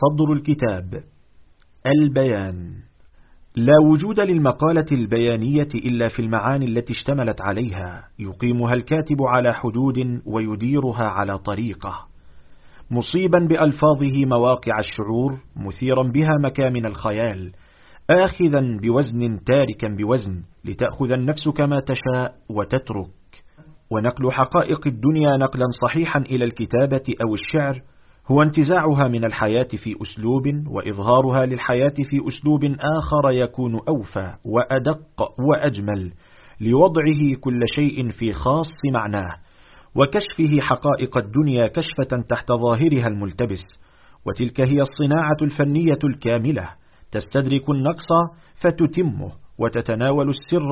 صدر الكتاب. البيان. لا وجود للمقالة البيانية إلا في المعاني التي اشتملت عليها. يقيمها الكاتب على حدود ويديرها على طريقة. مصيبا بألفاظه مواقع الشعور مثيرا بها مكامن الخيال. آخذا بوزن تاركا بوزن لتأخذ النفس كما تشاء وتترك. ونقل حقائق الدنيا نقلا صحيحا إلى الكتابة أو الشعر هو انتزاعها من الحياة في أسلوب وإظهارها للحياة في أسلوب آخر يكون أوفى وأدق وأجمل لوضعه كل شيء في خاص معناه وكشفه حقائق الدنيا كشفة تحت ظاهرها الملتبس وتلك هي الصناعة الفنية الكاملة تستدرك النقص فتتمه وتتناول السر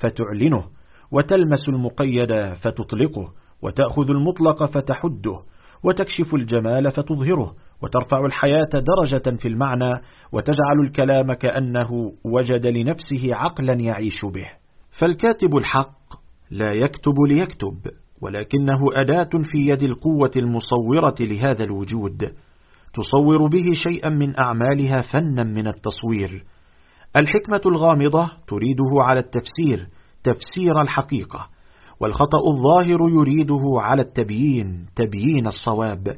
فتعلنه وتلمس المقيد فتطلقه وتأخذ المطلق فتحده وتكشف الجمال فتظهره وترفع الحياة درجة في المعنى وتجعل الكلام كأنه وجد لنفسه عقلا يعيش به. فالكاتب الحق لا يكتب ليكتب ولكنه أداة في يد القوة المصورة لهذا الوجود. تصور به شيئا من أعمالها فنا من التصوير. الحكمة الغامضة تريده على التفسير تفسير الحقيقة. والخطأ الظاهر يريده على التبيين تبيين الصواب.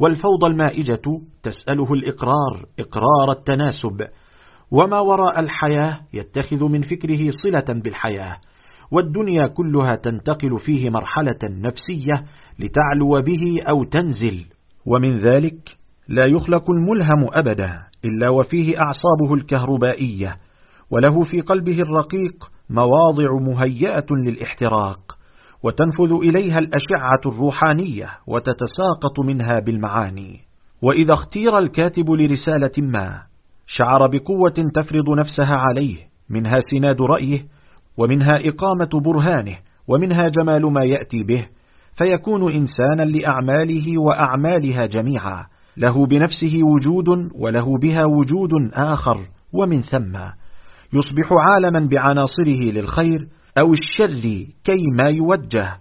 والفوضى المائجة تسأله الإقرار إقرار التناسب. وما وراء الحياة يتخذ من فكره صلة بالحياة. والدنيا كلها تنتقل فيه مرحلة نفسية لتعلو به أو تنزل. ومن ذلك لا يخلق الملهم أبدا إلا وفيه أعصابه الكهربائية. وله في قلبه الرقيق مواضع مهيئة للاحتراق. وتنفذ إليها الأشعة الروحانية وتتساقط منها بالمعاني. وإذا اختير الكاتب لرسالة ما شعر بقوة تفرض نفسها عليه منها سناد رأيه ومنها إقامة برهانه ومنها جمال ما يأتي به فيكون إنسانا لأعماله وأعمالها جميعا. له بنفسه وجود وله بها وجود آخر ومن ثم. يصبح عالما بعناصره للخير أو الشر كيما يوجه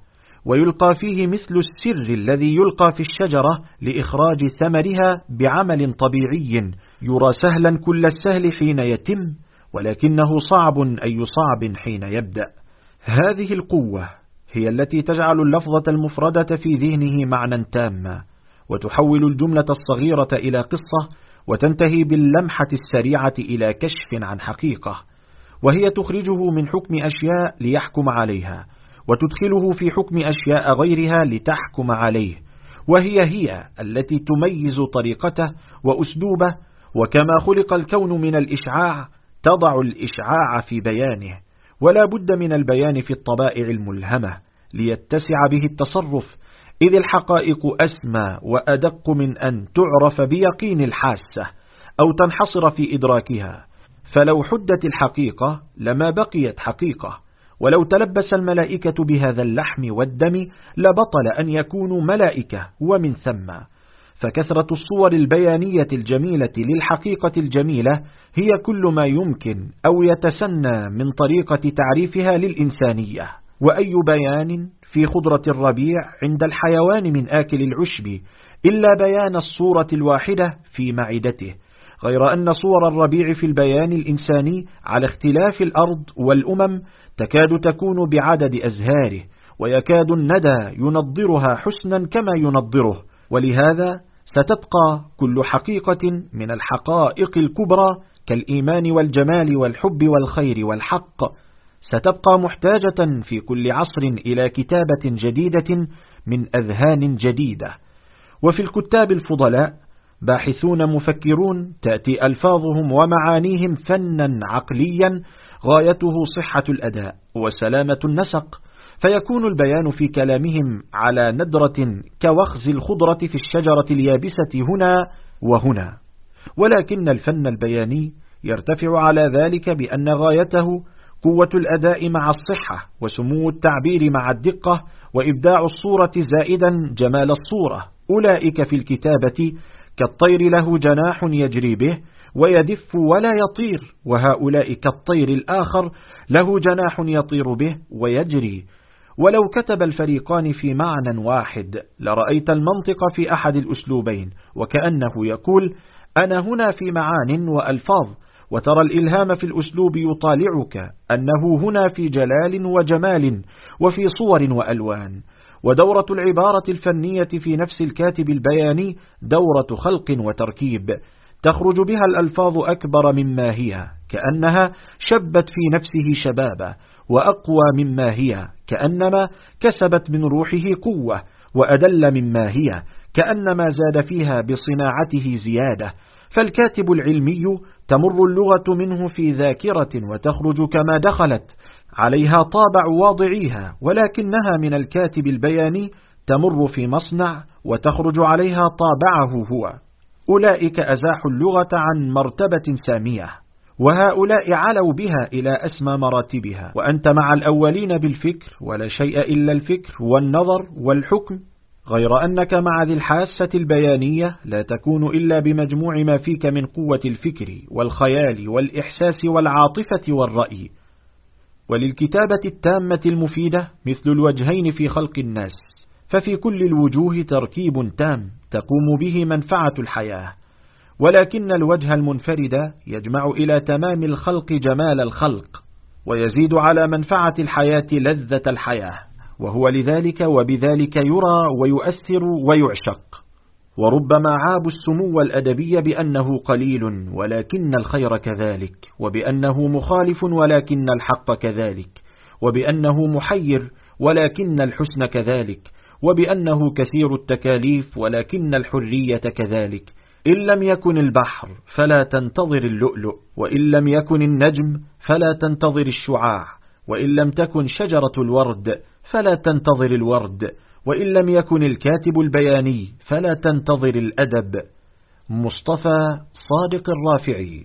ويلقى فيه مثل السر الذي يلقى في الشجرة لإخراج ثمرها بعمل طبيعي يرى سهلا كل السهل حين يتم ولكنه صعب أي صعب حين يبدأ. هذه القوة هي التي تجعل اللفظة المفردة في ذهنه معنى تاما وتحول الجملة الصغيرة إلى قصة وتنتهي باللمحة السريعة إلى كشف عن حقيقة. وهي تخرجه من حكم أشياء ليحكم عليها وتدخله في حكم أشياء غيرها لتحكم عليه وهي هي التي تميز طريقته وأسلوبه وكما خلق الكون من الإشعاع تضع الإشعاع في بيانه ولا بد من البيان في الطبائع الملهمة ليتسع به التصرف إذ الحقائق أسمى وأدق من أن تعرف بيقين الحاسة أو تنحصر في إدراكها. فلو حدت الحقيقة لما بقيت حقيقة ولو تلبس الملائكة بهذا اللحم والدم لبطل أن يكونوا ملائكة ومن ثم. فكثرة الصور البيانية الجميلة للحقيقة الجميلة هي كل ما يمكن أو يتسنى من طريقة تعريفها للإنسانية. وأي بيان في خضرة الربيع عند الحيوان من آكل العشب إلا بيان الصورة الواحدة في معدته. غير أن صور الربيع في البيان الإنساني على اختلاف الأرض والأمم تكاد تكون بعدد أزهاره ويكاد الندى ينظرها حسنا كما ينظره ولهذا ستبقى كل حقيقة من الحقائق الكبرى كالإيمان والجمال والحب والخير والحق. ستبقى محتاجة في كل عصر إلى كتابة جديدة من أذهان جديدة. وفي الكتاب الفضلاء باحثون مفكرون تأتي ألفاظهم ومعانيهم فنا عقليا غايته صحة الأداء وسلامة النسق. فيكون البيان في كلامهم على ندرة كوخز الخضرة في الشجرة اليابسة هنا وهنا. ولكن الفن البياني يرتفع على ذلك بأن غايته قوة الأداء مع الصحة وسمو التعبير مع الدقة وإبداع الصورة زائدا جمال الصورة. أولئك في الكتابة كالطير له جناح يجري به ويدف ولا يطير وهؤلاء كالطير الآخر له جناح يطير به ويجري. ولو كتب الفريقان في معنى واحد لرأيت المنطق في أحد الأسلوبين وكأنه يقول أنا هنا في معان وألفاظ وترى الإلهام في الأسلوب يطالعك أنه هنا في جلال وجمال وفي صور وألوان. ودورة العبارة الفنية في نفس الكاتب البياني دورة خلق وتركيب. تخرج بها الألفاظ أكبر مما هي كأنها شبت في نفسه شبابا وأقوى مما هي كأنما كسبت من روحه قوة وأدل مما هي كأنما زاد فيها بصناعته زيادة. فالكاتب العلمي تمر اللغة منه في ذاكرة وتخرج كما دخلت. عليها طابع واضعيها ولكنها من الكاتب البياني تمر في مصنع وتخرج عليها طابعه هو. أولئك أزاحوا اللغة عن مرتبة سامية وهؤلاء علوا بها إلى أسمى مراتبها. وأنت مع الأولين بالفكر ولا شيء إلا الفكر والنظر والحكم. غير أنك مع ذي الحاسة البيانية لا تكون إلا بمجموع ما فيك من قوة الفكر والخيال والإحساس والعاطفة والرأي. وللكتابة التامة المفيدة مثل الوجهين في خلق الناس ففي كل الوجوه تركيب تام تقوم به منفعة الحياة. ولكن الوجه المنفرد يجمع إلى تمام الخلق جمال الخلق ويزيد على منفعة الحياة لذة الحياة. وهو لذلك وبذلك يرى ويؤثر ويعشق. وربما عاب السمو الأدبي بأنه قليل ولكن الخير كذلك وبأنه مخالف ولكن الحق كذلك وبأنه محير ولكن الحسن كذلك وبأنه كثير التكاليف ولكن الحرية كذلك. إن لم يكن البحر فلا تنتظر اللؤلؤ وإن لم يكن النجم فلا تنتظر الشعاع وإن لم تكن شجرة الورد فلا تنتظر الورد وإن لم يكن الكاتب البياني فلا تنتظر الأدب. مصطفى صادق الرافعي.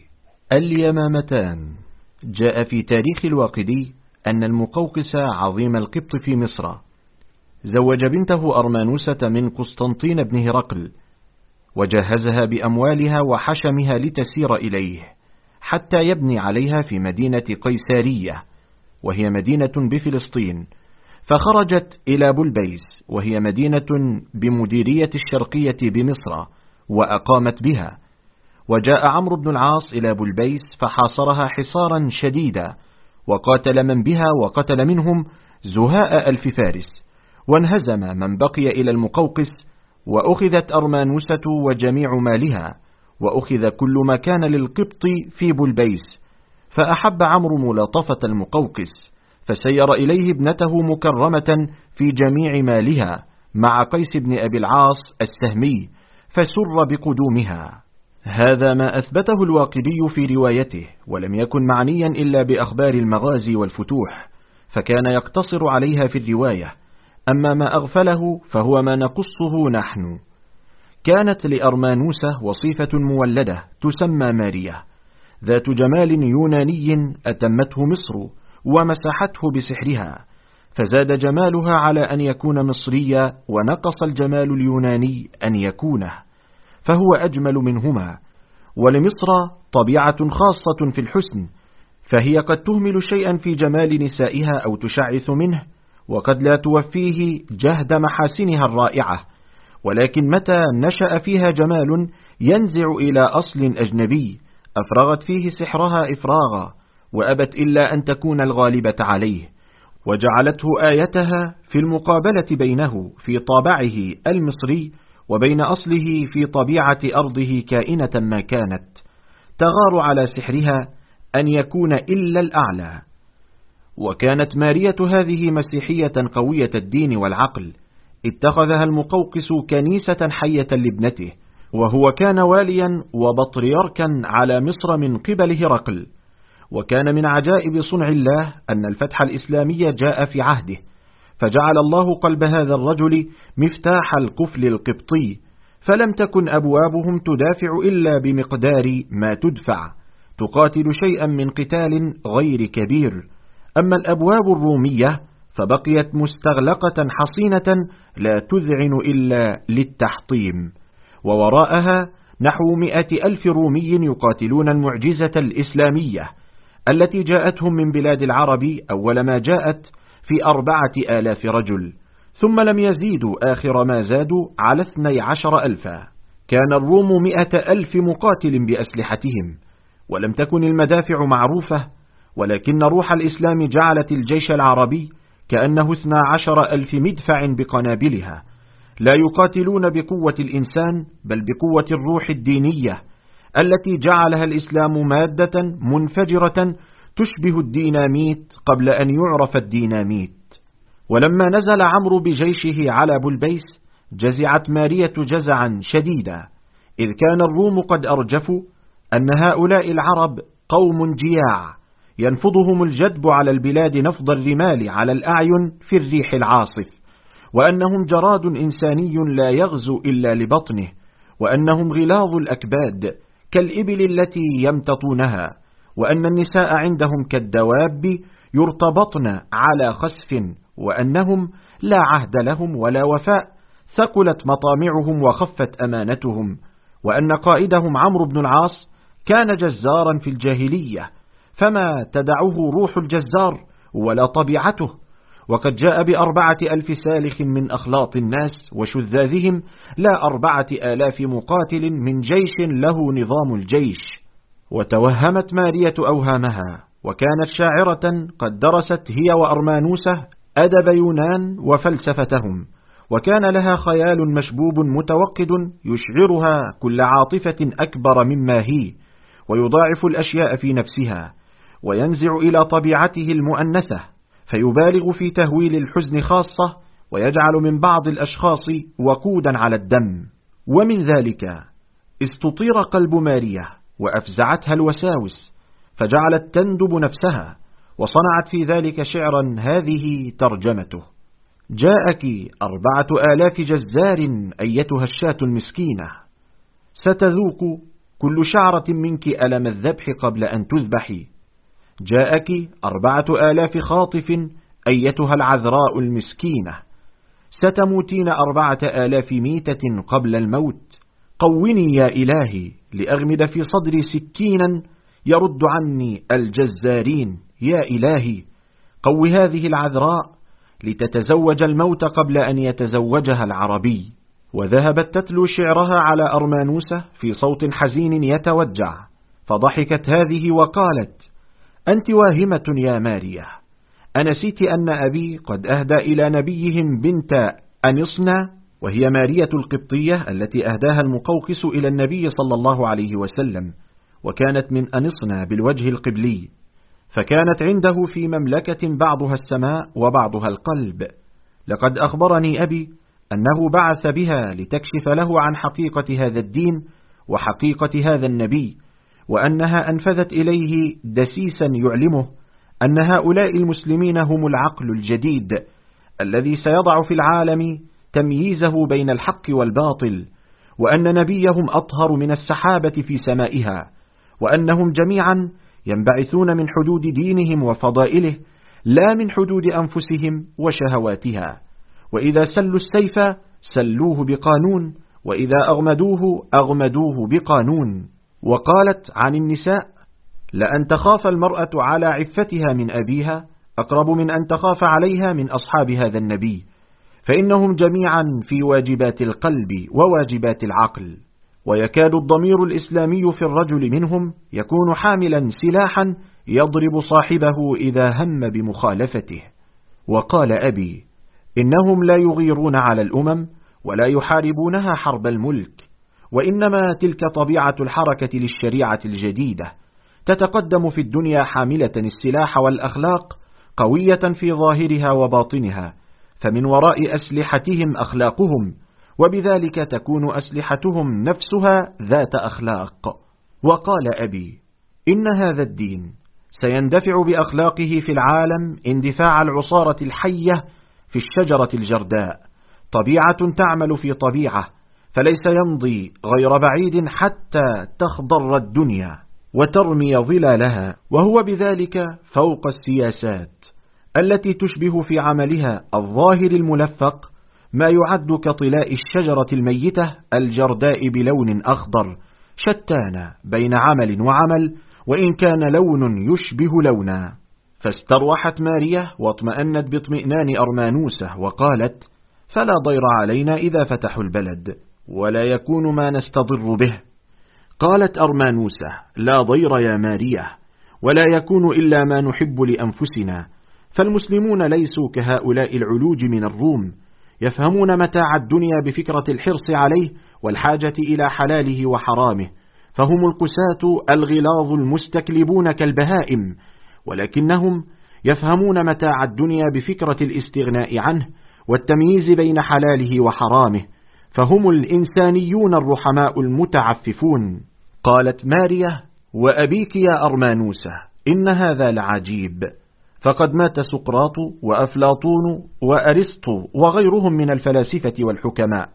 اليمامتان. جاء في تاريخ الواقدي أن المقوقس عظيم القبط في مصر. زوج بنته أرمانوسة من قسطنطين بن هرقل وجهزها بأموالها وحشمها لتسير إليه حتى يبني عليها في مدينة قيسارية وهي مدينة بفلسطين. فخرجت إلى بلبيس وهي مدينة بمديرية الشرقية بمصر وأقامت بها. وجاء عمرو بن العاص إلى بلبيس فحاصرها حصارا شديدا وقاتل من بها وقتل منهم زهاء ألف فارس. وانهزم من بقي إلى المقوقس وأخذت أرمانوسة وجميع مالها وأخذ كل ما كان للقبط في بلبيس فأحب عمرو ملاطفة المقوقس. فسير إليه ابنته مكرمة في جميع مالها مع قيس بن أبي العاص السهمي فسر بقدومها. هذا ما أثبته الواقدي في روايته ولم يكن معنيا إلا بأخبار المغازي والفتوح فكان يقتصر عليها في الرواية. أما ما أغفله فهو ما نقصه نحن. كانت لأرمانوسة وصيفة مولدة تسمى ماريا ذات جمال يوناني أتمته مصر ومسحته بسحرها فزاد جمالها على أن يكون مصريا ونقص الجمال اليوناني أن يكونه فهو أجمل منهما. ولمصر طبيعة خاصة في الحسن فهي قد تهمل شيئا في جمال نسائها أو تشعث منه وقد لا توفيه جهد محاسنها الرائعة. ولكن متى نشأ فيها جمال ينزع إلى أصل أجنبي أفرغت فيه سحرها إفراغا وأبت إلا أن تكون الغالبة عليه وجعلته آيتها في المقابلة بينه في طابعه المصري وبين أصله في طبيعة أرضه كائنة ما كانت تغار على سحرها أن يكون إلا الأعلى. وكانت مارية هذه مسيحية قوية الدين والعقل اتخذها المقوقس كنيسة حية لابنته وهو كان واليا وبطريركا على مصر من قبل هرقل. وكان من عجائب صنع الله أن الفتح الإسلامي جاء في عهده فجعل الله قلب هذا الرجل مفتاح القفل القبطي فلم تكن أبوابهم تدافع إلا بمقدار ما تدفع تقاتل شيئا من قتال غير كبير. أما الأبواب الرومية فبقيت مستغلقة حصينة لا تذعن إلا للتحطيم ووراءها نحو مئة ألف رومي يقاتلون المعجزة الإسلامية. التي جاءتهم من بلاد العرب أول ما جاءت في أربعة آلاف رجل ثم لم يزيدوا آخر ما زادوا على اثني عشر ألفا. كان الروم مئة ألف مقاتل بأسلحتهم ولم تكن المدافع معروفة ولكن روح الإسلام جعلت الجيش العربي كأنه اثنا عشر ألف مدفع بقنابلها. لا يقاتلون بقوة الإنسان بل بقوة الروح الدينية التي جعلها الإسلام مادة منفجرة تشبه الديناميت قبل أن يعرف الديناميت. ولما نزل عمرو بجيشه على بلبيس جزعت مارية جزعا شديدا إذ كان الروم قد أرجفوا أن هؤلاء العرب قوم جياع ينفضهم الجدب على البلاد نفض الرمال على الأعين في الريح العاصف وأنهم جراد إنساني لا يغزو إلا لبطنه وأنهم غلاظ الأكباد كالإبل التي يمتطونها وأن النساء عندهم كالدواب يرتبطن على خسف وأنهم لا عهد لهم ولا وفاء ثقلت مطامعهم وخفت أمانتهم وأن قائدهم عمرو بن العاص كان جزارا في الجاهلية فما تدعه روح الجزار ولا طبيعته. وقد جاء بأربعة ألف سالخ من أخلاط الناس وشذاذهم لا أربعة آلاف مقاتل من جيش له نظام الجيش. وتوهمت مارية أوهامها وكانت شاعرة قد درست هي وأرمانوسة أدب يونان وفلسفتهم. وكان لها خيال مشبوب متوقد يشعرها كل عاطفة أكبر مما هي ويضاعف الأشياء في نفسها وينزع إلى طبيعته المؤنثة. فيبالغ في تهويل الحزن خاصة ويجعل من بعض الأشخاص وقودا على الدم. ومن ذلك استطير قلب مارية وأفزعتها الوساوس فجعلت تندب نفسها وصنعت في ذلك شعرا هذه ترجمته جاءك أربعة آلاف جزار أيتها الشاة المسكينة ستذوق كل شعرة منك ألم الذبح قبل أن تذبحي جاءك أربعة آلاف خاطف أيتها العذراء المسكينة. ستموتين أربعة آلاف ميتة قبل الموت. قوني يا إلهي لأغمد في صدري سكينا يرد عني الجزارين. يا إلهي قو هذه العذراء لتتزوج الموت قبل أن يتزوجها العربي. وذهبت تتلو شعرها على أرمانوسة في صوت حزين يتوجع. فضحكت هذه وقالت أنت واهمة يا ماريا. أنسيت أن أبي قد أهدى إلى نبيهم بنت أنصنا وهي مارية القبطية التي أهداها المقوقس إلى النبي صلى الله عليه وسلم وكانت من أنصنا بالوجه القبلي. فكانت عنده في مملكة بعضها السماء وبعضها القلب. لقد أخبرني أبي أنه بعث بها لتكشف له عن حقيقة هذا الدين وحقيقة هذا النبي. وأنها أنفذت إليه دسيسا يعلمه أن هؤلاء المسلمين هم العقل الجديد الذي سيضع في العالم تمييزه بين الحق والباطل وأن نبيهم أطهر من السحابة في سمائها وأنهم جميعا ينبعثون من حدود دينهم وفضائله لا من حدود أنفسهم وشهواتها. وإذا سلوا السيف سلوه بقانون وإذا أغمدوه أغمدوه بقانون. وقالت عن النساء لأن تخاف المرأة على عفتها من أبيها أقرب من أن تخاف عليها من أصحاب هذا النبي فإنهم جميعا في واجبات القلب وواجبات العقل ويكاد الضمير الإسلامي في الرجل منهم يكون حاملا سلاحا يضرب صاحبه إذا هم بمخالفته. وقال أبي إنهم لا يغيرون على الأمم ولا يحاربونها حرب الملك وإنما تلك طبيعة الحركة للشريعة الجديدة. تتقدم في الدنيا حاملة السلاح والأخلاق قوية في ظاهرها وباطنها فمن وراء أسلحتهم أخلاقهم وبذلك تكون أسلحتهم نفسها ذات أخلاق. وقال أبي إن هذا الدين سيندفع بأخلاقه في العالم اندفاع العصارة الحية في الشجرة الجرداء. طبيعة تعمل في طبيعة فليس يمضي غير بعيد حتى تخضر الدنيا وترمي ظلالها. وهو بذلك فوق السياسات التي تشبه في عملها الظاهر الملفق ما يعد كطلاء الشجرة الميتة الجرداء بلون أخضر شتان بين عمل وعمل وإن كان لون يشبه لونا. فاستروحت مارية واطمأنت باطمئنان أرمانوسة وقالت فلا ضير علينا إذا فتحوا البلد. ولا يكون ما نستضر به. قالت أرمانوسة لا ضير يا مارية ولا يكون إلا ما نحب لأنفسنا. فالمسلمون ليسوا كهؤلاء العلوج من الروم يفهمون متاع الدنيا بفكرة الحرص عليه والحاجة إلى حلاله وحرامه. فهم القساة الغلاظ المستكلبون كالبهائم ولكنهم يفهمون متاع الدنيا بفكرة الاستغناء عنه والتمييز بين حلاله وحرامه. فهم الإنسانيون الرحماء المتعففون. قالت ماريا وأبيك يا أرمانوسة إن هذا لعجيب. فقد مات سقراط وأفلاطون وأرسطو وغيرهم من الفلاسفة والحكماء.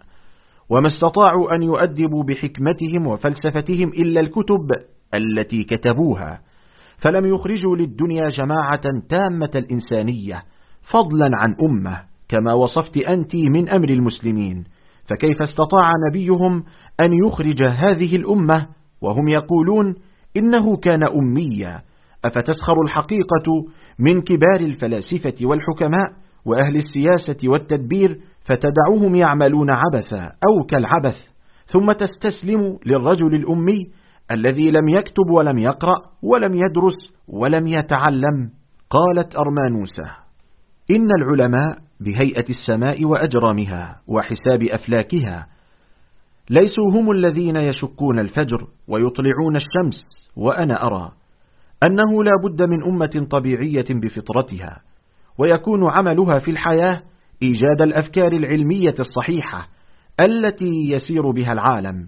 وما استطاعوا أن يؤدبوا بحكمتهم وفلسفتهم إلا الكتب التي كتبوها. فلم يخرجوا للدنيا جماعة تامة الإنسانية فضلا عن أمة كما وصفت أنت من أمر المسلمين. فكيف استطاع نبيهم أن يخرج هذه الأمة وهم يقولون إنه كان أميا؟ أفتسخر الحقيقة من كبار الفلاسفة والحكماء وأهل السياسة والتدبير فتدعوهم يعملون عبثا أو كالعبث ثم تستسلم للرجل الأمي الذي لم يكتب ولم يقرأ ولم يدرس ولم يتعلم. قالت أرمانوسة إن العلماء بهيئة السماء وأجرامها وحساب أفلاكها. ليسوا هم الذين يشكون الفجر ويطلعون الشمس وأنا أرى أنه لا بد من أمة طبيعية بفطرتها ويكون عملها في الحياة إيجاد الأفكار العلمية الصحيحة التي يسير بها العالم.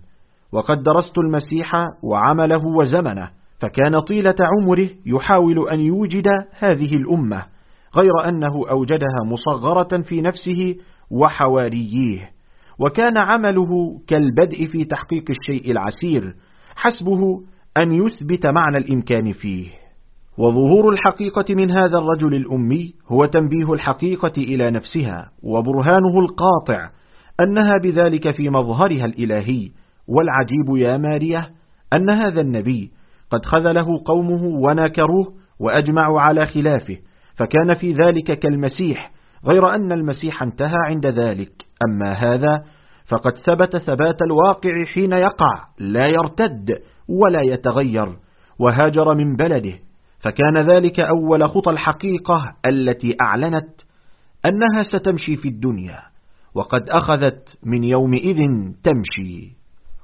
وقد درست المسيح وعمله وزمنه فكان طيلة عمره يحاول أن يوجد هذه الأمة. غير أنه أوجدها مصغرة في نفسه وحوارييه وكان عمله كالبدء في تحقيق الشيء العسير حسبه أن يثبت معنى الإمكان فيه. وظهور الحقيقة من هذا الرجل الأمي هو تنبيه الحقيقة إلى نفسها وبرهانه القاطع أنها بذلك في مظهرها الإلهي والعجيب يا مارية أن هذا النبي قد خذله قومه ونكروه وأجمعوا على خلافه فكان في ذلك كالمسيح غير أن المسيح انتهى عند ذلك. أما هذا فقد ثبت ثبات الواقع حين يقع لا يرتد ولا يتغير وهاجر من بلده. فكان ذلك أول خطى الحقيقة التي أعلنت أنها ستمشي في الدنيا وقد أخذت من يومئذ تمشي.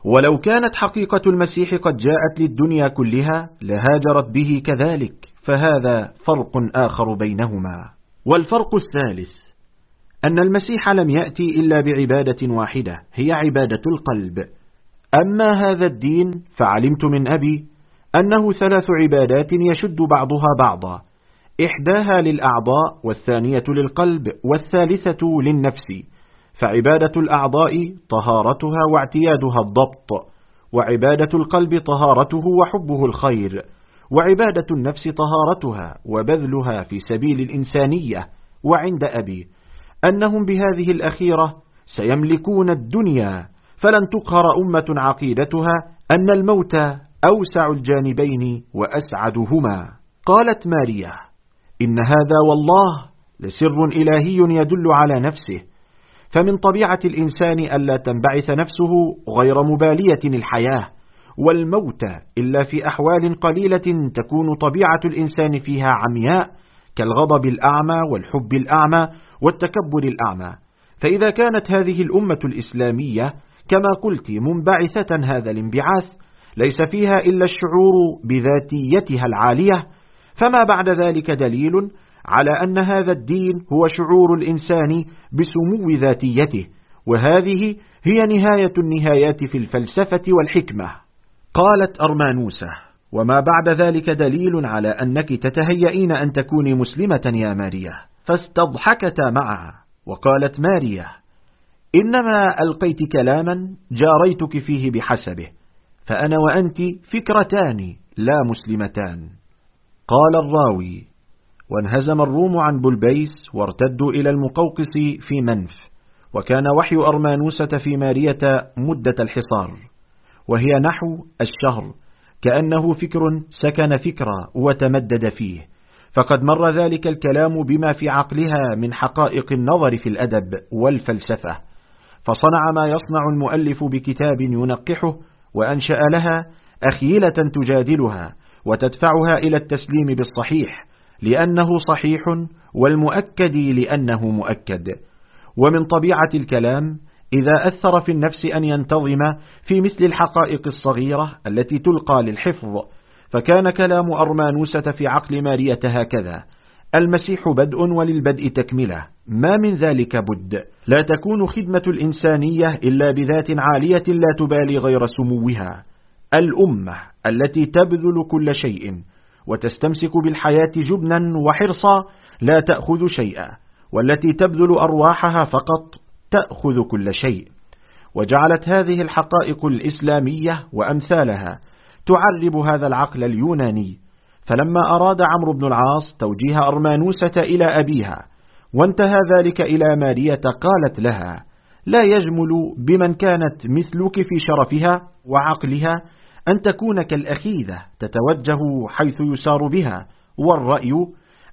ولو كانت حقيقة المسيح قد جاءت للدنيا كلها لهاجرت به كذلك. فهذا فرق آخر بينهما. والفرق الثالث أن المسيح لم يأتي إلا بعبادة واحدة هي عبادة القلب. أما هذا الدين فعلمت من أبي أنه ثلاث عبادات يشد بعضها بعضا. إحداها للأعضاء والثانية للقلب والثالثة للنفس. فعبادة الأعضاء طهارتها واعتيادها الضبط وعبادة القلب طهارته وحبه الخير. وعبادة النفس طهارتها وبذلها في سبيل الإنسانية وعند أبي أنهم بهذه الأخيرة سيملكون الدنيا فلن تقهر أمة عقيدتها أن الموت أوسع الجانبين وأسعدهما. قالت ماريا إن هذا والله لسر إلهي يدل على نفسه فمن طبيعة الإنسان ألا تنبعث نفسه غير مبالية الحياة. والموت إلا في أحوال قليلة تكون طبيعة الإنسان فيها عمياء كالغضب الأعمى والحب الأعمى والتكبر الأعمى. فإذا كانت هذه الأمة الإسلامية كما قلت منبعثة هذا الانبعاث ليس فيها إلا الشعور بذاتيتها العالية. فما بعد ذلك دليل على أن هذا الدين هو شعور الإنسان بسمو ذاتيته وهذه هي نهاية النهايات في الفلسفة والحكمة. قالت أرمانوسة وما بعد ذلك دليل على أنك تتهيئين أن تكوني مسلمة يا ماريا فاستضحكتا معها وقالت ماريا إنما ألقيت كلاما جاريتك فيه بحسبه فأنا وأنت فكرتان لا مسلمتان. قال الراوي وانهزم الروم عن بلبيس وارتدوا إلى المقوقس في منف وكان وحي أرمانوسة في مارية مدة الحصار. وهي نحو الشهر كأنه فكر سكن فكرة وتمدد فيه. فقد مر ذلك الكلام بما في عقلها من حقائق النظر في الأدب والفلسفة. فصنع ما يصنع المؤلف بكتاب ينقحه وأنشأ لها أخيلة تجادلها وتدفعها إلى التسليم بالصحيح لأنه صحيح والمؤكد لأنه مؤكد. ومن طبيعة الكلام إذا أثر في النفس أن ينتظم في مثل الحقائق الصغيرة التي تلقى للحفظ فكان كلام أرمانوسة في عقل مارية هكذا المسيح بدء وللبدء تكملة ما من ذلك بد. لا تكون خدمة الإنسانية إلا بذات عالية لا تبالي غير سموها. الأمة التي تبذل كل شيء وتستمسك بالحياة جبنا وحرصا لا تأخذ شيئا والتي تبذل أرواحها فقط تأخذ كل شيء. وجعلت هذه الحقائق الإسلامية وأمثالها تعرب هذا العقل اليوناني. فلما أراد عمرو بن العاص توجيه أرمانوسة إلى أبيها وانتهى ذلك إلى مارية قالت لها لا يجمل بمن كانت مثلك في شرفها وعقلها أن تكون كالأخيذة تتوجه حيث يسار بها والرأي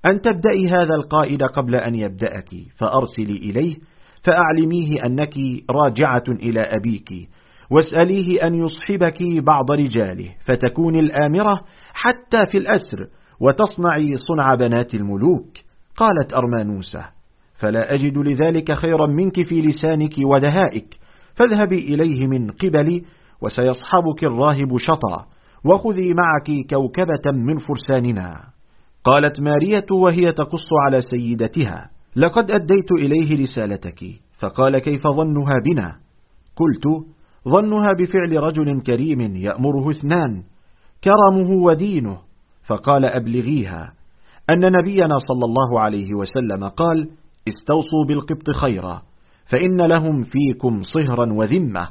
أن تبدأي هذا القائد قبل أن يبدأك فأرسلي إليه فأعلميه أنك راجعة إلى أبيك واسأليه أن يصحبك بعض رجاله فتكون الآمرة حتى في الأسر وتصنعي صنع بنات الملوك قالت أرمانوسة. فلا أجد لذلك خيرا منك في لسانك ودهائك فاذهبي إليه من قبلي وسيصحبك الراهب شطا وخذي معك كوكبة من فرساننا. قالت مارية وهي تقص على سيدتها. لقد أديت إليه رسالتك. فقال كيف ظنها بنا؟ قلت ظنها بفعل رجل كريم يأمره اثنان كرمه ودينه. فقال أبلغيها. أن نبينا صلى الله عليه وسلم قال استوصوا بالقبط خيرا فإن لهم فيكم صهرا وذمة.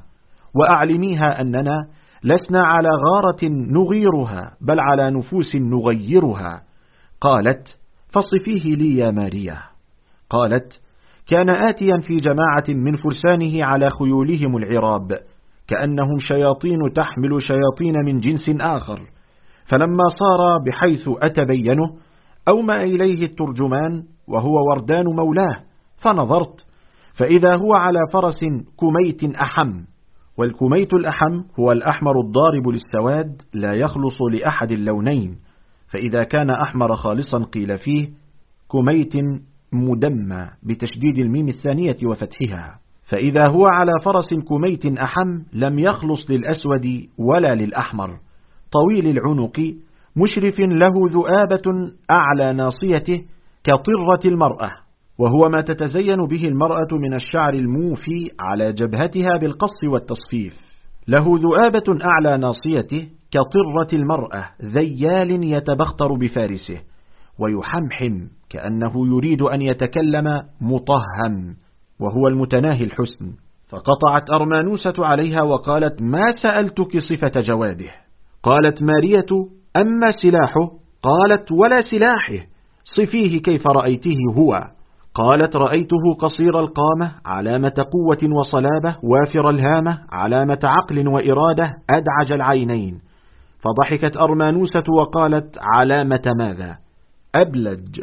وأعلميها أننا لسنا على غارة نغيرها بل على نفوس نغيرها. قالت فصفيه لي يا ماريا. قالت كان آتيا في جماعة من فرسانه على خيولهم العراب كأنهم شياطين تحمل شياطين من جنس آخر. فلما صار بحيث أتبينه أومأ إليه الترجمان وهو وردان مولاه فنظرت فإذا هو على فرس كميت أحم والكميت الأحم هو الأحمر الضارب للسواد لا يخلص لأحد اللونين. فإذا كان أحمر خالصا قيل فيه كميت مدمى بتشديد الميم الثانية وفتحها. فإذا هو على فرس كميت أحم لم يخلص للأسود ولا للأحمر. طويل العنق مشرف له ذؤابة أعلى ناصيته كطرة المرأة. وهو ما تتزين به المرأة من الشعر الموفي على جبهتها بالقص والتصفيف. له ذؤابة أعلى ناصيته كطرة المرأة ذيال يتبختر بفارسه ويحمحم كأنه يريد أن يتكلم مطهم وهو المتناهي الحسن. فقطعت أرمانوسة عليها وقالت ما سألتك صفة جواده؟ قالت مارية أما سلاحه؟ قالت ولا سلاحه صفيه كيف رأيته هو؟ قالت رأيته قصير القامة علامة قوة وصلابة وافر الهامة علامة عقل وإرادة أدعج العينين. فضحكت أرمانوسة وقالت علامة ماذا؟ أبلج.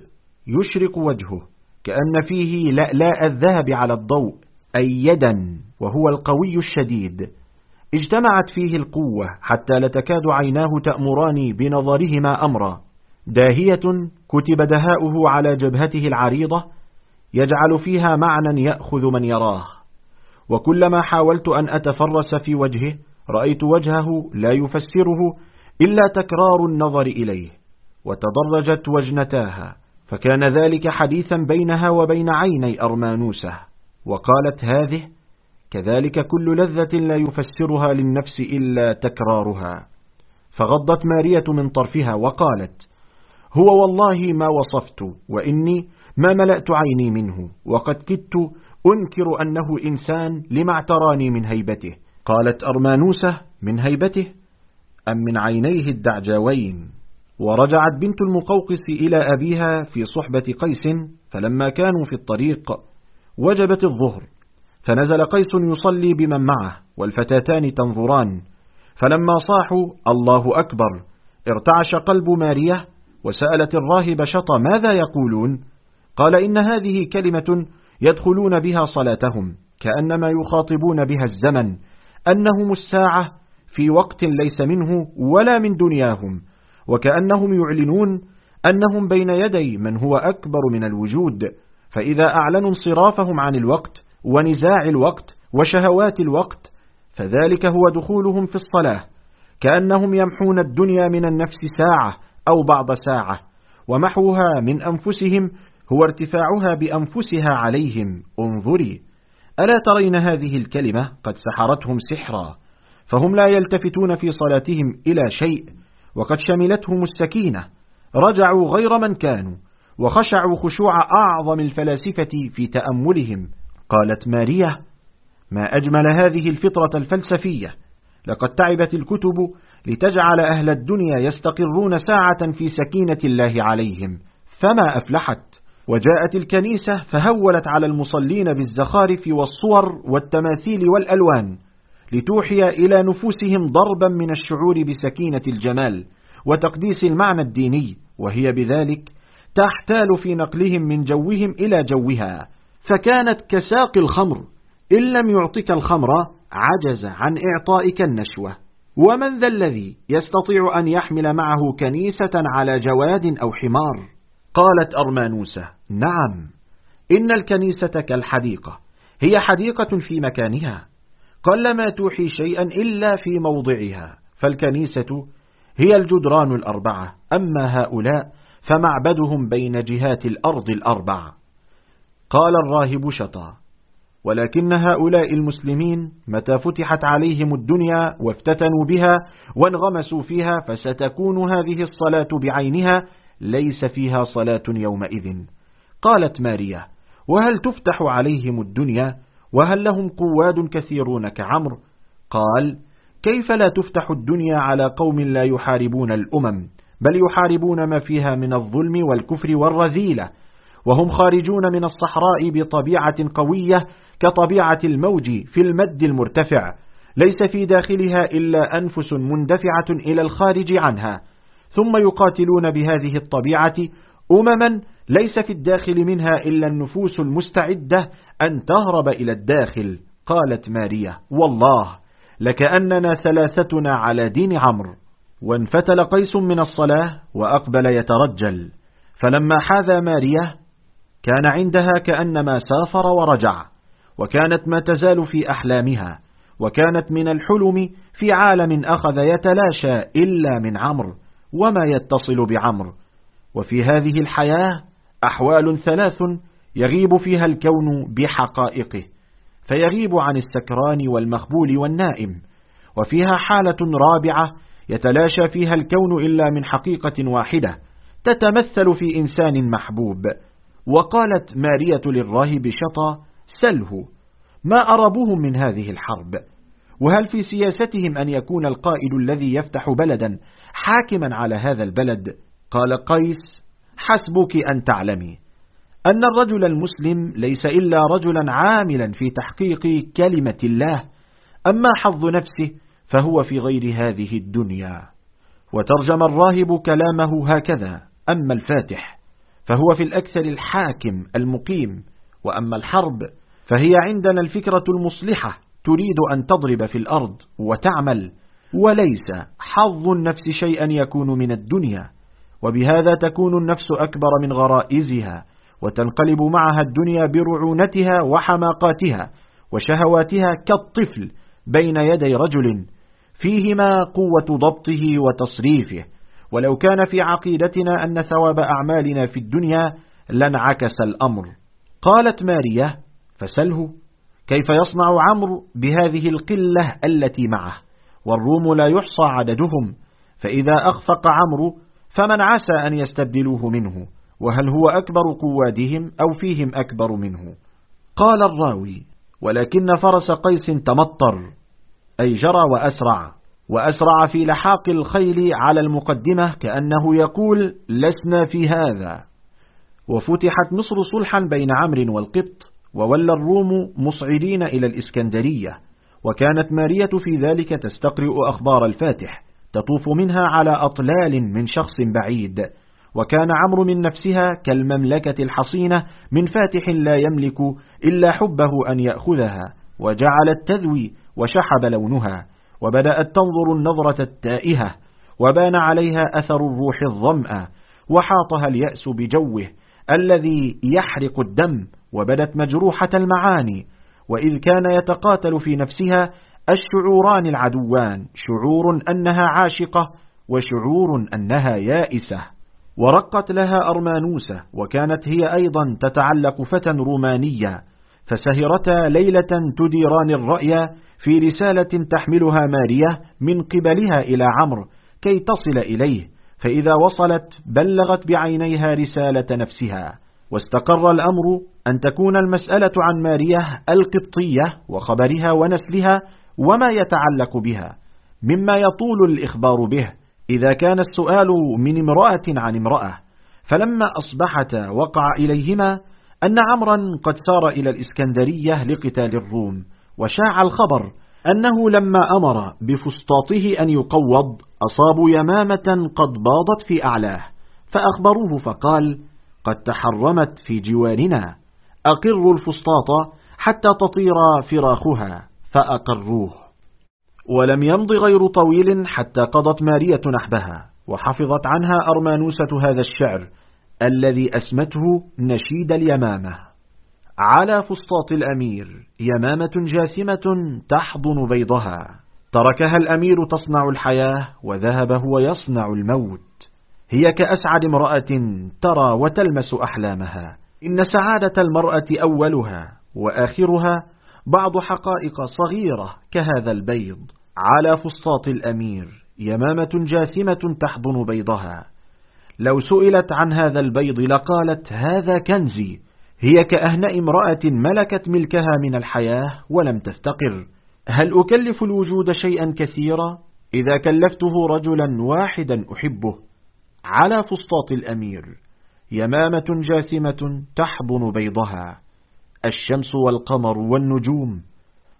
يشرق وجهه كأن فيه لألاء الذهب على الضوء أي يدا وهو القوي الشديد. اجتمعت فيه القوة حتى لتكاد عيناه تأمران بنظرهما أمرا. داهية كتب دهاؤه على جبهته العريضة يجعل فيها معنى يأخذ من يراه. وكلما حاولت أن أتفرس في وجهه رأيت وجهه لا يفسره إلا تكرار النظر إليه وتضرجت وجنتاها. فكان ذلك حديثا بينها وبين عيني أرمانوسة وقالت هذه كذلك كل لذة لا يفسرها للنفس إلا تكرارها فغضت مارية من طرفها وقالت هو والله ما وصفت وإني ما ملأت عيني منه وقد كدت أنكر أنه إنسان لما اعتراني من هيبته قالت أرمانوسة من هيبته؟ أم من عينيه الدعجاوين؟ ورجعت بنت المقوقس إلى أبيها في صحبة قيس فلما كانوا في الطريق وجبت الظهر فنزل قيس يصلي بمن معه والفتاتان تنظران فلما صاحوا الله أكبر ارتعش قلب مارية وسألت الراهب شط ماذا يقولون؟ قال إن هذه كلمة يدخلون بها صلاتهم كأنما يخاطبون بها الزمن أنهم الساعة في وقت ليس منه ولا من دنياهم. وكأنهم يعلنون أنهم بين يدي من هو أكبر من الوجود فإذا أعلنوا انصرافهم عن الوقت ونزاع الوقت وشهوات الوقت فذلك هو دخولهم في الصلاة كأنهم يمحون الدنيا من النفس ساعة أو بعض ساعة ومحوها من أنفسهم هو ارتفاعها بأنفسها عليهم انظري ألا ترين هذه الكلمة قد سحرتهم سحرا فهم لا يلتفتون في صلاتهم إلى شيء وقد شملتهم السكينة رجعوا غير من كانوا وخشعوا خشوع أعظم الفلاسفة في تأملهم. قالت ماريا ما أجمل هذه الفطرة الفلسفية؟ لقد تعبت الكتب لتجعل أهل الدنيا يستقرون ساعة في سكينة الله عليهم. فما أفلحت؟ وجاءت الكنيسة فهولت على المصلين بالزخارف والصور والتماثيل والألوان. لتوحي إلى نفوسهم ضربا من الشعور بسكينة الجمال وتقديس المعنى الديني وهي بذلك تحتال في نقلهم من جوهم إلى جوها. فكانت كساق الخمر إن لم يعطك الخمر عجز عن إعطائك النشوة. ومن ذا الذي يستطيع أن يحمل معه كنيسة على جواد أو حمار؟ قالت أرمانوسة نعم. إن الكنيسة كالحديقة هي حديقة في مكانها. قلما توحي شيئا إلا في موضعها. فالكنيسة هي الجدران الأربعة. أما هؤلاء فمعبدهم بين جهات الأرض الأربع. قال الراهب شطا ولكن هؤلاء المسلمين متى فتحت عليهم الدنيا وافتتنوا بها وانغمسوا فيها فستكون هذه الصلاة بعينها ليس فيها صلاة يومئذ. قالت ماريا وهل تفتح عليهم الدنيا؟ وهل لهم قواد كثيرون كعمر؟ قال كيف لا تفتح الدنيا على قوم لا يحاربون الأمم بل يحاربون ما فيها من الظلم والكفر والرذيلة وهم خارجون من الصحراء بطبيعة قوية كطبيعة الموج في المد المرتفع ليس في داخلها إلا أنفس مندفعة إلى الخارج عنها ثم يقاتلون بهذه الطبيعة أمما ليس في الداخل منها إلا النفوس المستعدة أن تهرب إلى الداخل قالت ماريا. والله لكأننا ثلاثتنا على دين عمرو. وانفتل قيس من الصلاة وأقبل يترجل. فلما حاذى ماريا كان عندها كأنما سافر ورجع وكانت ما تزال في أحلامها وكانت من الحلم في عالم أخذ يتلاشى إلا من عمرو وما يتصل بعمرو. وفي هذه الحياة أحوال ثلاث يغيب فيها الكون بحقائقه فيغيب عن السكران والمخبول والنائم وفيها حالة رابعة يتلاشى فيها الكون إلا من حقيقة واحدة تتمثل في إنسان محبوب. وقالت مارية للراهب شطا سله ما أربوهم من هذه الحرب؟ وهل في سياستهم أن يكون القائد الذي يفتح بلدا حاكما على هذا البلد قال قيس حسبك أن تعلمي أن الرجل المسلم ليس إلا رجلا عاملا في تحقيق كلمة الله أما حظ نفسه فهو في غير هذه الدنيا. وترجم الراهب كلامه هكذا أما الفاتح فهو في الأكثر الحاكم المقيم وأما الحرب فهي عندنا الفكرة المصلحة تريد أن تضرب في الأرض وتعمل وليس حظ النفس شيئا يكون من الدنيا. وبهذا تكون النفس أكبر من غرائزها وتنقلب معها الدنيا برعونتها وحماقاتها وشهواتها كالطفل بين يدي رجل فيهما قوة ضبطه وتصريفه. ولو كان في عقيدتنا أن ثواب أعمالنا في الدنيا لانعكس الأمر. قالت ماريا فسله كيف يصنع عمرو بهذه القلة التي معه؟ والروم لا يحصى عددهم فإذا أخفق عمرو فمن عسى أن يستبدلوه منه وهل هو أكبر قوادهم أو فيهم أكبر منه؟ قال الراوي ولكن فرس قيس تمطر أي جرى وأسرع وأسرع في لحاق الخيل على المقدمة كأنه يقول لسنا في هذا وفتحت مصر صلحا بين عمرو والقبط وولى الروم مصعدين إلى الإسكندرية وكانت مارية في ذلك تستقرئ أخبار الفاتح. تطوف منها على أطلال من شخص بعيد وكان عمرو من نفسها كالمملكة الحصينة من فاتح لا يملك إلا حبه أن يأخذها وجعلت تذوي وشحب لونها وبدأت تنظر النظرة التائهة وبان عليها أثر الروح الظمأ وحاطها اليأس بجوه الذي يحرق الدم وبدت مجروحة المعاني وإذ كان يتقاتل في نفسها الشعوران العدوان شعور أنها عاشقة وشعور أنها يائسة. ورقت لها أرمانوسة وكانت هي أيضا تتعلق فتى رومانية. فسهرتا ليلة تديران الرأي في رسالة تحملها مارية من قبلها إلى عمرو كي تصل إليه. فإذا وصلت بلغت بعينيها رسالة نفسها. واستقر الأمر أن تكون المسألة عن مارية القبطية وخبرها ونسلها وما يتعلق بها مما يطول الإخبار به إذا كان السؤال من امرأة عن امرأة. فلما أصبحتا وقع إليهما أن عمرا قد سار إلى الإسكندرية لقتال الروم وشاع الخبر أنه لما أمر بفسطاطه أن يقوض أصابوا يمامة قد باضت في أعلاه فأخبروه فقال قد تحرمت في جوارنا أقروا الفسطاط حتى تطير فراخها. فأقروه. ولم يمض غير طويل حتى قضت مارية نحبها وحفظت عنها أرمانوسة هذا الشعر الذي أسمته نشيد اليمامة. على فسطاط الأمير يمامة جاثمة تحضن بيضها. تركها الأمير تصنع الحياة وذهب هو يصنع الموت. هي كأسعد امرأة ترى وتلمس أحلامها. إن سعادة المرأة أولها وآخرها بعض حقائق صغيرة كهذا البيض. على فسطاط الأمير يمامة جاثمة تحضن بيضها. لو سئلت عن هذا البيض لقالت هذا كنزي. هي كأهنأ امرأة ملكت ملكها من الحياة ولم تفتقر هل أكلف الوجود شيئا كثيرا؟ إذا كلفته رجلا واحدا أحبه. على فسطاط الأمير يمامة جاثمة تحضن بيضها. الشمس والقمر والنجوم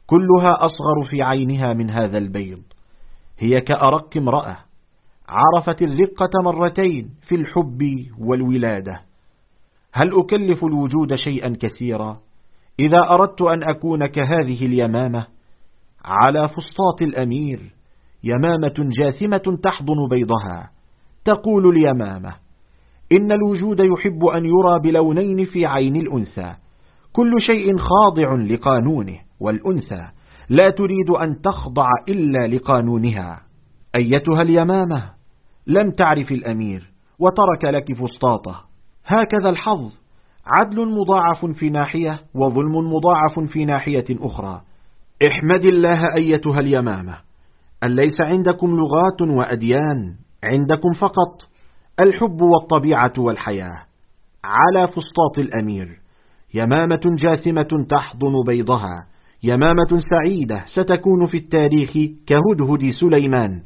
كلها أصغر في عينها من هذا البيض. هي كأرق امرأة عرفت الرقة مرتين في الحب والولادة. هل أكلف الوجود شيئا كثيرا؟ إذا أردت أن أكون كهذه اليمامة على فسطاط الأمير يمامة جاثمة تحضن بيضها. تقول اليمامة إن الوجود يحب أن يرى بلونين في عين الأنثى. كل شيء خاضع لقانونه والأنثى لا تريد أن تخضع إلا لقانونها. أيتها اليمامة؟ لم تعرف الأمير وترك لك فسطاطة. هكذا الحظ. عدل مضاعف في ناحية وظلم مضاعف في ناحية أخرى. احمد الله أيتها اليمامة. أن ليس عندكم لغات وأديان؟ عندكم فقط الحب والطبيعة والحياة. على فسطاط الأمير. يمامة جاثمة تحضن بيضها يمامة سعيدة ستكون في التاريخ كهدهد سليمان.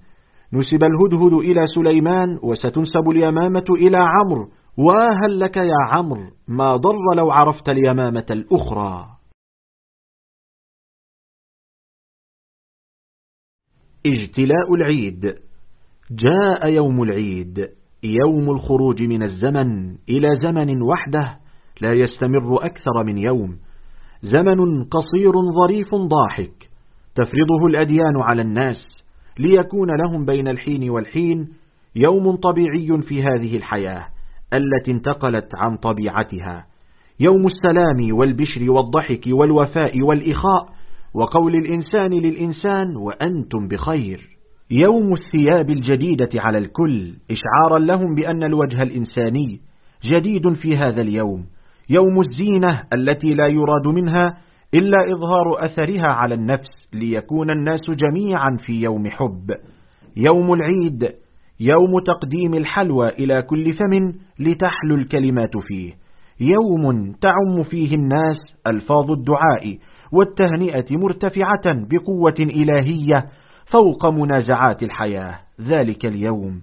نسب الهدهد إلى سليمان وستنسب اليمامة إلى عمرو. وهل لك يا عمرو ما ضر لو عرفت اليمامة الأخرى. اجتلاء العيد. جاء يوم العيد يوم الخروج من الزمن إلى زمن وحده. لا يستمر أكثر من يوم. زمن قصير ظريف ضاحك. تفرضه الأديان على الناس ليكون لهم بين الحين والحين يوم طبيعي في هذه الحياة التي انتقلت عن طبيعتها. يوم السلام والبشر والضحك والوفاء والإخاء وقول الإنسان للإنسان وأنتم بخير. يوم الثياب الجديدة على الكل إشعارا لهم بأن الوجه الإنساني جديد في هذا اليوم. يوم الزينة التي لا يراد منها إلا إظهار أثرها على النفس ليكون الناس جميعا في يوم حب. يوم العيد يوم تقديم الحلوى إلى كل فم لتحلو الكلمات فيه. يوم تعم فيه الناس ألفاظ الدعاء والتهنئة مرتفعة بقوة إلهية فوق منازعات الحياة. ذلك اليوم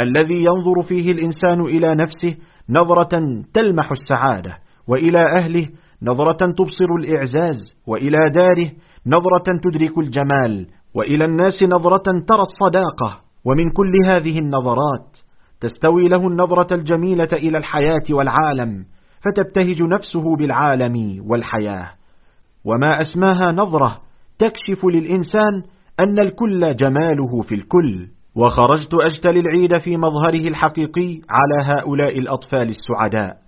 الذي ينظر فيه الإنسان إلى نفسه نظرة تلمح السعادة. وإلى أهله نظرة تبصر الإعزاز وإلى داره نظرة تدرك الجمال وإلى الناس نظرة ترى الصداقة. ومن كل هذه النظرات تستوي له النظرة الجميلة إلى الحياة والعالم فتبتهج نفسه بالعالم والحياة. وما أسماها نظرة تكشف للإنسان أن الكل جماله في الكل. وخرجت أجتل العيد في مظهره الحقيقي على هؤلاء الأطفال السعداء.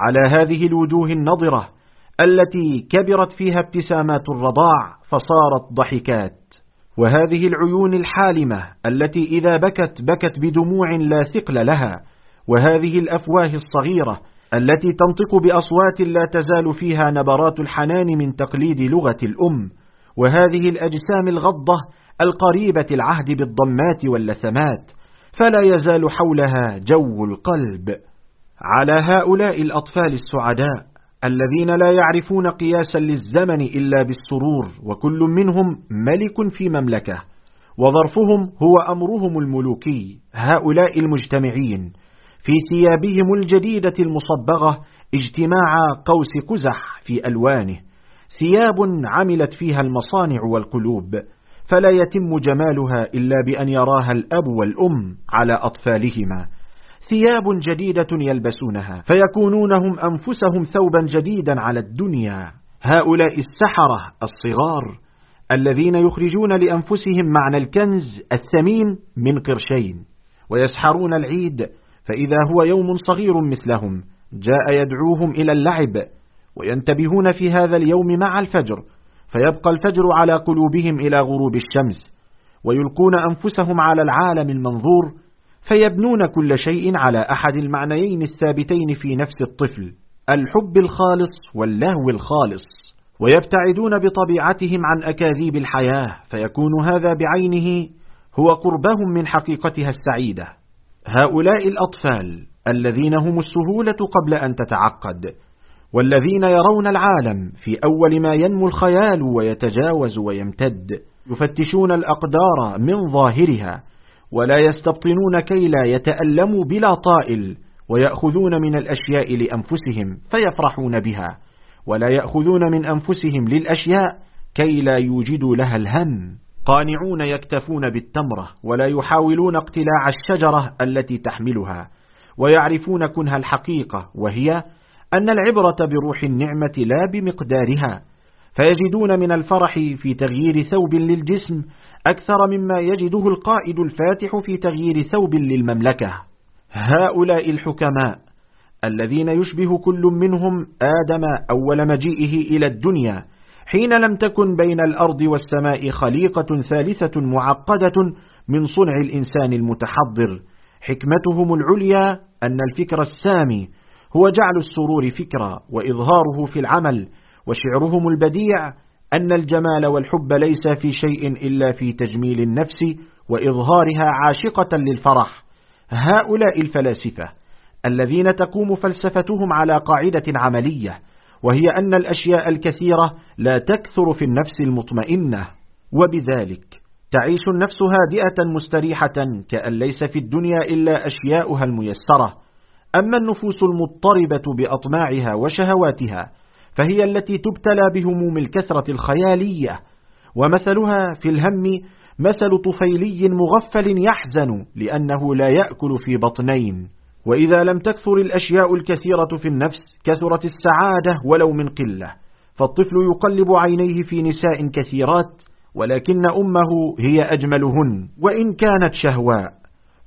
على هذه الوجوه النضرة التي كبرت فيها ابتسامات الرضاع فصارت ضحكات. وهذه العيون الحالمة التي إذا بكت بكت بدموع لا ثقل لها. وهذه الأفواه الصغيرة التي تنطق بأصوات لا تزال فيها نبرات الحنان من تقليد لغة الأم. وهذه الأجسام الغضة القريبة العهد بالضمات واللسمات فلا يزال حولها جو القلب. على هؤلاء الأطفال السعداء الذين لا يعرفون قياسا للزمن إلا بالسرور وكل منهم ملك في مملكة وظرفهم هو أمرهم الملوكي هؤلاء المجتمعين في ثيابهم الجديدة المصبغة اجتماع قوس قزح في ألوانه ثياب عملت فيها المصانع والقلوب فلا يتم جمالها إلا بأن يراها الأب والأم على أطفالهما. ثياب جديدة يلبسونها فيكونون هم أنفسهم ثوبا جديدا على الدنيا. هؤلاء السحرة الصغار الذين يخرجون لأنفسهم معنى الكنز الثمين من قرشين ويسحرون العيد فإذا هو يوم صغير مثلهم جاء يدعوهم إلى اللعب وينتبهون في هذا اليوم مع الفجر فيبقى الفجر على قلوبهم إلى غروب الشمس ويلقون أنفسهم على العالم المنظور فيبنون كل شيء على أحد المعنيين الثابتين في نفس الطفل الحب الخالص واللهو الخالص ويبتعدون بطبيعتهم عن أكاذيب الحياة فيكون هذا بعينه هو قربهم من حقيقتها السعيدة. هؤلاء الأطفال الذين هم السهولة قبل أن تتعقد والذين يرون العالم في أول ما ينمو الخيال ويتجاوز ويمتد يفتشون الأقدار من ظاهرها ولا يستبطنون كي لا يتألموا بلا طائل ويأخذون من الأشياء لأنفسهم فيفرحون بها ولا يأخذون من أنفسهم للأشياء كي لا يوجدوا لها الهم. قانعون يكتفون بالتمرة ولا يحاولون اقتلاع الشجرة التي تحملها ويعرفون كنها الحقيقة وهي أن العبرة بروح النعمة لا بمقدارها فيجدون من الفرح في تغيير ثوب للجسم أكثر مما يجده القائد الفاتح في تغيير ثوب للمملكة. هؤلاء الحكماء الذين يشبه كل منهم آدم أول مجيئه إلى الدنيا حين لم تكن بين الأرض والسماء خليقة ثالثة معقدة من صنع الإنسان المتحضر. حكمتهم العليا أن الفكر السامي هو جعل السرور فكرة وإظهاره في العمل وشعرهم البديع أن الجمال والحب ليس في شيء إلا في تجميل النفس وإظهارها عاشقة للفرح. هؤلاء الفلاسفة الذين تقوم فلسفتهم على قاعدة عملية وهي أن الأشياء الكثيرة لا تكثر في النفس المطمئنة وبذلك تعيش النفس هادئة مستريحة كأن ليس في الدنيا إلا أشياؤها الميسرة. أما النفوس المضطربة بأطماعها وشهواتها فهي التي تبتلى بهموم الكثرة الخيالية ومثلها في الهم مثل طفيلي مغفل يحزن لأنه لا يأكل في بطنين. وإذا لم تكثر الأشياء الكثيرة في النفس كثرت السعادة ولو من قلة فالطفل يقلب عينيه في نساء كثيرات ولكن أمه هي أجملهن وإن كانت شهواء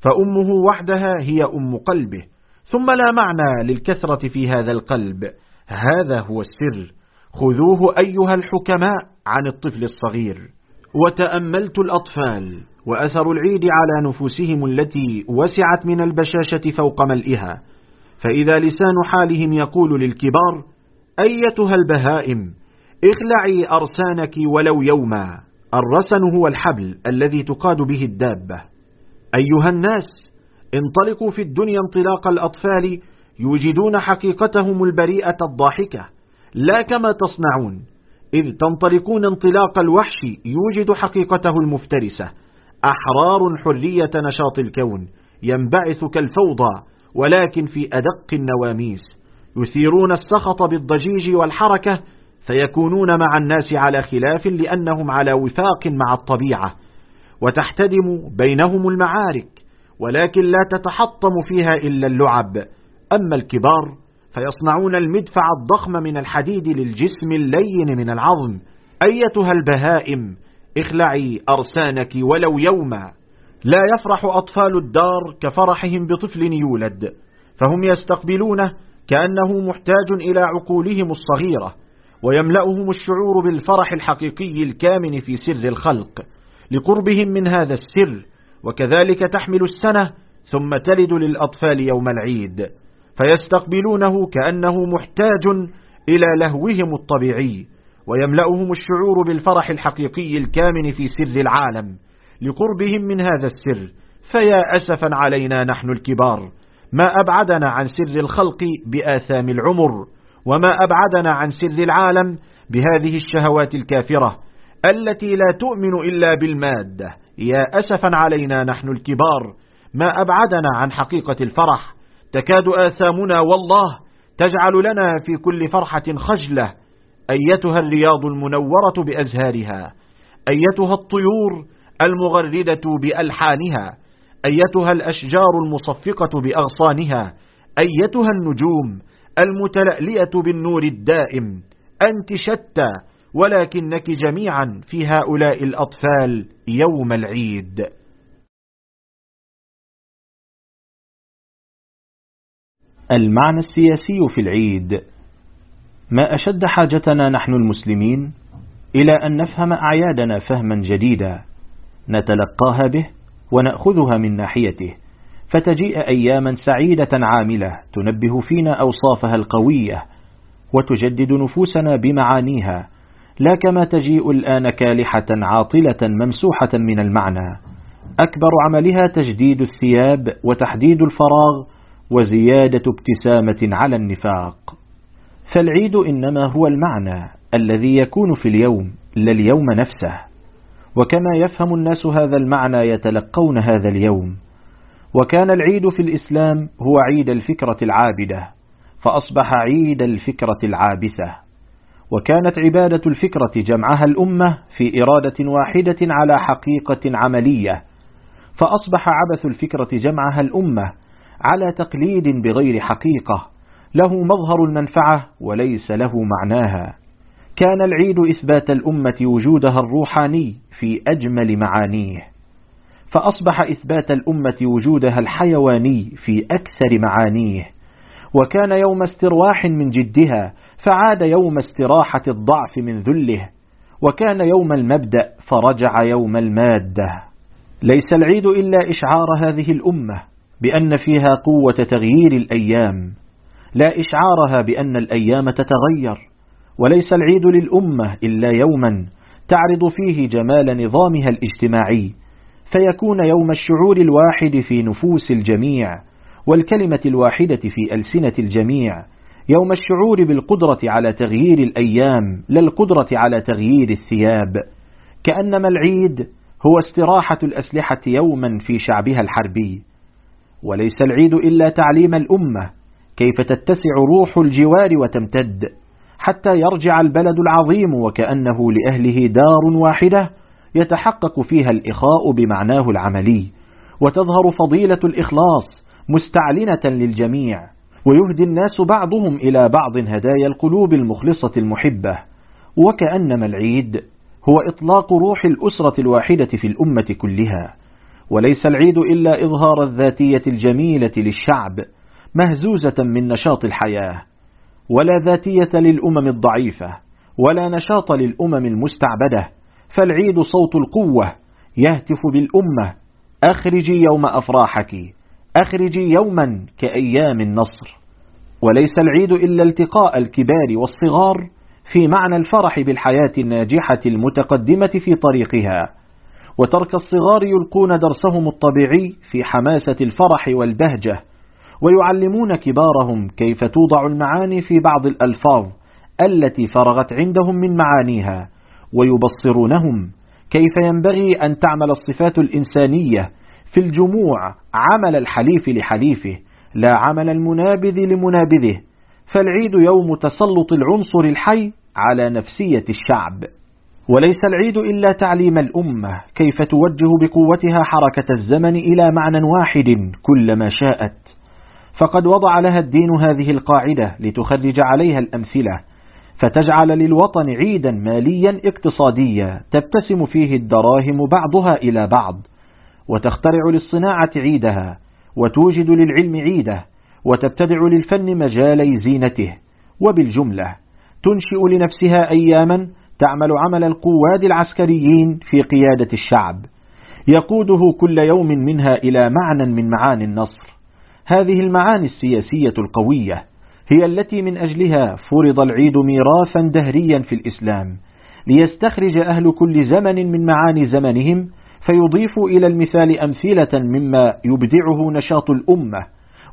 فأمه وحدها هي أم قلبه. ثم لا معنى للكثرة في هذا القلب. هذا هو السر. خذوه أيها الحكماء عن الطفل الصغير. وتأملت الأطفال وأثر العيد على نفوسهم التي وسعت من البشاشة فوق ملئها. فإذا لسان حالهم يقول للكبار أيتها البهائم اخلعي أرسانك ولو يوما. الرسن هو الحبل الذي تقاد به الدابة. أيها الناس انطلقوا في الدنيا انطلاق الأطفال يوجدون حقيقتهم البريئة الضاحكة. لا كما تصنعون. إذ تنطلقون انطلاق الوحش يوجد حقيقته المفترسة. أحرار حرية نشاط الكون. ينبعث كالفوضى ولكن في أدق النواميس. يثيرون السخط بالضجيج والحركة. فيكونون مع الناس على خلاف لأنهم على وفاق مع الطبيعة. وتحتدم بينهم المعارك. ولكن لا تتحطم فيها إلا اللعب. أما الكبار فيصنعون المدفع الضخم من الحديد للجسم اللين من العظم. أيتها البهائم اخلعي أرسانك ولو يوما. لا يفرح أطفال الدار كفرحهم بطفل يولد فهم يستقبلونه كأنه محتاج إلى عقولهم الصغيرة ويملأهم الشعور بالفرح الحقيقي الكامن في سر الخلق. لقربهم من هذا السر وكذلك تحمل السنة ثم تلد للأطفال يوم العيد. فيستقبلونه كأنه محتاج إلى لهوهم الطبيعي ويملأهم الشعور بالفرح الحقيقي الكامن في سر العالم لقربهم من هذا السر. فيا أسفا علينا نحن الكبار ما أبعدنا عن سر الخلق بآثام العمر وما أبعدنا عن سر العالم بهذه الشهوات الكافرة التي لا تؤمن إلا بالمادة. يا أسفا علينا نحن الكبار ما أبعدنا عن حقيقة الفرح تكاد آثامنا والله تجعل لنا في كل فرحة خجلة. أيتها الرياض المنورة بأزهارها. أيتها الطيور المغردة بألحانها. أيتها الأشجار المصفقة بأغصانها. أيتها النجوم المتلألئة بالنور الدائم. أنت شتى ولكنك جميعا في هؤلاء الأطفال يوم العيد. المعنى السياسي في العيد. ما أشد حاجتنا نحن المسلمين إلى أن نفهم أعيادنا فهما جديدا نتلقاها به ونأخذها من ناحيته. فتجيء أياما سعيدة عاملة تنبه فينا أوصافها القوية وتجدد نفوسنا بمعانيها لا كما تجيء الآن كالحة عاطلة ممسوحة من المعنى. أكبر عملها تجديد الثياب وتحديد الفراغ وزيادة ابتسامة على النفاق. فالعيد إنما هو المعنى الذي يكون في اليوم لا اليوم نفسه. وكما يفهم الناس هذا المعنى يتلقون هذا اليوم. وكان العيد في الإسلام هو عيد الفكرة العابدة فأصبح عيد الفكرة العابثة. وكانت عبادة الفكرة جمعها الأمة في إرادة واحدة على حقيقة عملية فأصبح عبث الفكرة جمعها الأمة على تقليد بغير حقيقة. له مظهر المنفعة وليس له معناها. كان العيد إثبات الأمة وجودها الروحاني في أجمل معانيه. فأصبح إثبات الأمة وجودها الحيواني في أكثر معانيه. وكان يوم استرواح من جدها فعاد يوم استراحة الضعف من ذله. وكان يوم المبدأ فرجع يوم المادة. ليس العيد إلا إشعار هذه الأمة. بأن فيها قوة تغيير الأيام لا إشعارها بأن الأيام تتغير وليس العيد للأمة إلا يوما تعرض فيه جمال نظامها الاجتماعي فيكون يوم الشعور الواحد في نفوس الجميع والكلمة الواحدة في ألسنة الجميع يوم الشعور بالقدرة على تغيير الأيام لا القدرة على تغيير الثياب كأنما العيد هو استراحة الأسلحة يوما في شعبها الحربي. وليس العيد إلا تعليم الأمة كيف تتسع روح الجوار وتمتد حتى يرجع البلد العظيم وكأنه لأهله دار واحدة يتحقق فيها الإخاء بمعناه العملي وتظهر فضيلة الإخلاص مستعلنة للجميع ويهدي الناس بعضهم إلى بعض هدايا القلوب المخلصة المحبة وكأنما العيد هو إطلاق روح الأسرة الواحدة في الأمة كلها. وليس العيد إلا إظهار الذاتية الجميلة للشعب مهزوزة من نشاط الحياة ولا ذاتية للأمم الضعيفة ولا نشاط للأمم المستعبدة فالعيد صوت القوة يهتف بالأمة أخرجي يوم أفراحك أخرجي يوما كأيام النصر. وليس العيد إلا التقاء الكبار والصغار في معنى الفرح بالحياة الناجحة المتقدمة في طريقها. وترك الصغار يلقون درسهم الطبيعي في حماسة الفرح والبهجة ويعلمون كبارهم كيف توضع المعاني في بعض الألفاظ التي فرغت عندهم من معانيها ويبصرونهم كيف ينبغي أن تعمل الصفات الإنسانية في الجموع عمل الحليف لحليفه لا عمل المنابذ لمنابذه فالعيد يوم تسلط العنصر الحي على نفسية الشعب. وليس العيد إلا تعليم الأمة كيف توجه بقوتها حركة الزمن إلى معنى واحد كلما شاءت؟ فقد وضع لها الدين هذه القاعدة لتخرج عليها الأمثلة فتجعل للوطن عيدا ماليا اقتصاديا تبتسم فيه الدراهم بعضها إلى بعض وتخترع للصناعة عيدها وتوجد للعلم عيده وتبتدع للفن مجالي زينته وبالجملة تنشئ لنفسها أياما تعمل عمل القواد العسكريين في قيادة الشعب. يقوده كل يوم منها إلى معنى من معاني النصر. هذه المعاني السياسية القوية هي التي من أجلها فرض العيد ميراثا دهريا في الإسلام ليستخرج أهل كل زمن من معاني زمنهم فيضيفوا إلى المثال أمثلة مما يبدعه نشاط الأمة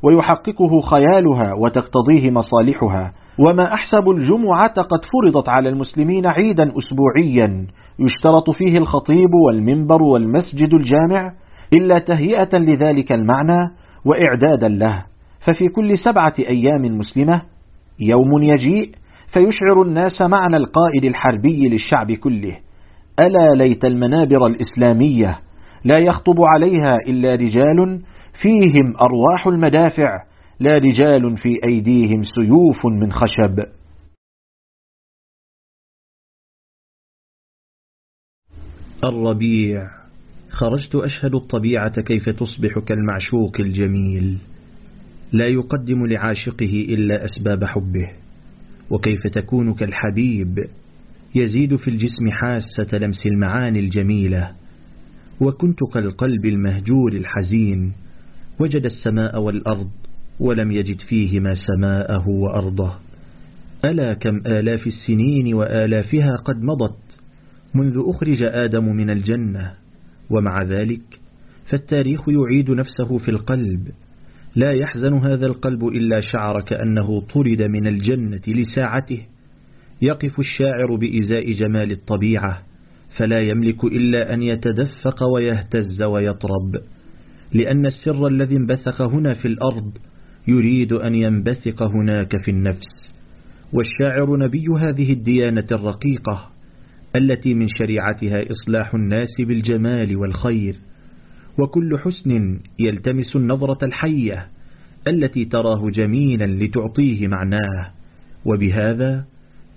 ويحققه خيالها وتقتضيه مصالحها. وما أحسب الجمعة قد فرضت على المسلمين عيدا أسبوعيا. يشترط فيه الخطيب والمنبر والمسجد الجامع إلا تهيئة لذلك المعنى وإعدادا له. ففي كل سبعة أيام مسلمة يوم يجيء فيشعر الناس معنى القائد الحربي للشعب كله. ألا ليت المنابر الإسلامية لا يخطب عليها إلا رجال فيهم أرواح المدافع لا رجال في أيديهم سيوف من خشب. الربيع. خرجت أشهد الطبيعة كيف تصبح كالمعشوق الجميل. لا يقدم لعاشقه إلا أسباب حبه. وكيف تكون كالحبيب. يزيد في الجسم حاسة لمس المعاني الجميلة. وكنت كالقلب المهجور الحزين. وجد السماء والأرض ولم يجد فيهما سماءه وأرضه. ألا كم آلاف السنين وآلافها قد مضت منذ أخرج آدم من الجنة. ومع ذلك فالتاريخ يعيد نفسه في القلب. لا يحزن هذا القلب إلا شعر كأنه طرد من الجنة لساعته. يقف الشاعر بإزاء جمال الطبيعة فلا يملك إلا أن يتدفق ويهتز ويطرب. لأن السر الذي انبثق هنا في الأرض يريد أن ينبثق هناك في النفس. والشاعر نبي هذه الديانة الرقيقة التي من شريعتها إصلاح الناس بالجمال والخير. وكل حسن يلتمس النظرة الحية التي تراه جميلا لتعطيه معناه. وبهذا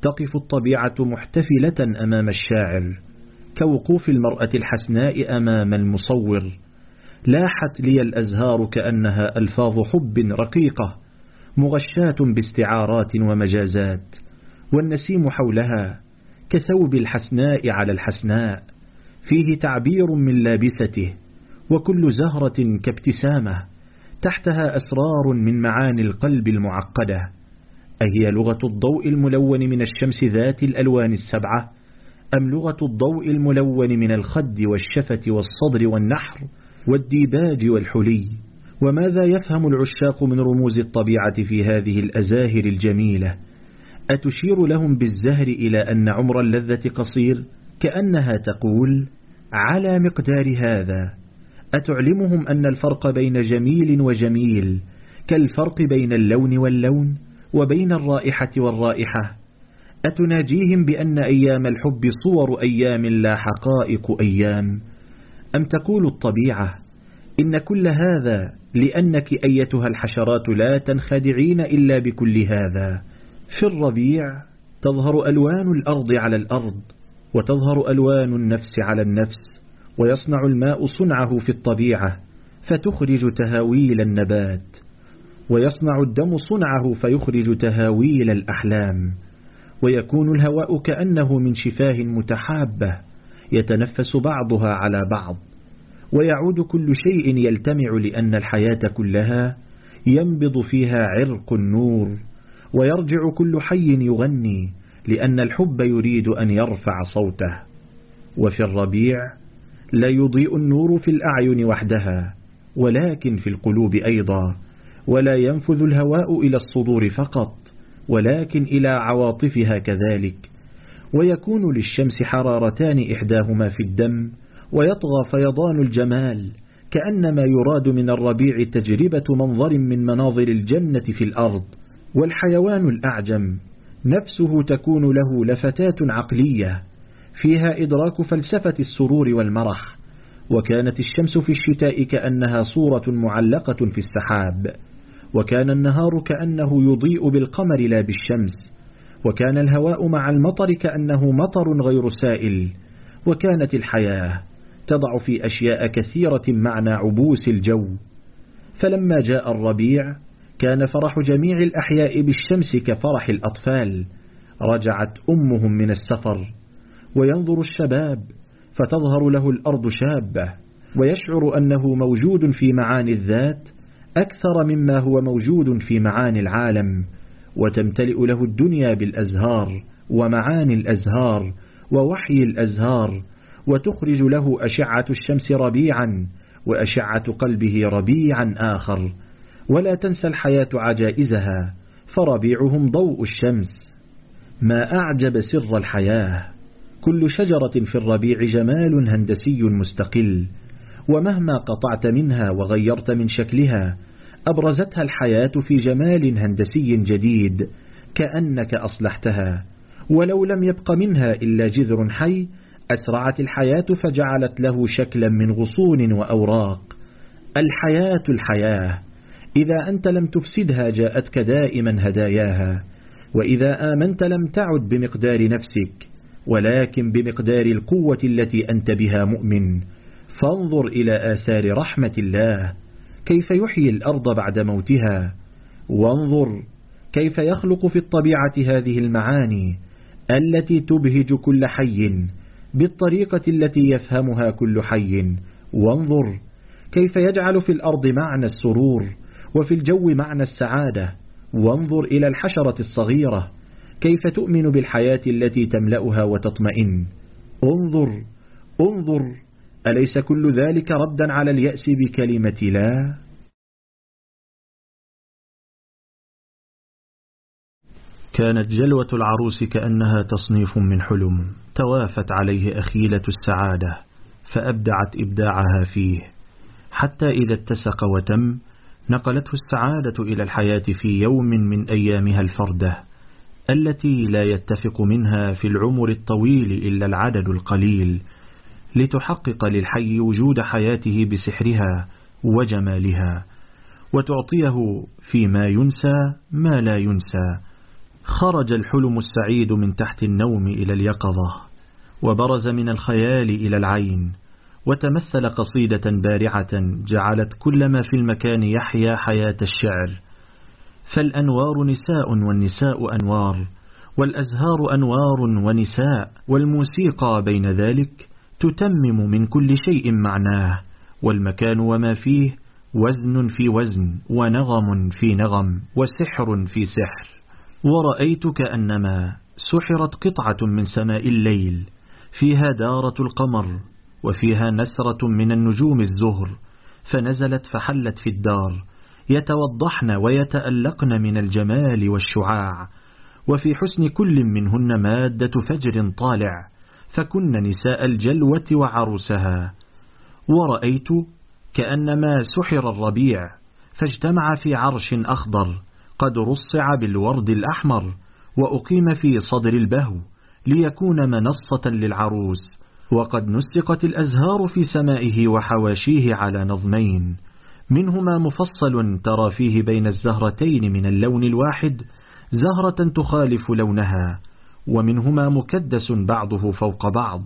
تقف الطبيعة محتفلة أمام الشاعر كوقوف المرأة الحسناء أمام المصور. لاحت لي الأزهار كأنها ألفاظ حب رقيقة مغشاة باستعارات ومجازات والنسيم حولها كثوب الحسناء على الحسناء فيه تعبير من لابثته وكل زهرة كابتسامة تحتها أسرار من معاني القلب المعقدة أهي لغة الضوء الملون من الشمس ذات الألوان السبعة؟ أم لغة الضوء الملون من الخد والشفة والصدر والنحر؟ والديباج والحلي وماذا يفهم العشاق من رموز الطبيعة في هذه الأزاهر الجميلة؟ أتشير لهم بالزهر إلى أن عمر اللذة قصير كأنها تقول على مقدار هذا أتعلمهم أن الفرق بين جميل وجميل كالفرق بين اللون واللون وبين الرائحة والرائحة؟ أتناجيهم بأن أيام الحب صور أيام لا حقائق أيام أم تقول الطبيعة إن كل هذا لأنك أيتها الحشرات لا تنخدعين إلا بكل هذا؟ في الربيع تظهر ألوان الأرض على الأرض وتظهر ألوان النفس على النفس ويصنع الماء صنعه في الطبيعة فتخرج تهاويل النبات ويصنع الدم صنعه فيخرج تهاويل الأحلام ويكون الهواء كأنه من شفاه متحابة. يتنفس بعضها على بعض. ويعود كل شيء يلتمع لأن الحياة كلها ينبض فيها عرق النور. ويرجع كل حي يغني لأن الحب يريد أن يرفع صوته. وفي الربيع لا يضيء النور في الأعين وحدها ولكن في القلوب أيضا. ولا ينفذ الهواء إلى الصدور فقط ولكن إلى عواطفها كذلك. ويكون للشمس حرارتان إحداهما في الدم ويطغى فيضان الجمال كأنما يراد من الربيع تجربة منظر من مناظر الجنة في الأرض والحيوان الأعجم. نفسه تكون له لفتات عقلية فيها إدراك فلسفة السرور والمرح وكانت الشمس في الشتاء كأنها صورة معلقة في السحاب وكان النهار كأنه يضيء بالقمر لا بالشمس. وكان الهواء مع المطر كأنه مطر غير سائل وكانت الحياة تضع في أشياء كثيرة معنى عبوس الجو. فلما جاء الربيع كان فرح جميع الأحياء بالشمس كفرح الأطفال. رجعت أمهم من السفر وينظر الشباب فتظهر له الأرض شابة. ويشعر أنه موجود في معاني الذات أكثر مما هو موجود في معاني العالم. وتمتلئ له الدنيا بالأزهار ومعاني الأزهار ووحي الأزهار وتخرج له أشعة الشمس ربيعا وأشعة قلبه ربيعا آخر. ولا تنسى الحياة عجائزها فربيعهم ضوء الشمس. ما أعجب سر الحياة كل شجرة في الربيع جمال هندسي مستقل. ومهما قطعت منها وغيرت من شكلها أبرزتها الحياة في جمال هندسي جديد كأنك أصلحتها. ولو لم يبق منها إلا جذر حي أسرعت الحياة فجعلت له شكلا من غصون وأوراق. الحياة الحياة. إذا أنت لم تفسدها جاءتك دائما هداياها. وإذا آمنت لم تعد بمقدار نفسك ولكن بمقدار القوة التي أنت بها مؤمن. فانظر إلى آثار رحمة الله. كيف يحيي الأرض بعد موتها؟ وانظر كيف يخلق في الطبيعة هذه المعاني التي تبهج كل حي بالطريقة التي يفهمها كل حي. وانظر كيف يجعل في الأرض معنى السرور وفي الجو معنى السعادة. وانظر إلى الحشرة الصغيرة كيف تؤمن بالحياة التي تملأها وتطمئن. انظر انظر أليس كل ذلك ردا على اليأس بكلمة لا؟ كانت جلوة العروس كأنها تصنيف من حلم توافت عليه أخيلة السعادة فأبدعت إبداعها فيه حتى إذا اتسق وتم نقلته السعادة إلى الحياة في يوم من أيامها الفردة التي لا يتفق منها في العمر الطويل إلا العدد القليل لتحقق للحي وجود حياته بسحرها وجمالها وتعطيه فيما ينسى ما لا ينسى. خرج الحلم السعيد من تحت النوم إلى اليقظة وبرز من الخيال إلى العين وتمثل قصيدة بارعة جعلت كل ما في المكان يحيا حياة الشعر. فالأنوار نساء والنساء أنوار والأزهار أنوار ونساء والموسيقى بين ذلك تتمم من كل شيء معناه والمكان وما فيه وزن في وزن ونغم في نغم وسحر في سحر. ورأيت كأنما سحرت قطعة من سماء الليل فيها دارة القمر وفيها نسرة من النجوم الزهر فنزلت فحلت في الدار يتوضحن ويتألقن من الجمال والشعاع وفي حسن كل منهن مادة فجر طالع فكن نساء الجلوة وعروسها. ورأيت كأنما سحر الربيع فاجتمع في عرش أخضر قد رصع بالورد الأحمر وأقيم في صدر البهو ليكون منصة للعروس. وقد نسقت الأزهار في سمائه وحواشيه على نظمين. منهما مفصل ترى فيه بين الزهرتين من اللون الواحد زهرة تخالف لونها. ومنهما مكدس بعضه فوق بعض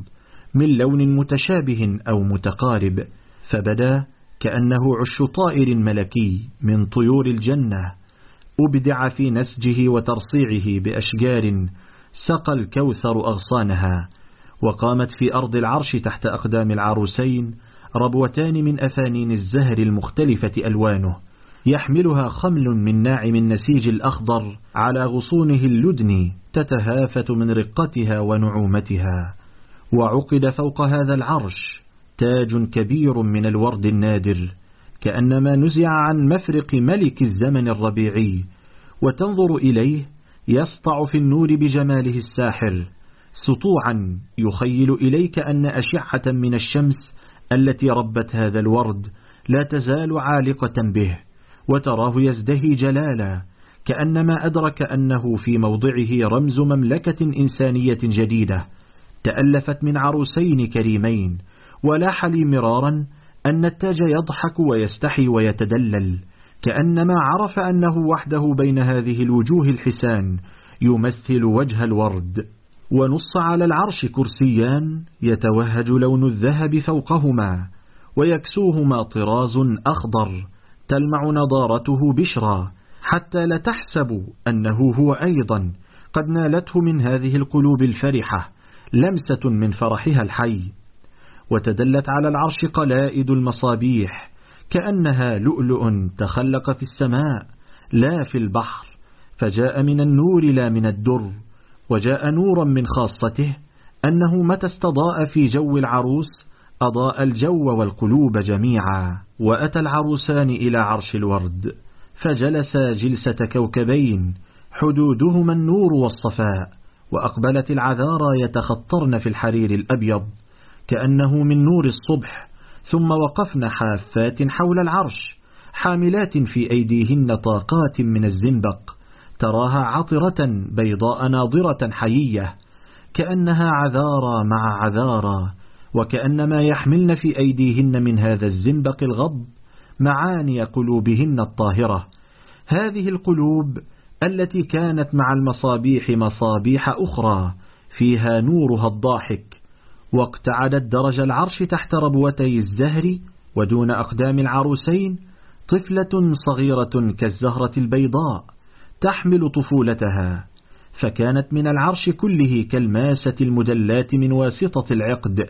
من لون متشابه أو متقارب فبدا كأنه عش طائر ملكي من طيور الجنة أبدع في نسجه وترصيعه بأشجار سقى الكوثر أغصانها وقامت في أرض العرش تحت أقدام العروسين ربوتان من أفانين الزهر المختلفة ألوانه. يحملها خمل من ناعم النسيج الأخضر على غصونه اللدن تتهافت من رقتها ونعومتها. وعقد فوق هذا العرش تاج كبير من الورد النادر كأنما نزع عن مفرق ملك الزمن الربيعي. وتنظر إليه يسطع في النور بجماله الساحر سطوعا يخيل إليك أن أشعة من الشمس التي ربت هذا الورد لا تزال عالقة به. وتراه يزدهي جلالا كأنما أدرك أنه في موضعه رمز مملكة إنسانية جديدة تألفت من عروسين كريمين ولاح لي مرارا أن التاج يضحك ويستحي ويتدلل كأنما عرف أنه وحده بين هذه الوجوه الحسان يمثل وجه الورد. ونص على العرش كرسيان يتوهج لون الذهب فوقهما ويكسوهما طراز أخضر تلمع نضارته بشرا حتى لتحسب أنه هو أيضا. قد نالته من هذه القلوب الفرحة لمسة من فرحها الحي. وتدلت على العرش قلائد المصابيح كأنها لؤلؤ تخلق في السماء لا في البحر. فجاء من النور لا من الدر وجاء نورا من خاصته أنه متى استضاء في جو العروس أضاء الجو والقلوب جميعا وأتى العروسان إلى عرش الورد فجلسا جلسة كوكبين حدودهما النور والصفاء وأقبلت العذارى يتخطرن في الحرير الأبيض كأنه من نور الصبح ثم وقفن حافات حول العرش حاملات في أيديهن طاقات من الزنبق تراها عطرة بيضاء ناظرة حيية كأنها عذارى مع عذارى وكأنما يحملن في أيديهن من هذا الزنبق الغض معاني قلوبهن الطاهرة. هذه القلوب التي كانت مع المصابيح مصابيح أخرى فيها نورها الضاحك واقتعدت درج العرش تحت ربوتي الزهر ودون أقدام العروسين طفلة صغيرة كالزهرة البيضاء تحمل طفولتها. فكانت من العرش كله كالماسة المدلات من واسطة العقد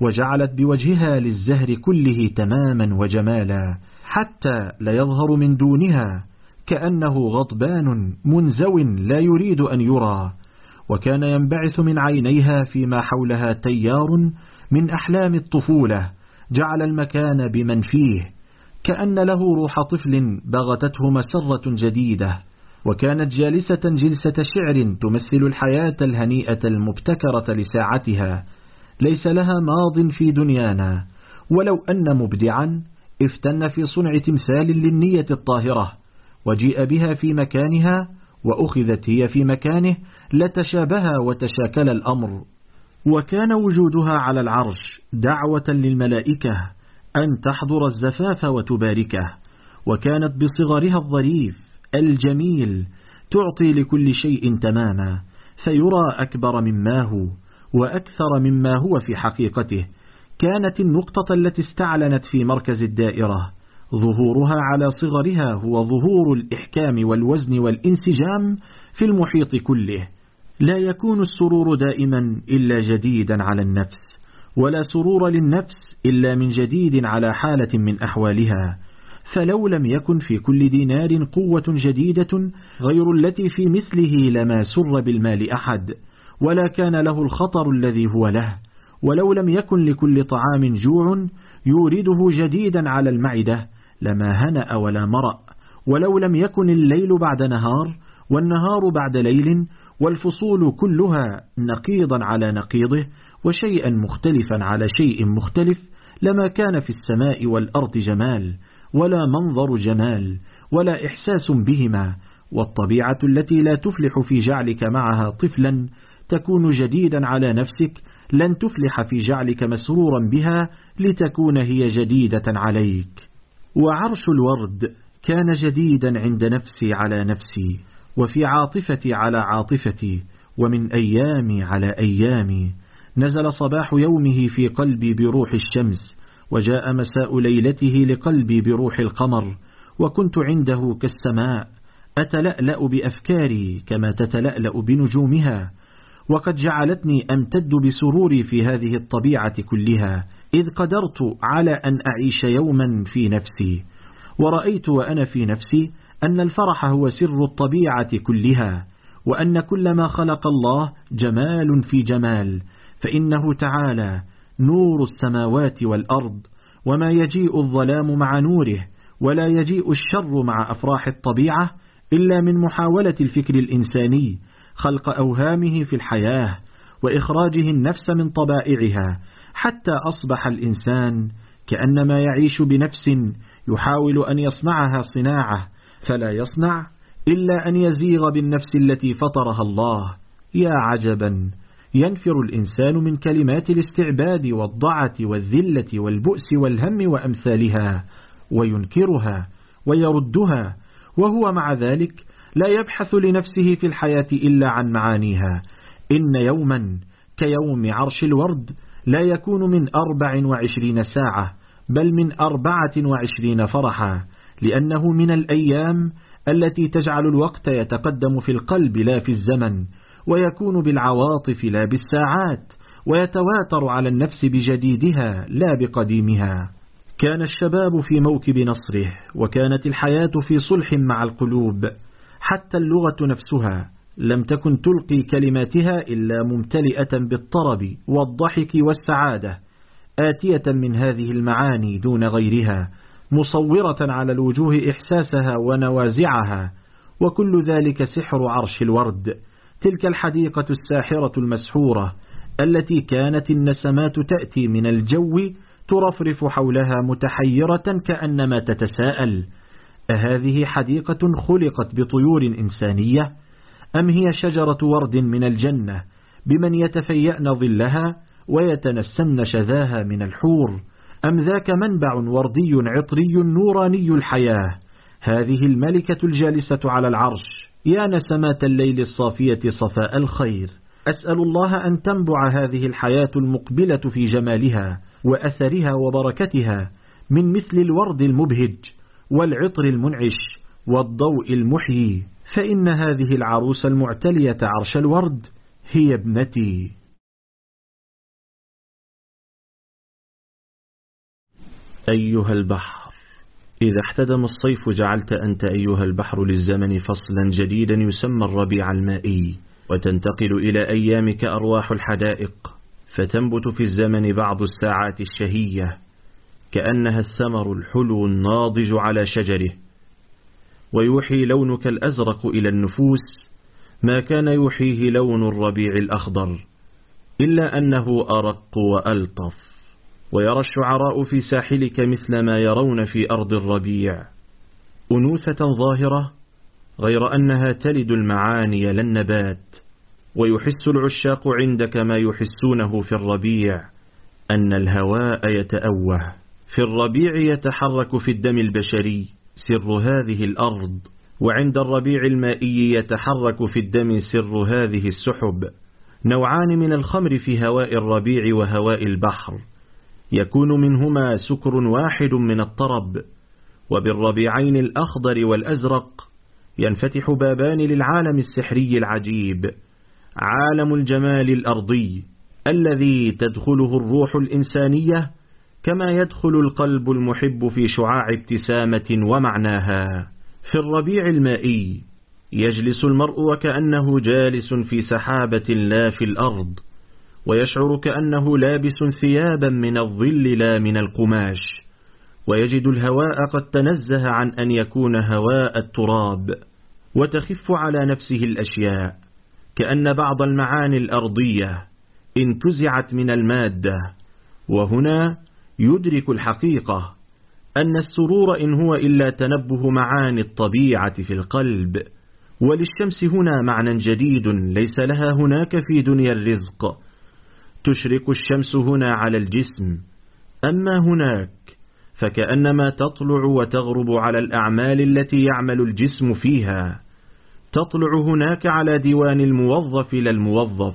وجعلت بوجهها للزهر كله تماما وجمالا حتى ليظهر من دونها كأنه غضبان منزو لا يريد أن يرى وكان ينبعث من عينيها فيما حولها تيار من أحلام الطفولة جعل المكان بمن فيه كأن له روح طفل بغتته مسرة جديدة وكانت جالسة جلسة شعر تمثل الحياة الهنيئة المبتكرة لساعتها ليس لها ماض في دنيانا. ولو أن مبدعا افتن في صنع تمثال للنية الطاهرة وجيء بها في مكانها وأخذت هي في مكانه لتشابه وتشاكل الأمر. وكان وجودها على العرش دعوة للملائكة أن تحضر الزفاف وتباركه. وكانت بصغرها الظريف الجميل تعطي لكل شيء تماما فيرى أكبر مما هو. وأكثر مما هو في حقيقته كانت النقطة التي استعلنت في مركز الدائرة. ظهورها على صغرها هو ظهور الإحكام والوزن والانسجام في المحيط كله. لا يكون السرور دائما إلا جديدا على النفس ولا سرور للنفس إلا من جديد على حالة من أحوالها. فلو لم يكن في كل دينار قوة جديدة غير التي في مثله لما سر بالمال أحد. ولا كان له الخطر الذي هو له ولو لم يكن لكل طعام جوع يورده جديدا على المعدة لما هنأ ولا مرأ ولو لم يكن الليل بعد نهار والنهار بعد ليل والفصول كلها نقيضا على نقيضه وشيئا مختلفا على شيء مختلف لما كان في السماء والأرض جمال ولا منظر جمال ولا إحساس بهما والطبيعة التي لا تفلح في جعلك معها طفلا تكون جديدا على نفسك لن تفلح في جعلك مسرورا بها لتكون هي جديدة عليك. وعرش الورد كان جديدا عند نفسي على نفسي وفي عاطفتي على عاطفتي ومن أيامي على أيامي. نزل صباح يومه في قلبي بروح الشمس وجاء مساء ليلته لقلبي بروح القمر وكنت عنده كالسماء أتلألأ بأفكاري كما تتلألأ بنجومها. وقد جعلتني أمتد بسروري في هذه الطبيعة كلها إذ قدرت على أن أعيش يوما في نفسي. ورأيت وأنا في نفسي أن الفرح هو سر الطبيعة كلها وأن كل ما خلق الله جمال في جمال فإنه تعالى نور السماوات والأرض وما يجيء الظلام مع نوره ولا يجيء الشر مع أفراح الطبيعة إلا من محاولة الفكر الإنساني خلق أوهامه في الحياة وإخراجه النفس من طبائعها حتى أصبح الإنسان كأنما يعيش بنفس يحاول أن يصنعها صناعة فلا يصنع إلا أن يزيغ بالنفس التي فطرها الله. يا عجبا! ينفر الإنسان من كلمات الاستعباد والضعة والذلة والبؤس والهم وأمثالها وينكرها ويردها وهو مع ذلك لا يبحث لنفسه في الحياة إلا عن معانيها. إن يوما كيوم عرش الورد لا يكون من أربع وعشرين ساعة بل من أربعة وعشرين فرحا لأنه من الأيام التي تجعل الوقت يتقدم في القلب لا في الزمن ويكون بالعواطف لا بالساعات ويتواتر على النفس بجديدها لا بقديمها. كان الشباب في موكب نصره وكانت الحياة في صلح مع القلوب. حتى اللغة نفسها لم تكن تلقي كلماتها إلا ممتلئة بالطرب والضحك والسعادة آتية من هذه المعاني دون غيرها مصورة على الوجوه إحساسها ونوازعها وكل ذلك سحر عرش الورد تلك الحديقة الساحرة المسحورة التي كانت النسمات تأتي من الجو ترفرف حولها متحيرة كأنما تتساءل. أهذه حديقة خلقت بطيور إنسانية؟ أم هي شجرة ورد من الجنة بمن يتفيأن ظلها ويتنسمن شذاها من الحور؟ أم ذاك منبع وردي عطري نوراني الحياة؟ هذه الملكة الجالسة على العرش. يا نسمات الليل الصافية صفاء الخير. أسأل الله أن تنبع هذه الحياة المقبلة في جمالها وأثرها وبركتها من مثل الورد المبهج. والعطر المنعش والضوء المحيي فإن هذه العروس المعتلية عرش الورد هي ابنتي. أيها البحر إذا احتدم الصيف جعلت أنت أيها البحر للزمن فصلا جديدا يسمى الربيع المائي وتنتقل إلى أيامك أرواح الحدائق فتنبت في الزمن بعض الساعات الشهية كأنها الثمر الحلو الناضج على شجره ويوحي لونك الأزرق إلى النفوس ما كان يوحيه لون الربيع الأخضر إلا أنه أرق وألطف ويرى الشعراء في ساحلك مثل ما يرون في أرض الربيع. أنوثة ظاهرة غير أنها تلد المعاني للنبات ويحس العشاق عندك ما يحسونه في الربيع أن الهواء يتأوه. في الربيع يتحرك في الدم البشري سر هذه الأرض. وعند الربيع المائي يتحرك في الدم سر هذه السحب. نوعان من الخمر في هواء الربيع وهواء البحر. يكون منهما سكر واحد من الطرب. وبالربيعين الأخضر والأزرق ينفتح بابان للعالم السحري العجيب. عالم الجمال الأرضي الذي تدخله الروح الإنسانية كما يدخل القلب المحب في شعاع ابتسامة ومعناها. في الربيع المائي يجلس المرء وكأنه جالس في سحابة لا في الأرض ويشعر كأنه لابس ثيابا من الظل لا من القماش ويجد الهواء قد تنزه عن أن يكون هواء التراب وتخف على نفسه الأشياء كأن بعض المعاني الأرضية انتزعت من المادة وهنا يدرك الحقيقة أن السرور إن هو إلا تنبه معاني الطبيعة في القلب وللشمس هنا معنى جديد ليس لها هناك في دنيا الرزق. تشرق الشمس هنا على الجسم أما هناك فكأنما تطلع وتغرب على الأعمال التي يعمل الجسم فيها. تطلع هناك على ديوان الموظف للموظف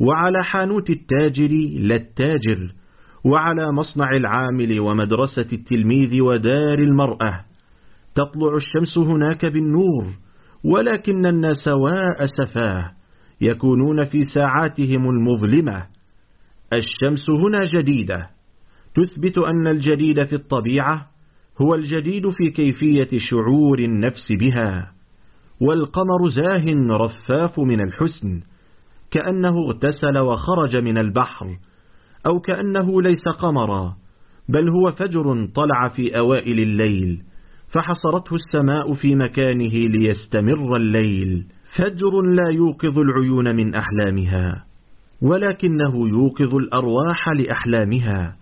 وعلى حانوت التاجر للتاجر وعلى مصنع العامل ومدرسة التلميذ ودار المرأة. تطلع الشمس هناك بالنور ولكن الناس واء سفاه. يكونون في ساعاتهم المظلمة. الشمس هنا جديدة. تثبت أن الجديد في الطبيعة هو الجديد في كيفية شعور النفس بها. والقمر زاه رفاف من الحسن كأنه اغتسل وخرج من البحر. أو كأنه ليس قمرا بل هو فجر طلع في أوائل الليل فحصرته السماء في مكانه ليستمر الليل. فجر لا يوقظ العيون من أحلامها ولكنه يوقظ الأرواح لأحلامها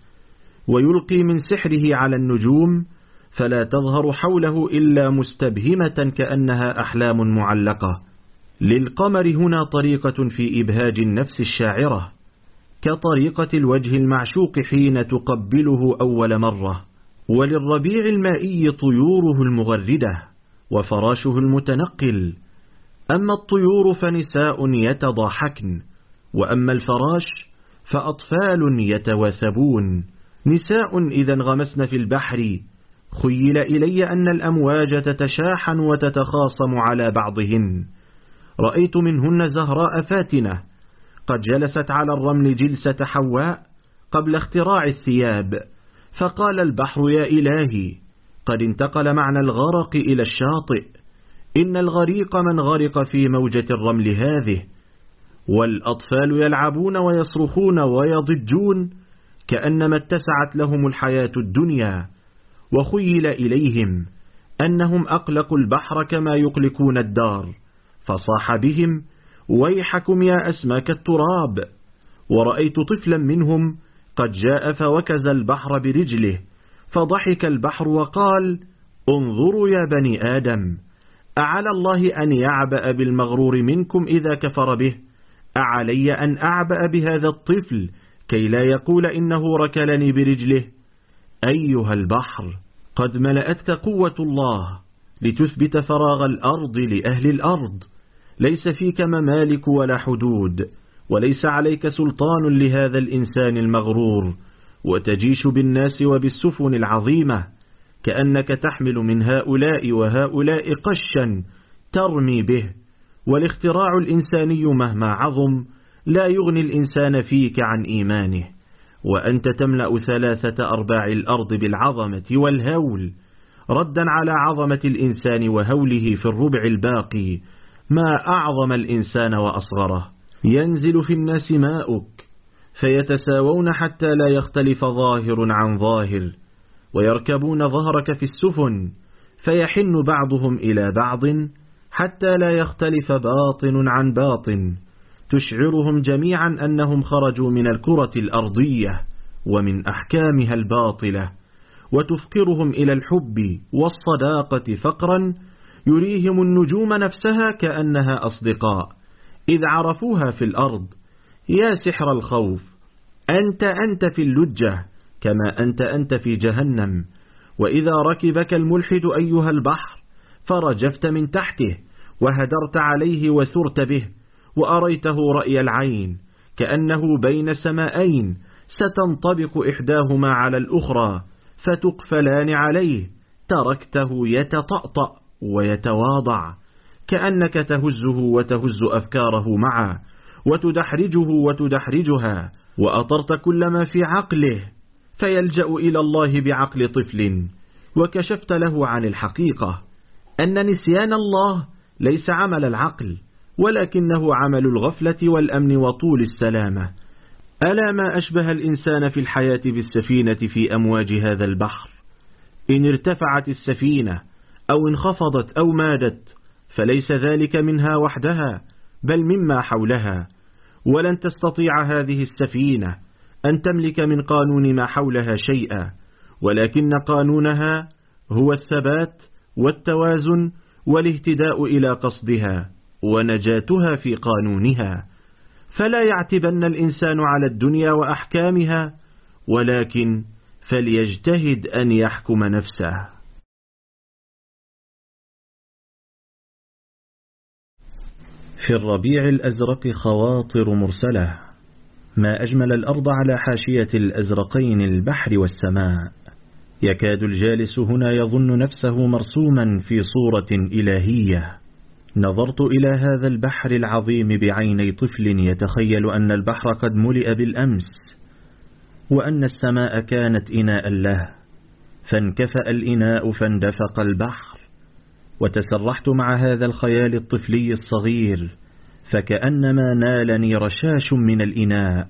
ويلقي من سحره على النجوم فلا تظهر حوله إلا مستبهمة كأنها أحلام معلقة. للقمر هنا طريقة في إبهاج النفس الشاعرة. كطريقة الوجه المعشوق حين تقبله أول مرة. وللربيع المائي طيوره المغردة وفراشه المتنقل. أما الطيور فنساء يتضاحكن وأما الفراش فأطفال يتواثبون نساء إذا انغمسن في البحر خيل إلي أن الأمواج تتشاحن وتتخاصم على بعضهن. رأيت منهن زهراء فاتنة قد جلست على الرمل جلسة حواء قبل اختراع الثياب فقال البحر يا إلهي قد انتقل معنى الغرق إلى الشاطئ إن الغريق من غرق في موجة الرمل هذه والأطفال يلعبون ويصرخون ويضجون كأنما اتسعت لهم الحياة الدنيا وخيل إليهم أنهم أقلقوا البحر كما يقلقون الدار فصاح بهم ويحكم يا أسماك التراب. ورأيت طفلا منهم قد جاء فوكز البحر برجله فضحك البحر وقال انظروا يا بني آدم أعلى الله أن يعبأ بالمغرور منكم إذا كفر به؟ أعلي أن أعبأ بهذا الطفل كي لا يقول إنه ركلني برجله؟ أيها البحر قد ملأتك قوة الله لتثبت فراغ الأرض لأهل الأرض. ليس فيك ممالك ولا حدود وليس عليك سلطان لهذا الإنسان المغرور وتجيش بالناس وبالسفن العظيمة كأنك تحمل من هؤلاء وهؤلاء قشا ترمي به والاختراع الإنساني مهما عظم لا يغني الإنسان فيك عن إيمانه وأنت تملأ ثلاثة أرباع الأرض بالعظمة والهول ردا على عظمة الإنسان وهوله في الربع الباقي ما أعظم الإنسان وأصغره. ينزل في الناس ماؤك فيتساوون حتى لا يختلف ظاهر عن ظاهر ويركبون ظهرك في السفن فيحن بعضهم إلى بعض حتى لا يختلف باطن عن باطن. تشعرهم جميعا أنهم خرجوا من الكرة الأرضية ومن أحكامها الباطلة وتفقرهم إلى الحب والصداقة فقرا يريهم النجوم نفسها كأنها أصدقاء. إذ عرفوها في الأرض يا سحر الخوف أنت أنت في اللجة كما أنت أنت في جهنم. وإذا ركبك الملحد أيها البحر فرجفت من تحته وهدرت عليه وثرت به وأريته رأي العين كأنه بين سمائين ستنطبق إحداهما على الأخرى فتقفلان عليه تركته يتطأطأ. ويتواضع. كأنك تهزه وتهز أفكاره معه وتدحرجه وتدحرجها وأطرت كل ما في عقله فيلجأ إلى الله بعقل طفل وكشفت له عن الحقيقة. أن نسيان الله ليس عمل العقل ولكنه عمل الغفلة والأمن وطول السلامة. ألا ما أشبه الإنسان في الحياة بالسفينة في أمواج هذا البحر؟ إن ارتفعت السفينة أو انخفضت أو مادت فليس ذلك منها وحدها بل مما حولها. ولن تستطيع هذه السفينة أن تملك من قانون ما حولها شيئا ولكن قانونها هو الثبات والتوازن والاهتداء إلى قصدها ونجاتها في قانونها. فلا يعتبن الإنسان على الدنيا وأحكامها ولكن فليجتهد أن يحكم نفسه. في الربيع الأزرق خواطر مرسلة. ما أجمل الأرض على حاشية الأزرقين البحر والسماء. يكاد الجالس هنا يظن نفسه مرسوما في صورة إلهية. نظرت إلى هذا البحر العظيم بعيني طفل يتخيل أن البحر قد ملئ بالأمس وأن السماء كانت إناء له. فانكفأ الإناء فاندفق البحر. وتسرحت مع هذا الخيال الطفلي الصغير فكأنما نالني رشاش من الإناء.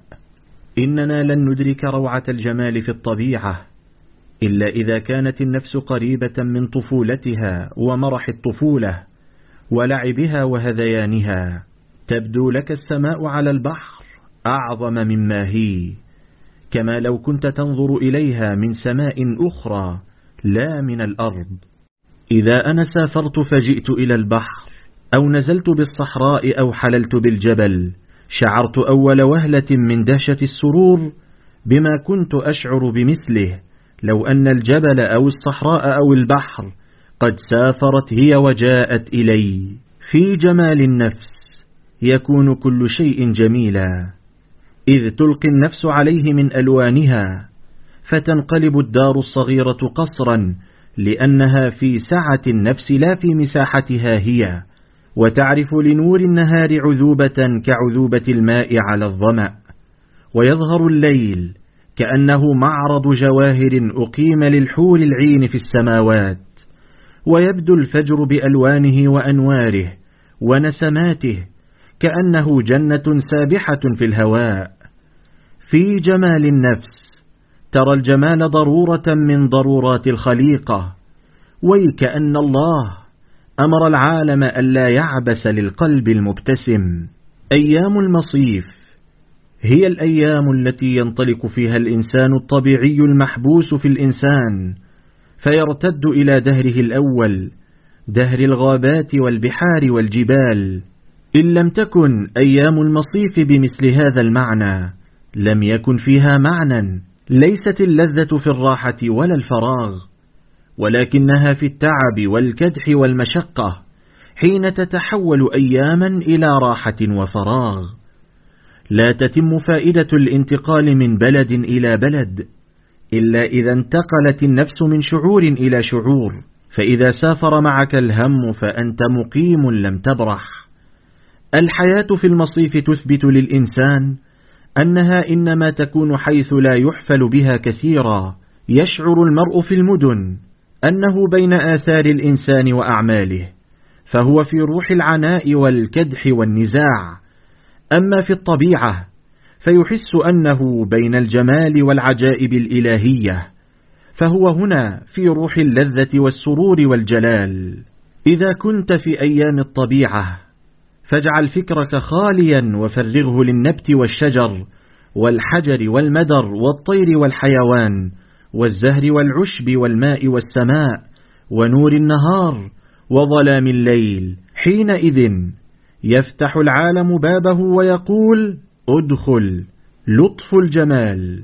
إننا لن ندرك روعة الجمال في الطبيعة إلا إذا كانت النفس قريبة من طفولتها ومرح الطفولة ولعبها وهذيانها. تبدو لك السماء على البحر أعظم مما هي كما لو كنت تنظر إليها من سماء أخرى لا من الأرض. إذا أنا سافرت فجئت إلى البحر أو نزلت بالصحراء أو حللت بالجبل شعرت أول وهلة من دهشة السرور بما كنت أشعر بمثله لو أن الجبل أو الصحراء أو البحر قد سافرت هي وجاءت إلي. في جمال النفس يكون كل شيء جميلا. إذ تلقي النفس عليه من ألوانها فتنقلب الدار الصغيرة قصرا لأنها في سعة النفس لا في مساحتها هي. وتعرف لنور النهار عذوبة كعذوبة الماء على الظمأ. ويظهر الليل كأنه معرض جواهر أقيم للحور العين في السماوات. ويبدو الفجر بألوانه وأنواره ونسماته كأنه جنة سابحة في الهواء. في جمال النفس ترى الجمال ضرورة من ضرورات الخليقة. ويكأن الله أمر العالم ألا يعبس للقلب المبتسم. أيام المصيف هي الأيام التي ينطلق فيها الإنسان الطبيعي المحبوس في الإنسان فيرتد إلى دهره الأول دهر الغابات والبحار والجبال. إن لم تكن أيام المصيف بمثل هذا المعنى لم يكن فيها معنى. ليست اللذة في الراحة ولا الفراغ ولكنها في التعب والكدح والمشقة حين تتحول أياما إلى راحة وفراغ. لا تتم فائدة الانتقال من بلد إلى بلد إلا إذا انتقلت النفس من شعور إلى شعور فإذا سافر معك الهم فأنت مقيم لم تبرح. الحياة في المصيف تثبت للإنسان أنها إنما تكون حيث لا يحفل بها كثيرا. يشعر المرء في المدن أنه بين آثار الإنسان وأعماله فهو في روح العناء والكدح والنزاع. أما في الطبيعة فيحس أنه بين الجمال والعجائب الإلهية فهو هنا في روح اللذة والسرور والجلال. إذا كنت في أيام الطبيعة فاجعل فكرك خاليا وفرغه للنبت والشجر والحجر والمدر والطير والحيوان والزهر والعشب والماء والسماء ونور النهار وظلام الليل. حينئذ يفتح العالم بابه ويقول أدخل لطف الجمال.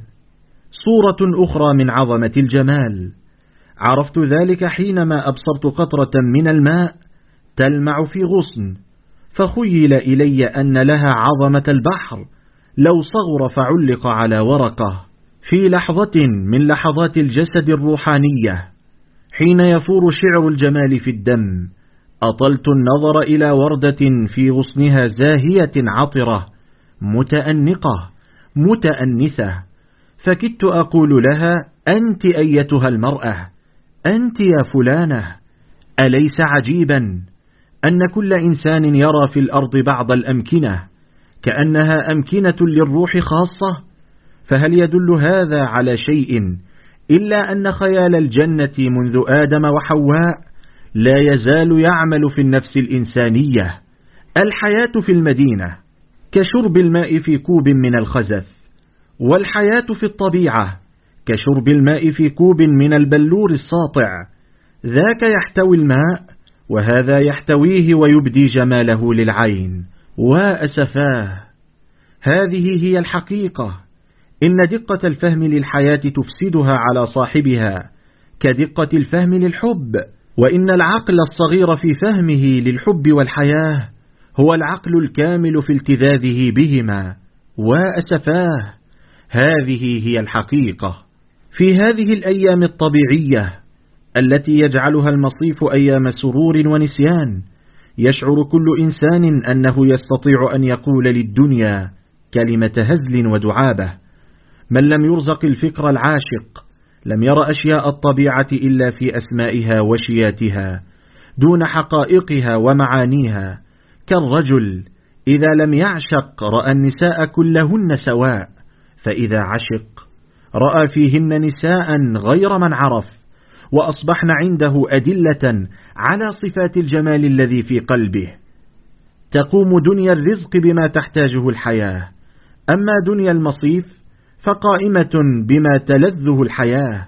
صورة أخرى من عظمة الجمال. عرفت ذلك حينما أبصرت قطرة من الماء تلمع في غصن فخيل إلي أن لها عظمة البحر لو صغر فعلق على ورقة. في لحظة من لحظات الجسد الروحانية حين يفور شعر الجمال في الدم أطلت النظر إلى وردة في غصنها زاهية عطرة متأنقة متأنسة. فكدت أقول لها أنت أيتها المرأة أنت يا فلانة أليس عجيبا؟ أن كل إنسان يرى في الأرض بعض الأمكنة كأنها أمكنة للروح خاصة فهل يدل هذا على شيء؟ إلا أن خيال الجنة منذ آدم وحواء لا يزال يعمل في النفس الإنسانية. الحياة في المدينة كشرب الماء في كوب من الخزف والحياة في الطبيعة كشرب الماء في كوب من البلور الساطع ذاك يحتوي الماء وهذا يحتويه ويبدي جماله للعين. وأسفاه. هذه هي الحقيقة. إن دقة الفهم للحياة تفسدها على صاحبها كدقة الفهم للحب. وإن العقل الصغير في فهمه للحب والحياة هو العقل الكامل في التذاذه بهما. وأسفاه. هذه هي الحقيقة. في هذه الأيام الطبيعية التي يجعلها المصيف أيام سرور ونسيان. يشعر كل إنسان أنه يستطيع أن يقول للدنيا كلمة هزل ودعابة. من لم يرزق الفكر العاشق لم ير أشياء الطبيعة إلا في أسمائها وشياتها دون حقائقها ومعانيها. كالرجل إذا لم يعشق رأى النساء كلهن سواء فإذا عشق رأى فيهن نساء غير من عرف. وأصبحن عنده أدلة على صفات الجمال الذي في قلبه. تقوم دنيا الرزق بما تحتاجه الحياة. أما دنيا المصيف فقائمة بما تلذه الحياة.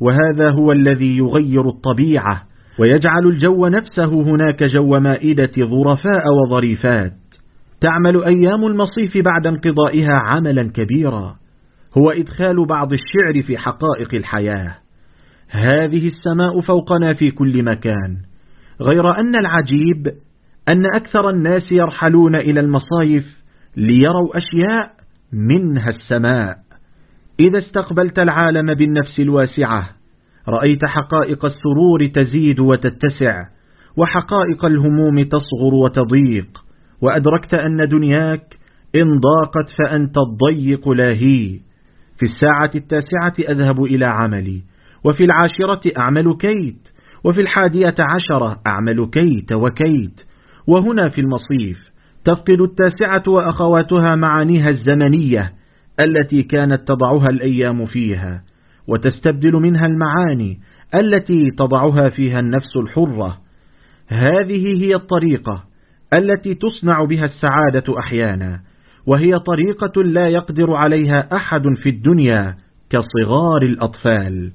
وهذا هو الذي يغير الطبيعة ويجعل الجو نفسه هناك جو مائدة ظرفاء وظريفات. تعمل أيام المصيف بعد انقضائها عملا كبيرا. هو إدخال بعض الشعر في حقائق الحياة. هذه السماء فوقنا في كل مكان. غير أن العجيب أن أكثر الناس يرحلون إلى المصايف ليروا أشياء منها السماء. إذا استقبلت العالم بالنفس الواسعة رأيت حقائق السرور تزيد وتتسع وحقائق الهموم تصغر وتضيق وأدركت أن دنياك إن ضاقت فأنت الضيق لاهي في الساعة التاسعة أذهب إلى عملي. وفي العاشرة أعمل كيت وفي الحادية عشرة أعمل كيت وكيت. وهنا في المصيف تفقد التاسعة وأخواتها معانيها الزمنية التي كانت تضعها الأيام فيها وتستبدل منها المعاني التي تضعها فيها النفس الحرة. هذه هي الطريقة التي تصنع بها السعادة أحيانا وهي طريقة لا يقدر عليها أحد في الدنيا كصغار الأطفال.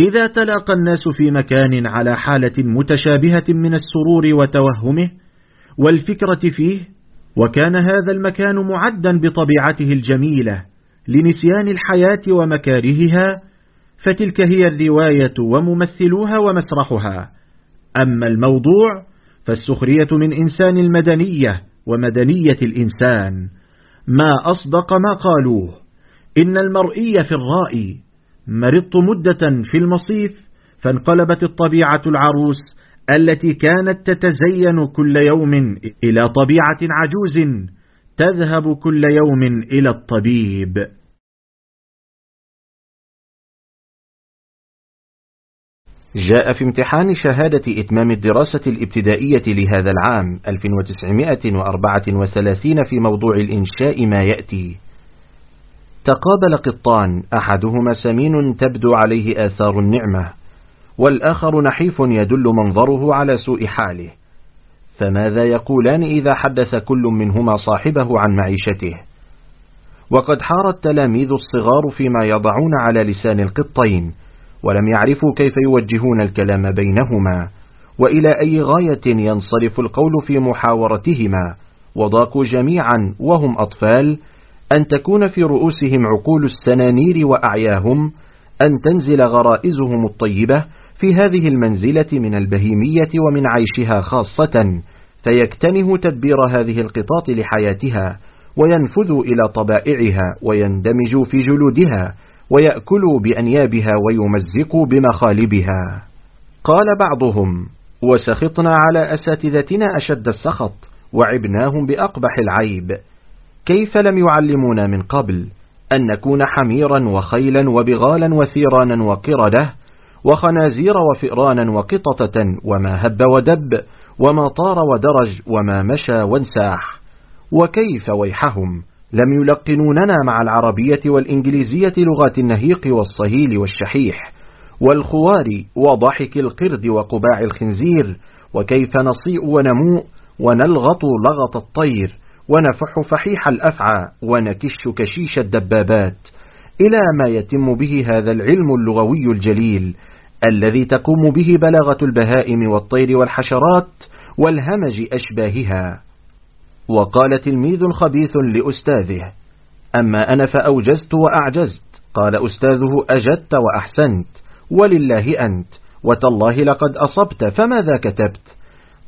إذا تلاقى الناس في مكان على حالة متشابهة من السرور وتوهمه والفكرة فيه وكان هذا المكان معدا بطبيعته الجميلة لنسيان الحياة ومكارهها فتلك هي الرواية وممثلوها ومسرحها. أما الموضوع فالسخرية من إنسان المدنية ومدنية الإنسان. ما أصدق ما قالوه. إن المرئي في الرائي مرضت مدة في المصيف فانقلبت الطبيعة العروس التي كانت تتزين كل يوم إلى طبيعة عجوز تذهب كل يوم إلى الطبيب. جاء في امتحان شهادة إتمام الدراسة الابتدائية لهذا العام 1934 في موضوع الإنشاء ما يأتي. تقابل قطان أحدهما سمين تبدو عليه آثار النعمة والآخر نحيف يدل منظره على سوء حاله. فماذا يقولان إذا حدث كل منهما صاحبه عن معيشته؟ وقد حار التلاميذ الصغار فيما يضعون على لسان القطين ولم يعرفوا كيف يوجهون الكلام بينهما وإلى أي غاية ينصرف القول في محاورتهما وضاقوا جميعا وهم أطفال أن تكون في رؤوسهم عقول السنانير وأعياهم أن تنزل غرائزهم الطيبة في هذه المنزلة من البهيمية ومن عيشها خاصة فيكتنه تدبير هذه القطاط لحياتها وينفذ إلى طبائعها ويندمج في جلودها ويأكلوا بأنيابها ويمزقوا بمخالبها. قال بعضهم وسخطنا على أساتذتنا أشد السخط وعبناهم بأقبح العيب كيف لم يعلمونا من قبل أن نكون حميرا وخيلا وبغالا وثيرانا وقردة وخنازير وفئرانا وقططة وما هب ودب وما طار ودرج وما مشى وانساح وكيف ويحهم لم يلقنوننا مع العربية والإنجليزية لغات النهيق والصهيل والشحيح والخوار وضحك القرد وقباع الخنزير وكيف نصيء ونموء ونلغط لغط الطير ونفح فحيح الأفعى ونكش كشيش الدبابات. إلى ما يتم به هذا العلم اللغوي الجليل الذي تقوم به بلاغة البهائم والطير والحشرات والهمج أشباهها. وقال تلميذ خبيث لأستاذه أما أنا فأوجزت وأعجزت. قال أستاذه أجدت وأحسنت. ولله أنت. وتالله لقد أصبت فماذا كتبت؟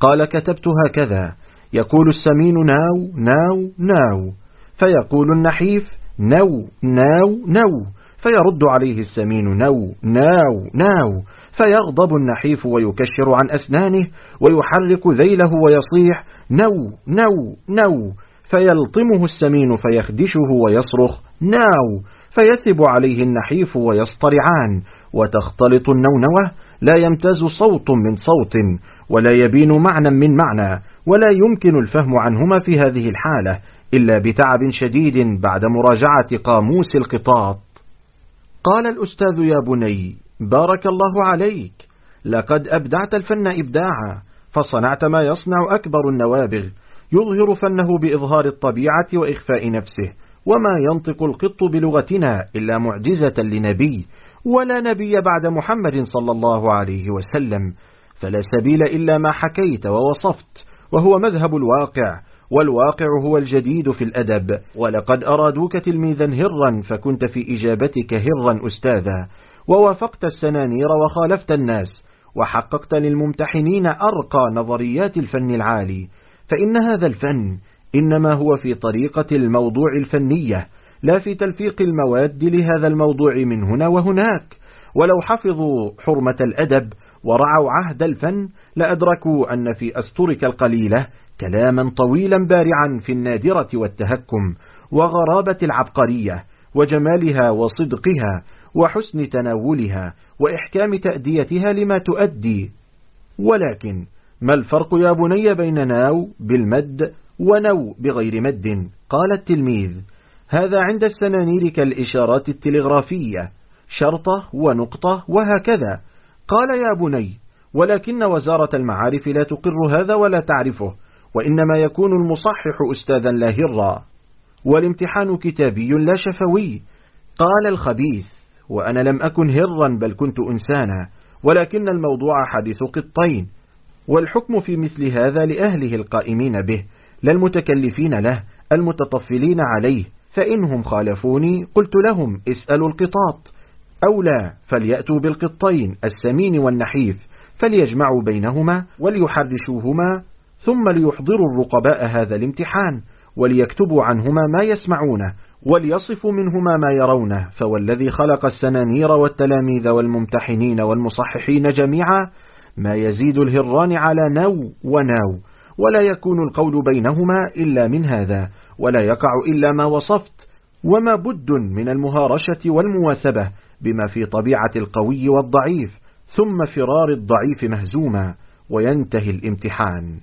قال كتبت هكذا يقول السمين ناو ناو ناو. فيقول النحيف نو ناو نو. فيرد عليه السمين نو ناو ناو. فيغضب النحيف ويكشر عن أسنانه ويحرك ذيله ويصيح نو نو نو. فيلطمه السمين فيخدشه ويصرخ ناو. فيثب عليه النحيف ويصطرعان. وتختلط النونوة لا يمتاز صوت من صوت ولا يبين معنى من معنى. ولا يمكن الفهم عنهما في هذه الحالة إلا بتعب شديد بعد مراجعة قاموس القطاط. قال الأستاذ يا بني بارك الله عليك. لقد أبدعت الفن إبداعا فصنعت ما يصنع أكبر النوابغ يظهر فنه بإظهار الطبيعة وإخفاء نفسه وما ينطق القط بلغتنا إلا معجزة لنبي ولا نبي بعد محمد صلى الله عليه وسلم فلا سبيل إلا ما حكيت ووصفت. وهو مذهب الواقع والواقع هو الجديد في الأدب. ولقد أرادوك تلميذا هرا فكنت في إجابتك هرا أستاذا ووافقت السنانير وخالفت الناس وحققت للممتحنين أرقى نظريات الفن العالي. فإن هذا الفن إنما هو في طريقة الموضوع الفنية لا في تلفيق المواد لهذا الموضوع من هنا وهناك. ولو حفظوا حرمة الأدب ورعوا عهد الفن لأدركوا أن في أسطرك القليلة كلاما طويلا بارعا في النادرة والتهكم وغرابة العبقرية وجمالها وصدقها وحسن تناولها وإحكام تأديتها لما تؤدي. ولكن ما الفرق يا بني بين ناو بالمد ونو بغير مد؟ قال التلميذ. هذا عند السنانير كالإشارات التلغرافية شرطة ونقطة وهكذا. قال يا بني ولكن وزارة المعارف لا تقر هذا ولا تعرفه وإنما يكون المصحح أستاذا لا هرا والامتحان كتابي لا شفوي. قال الخبيث وأنا لم أكن هرا بل كنت إنسانا ولكن الموضوع حديث قطين. والحكم في مثل هذا لأهله القائمين به لا المتكلفين له المتطفلين عليه فإنهم خالفوني قلت لهم اسألوا القطاط. أو لا فليأتوا بالقطين السمين والنحيف فليجمعوا بينهما وليحرشوهما ثم ليحضروا الرقباء هذا الامتحان وليكتبوا عنهما ما يسمعونه وليصفوا منهما ما يرونه فوالذي خلق السنانير والتلاميذ والممتحنين والمصححين جميعا ما يزيد الهران على نو وناو ولا يكون القول بينهما إلا من هذا ولا يقع إلا ما وصفت وما بد من المهارشة والمواسبة بما في طبيعة القوي والضعيف ثم فرار الضعيف مهزوما وينتهي الامتحان.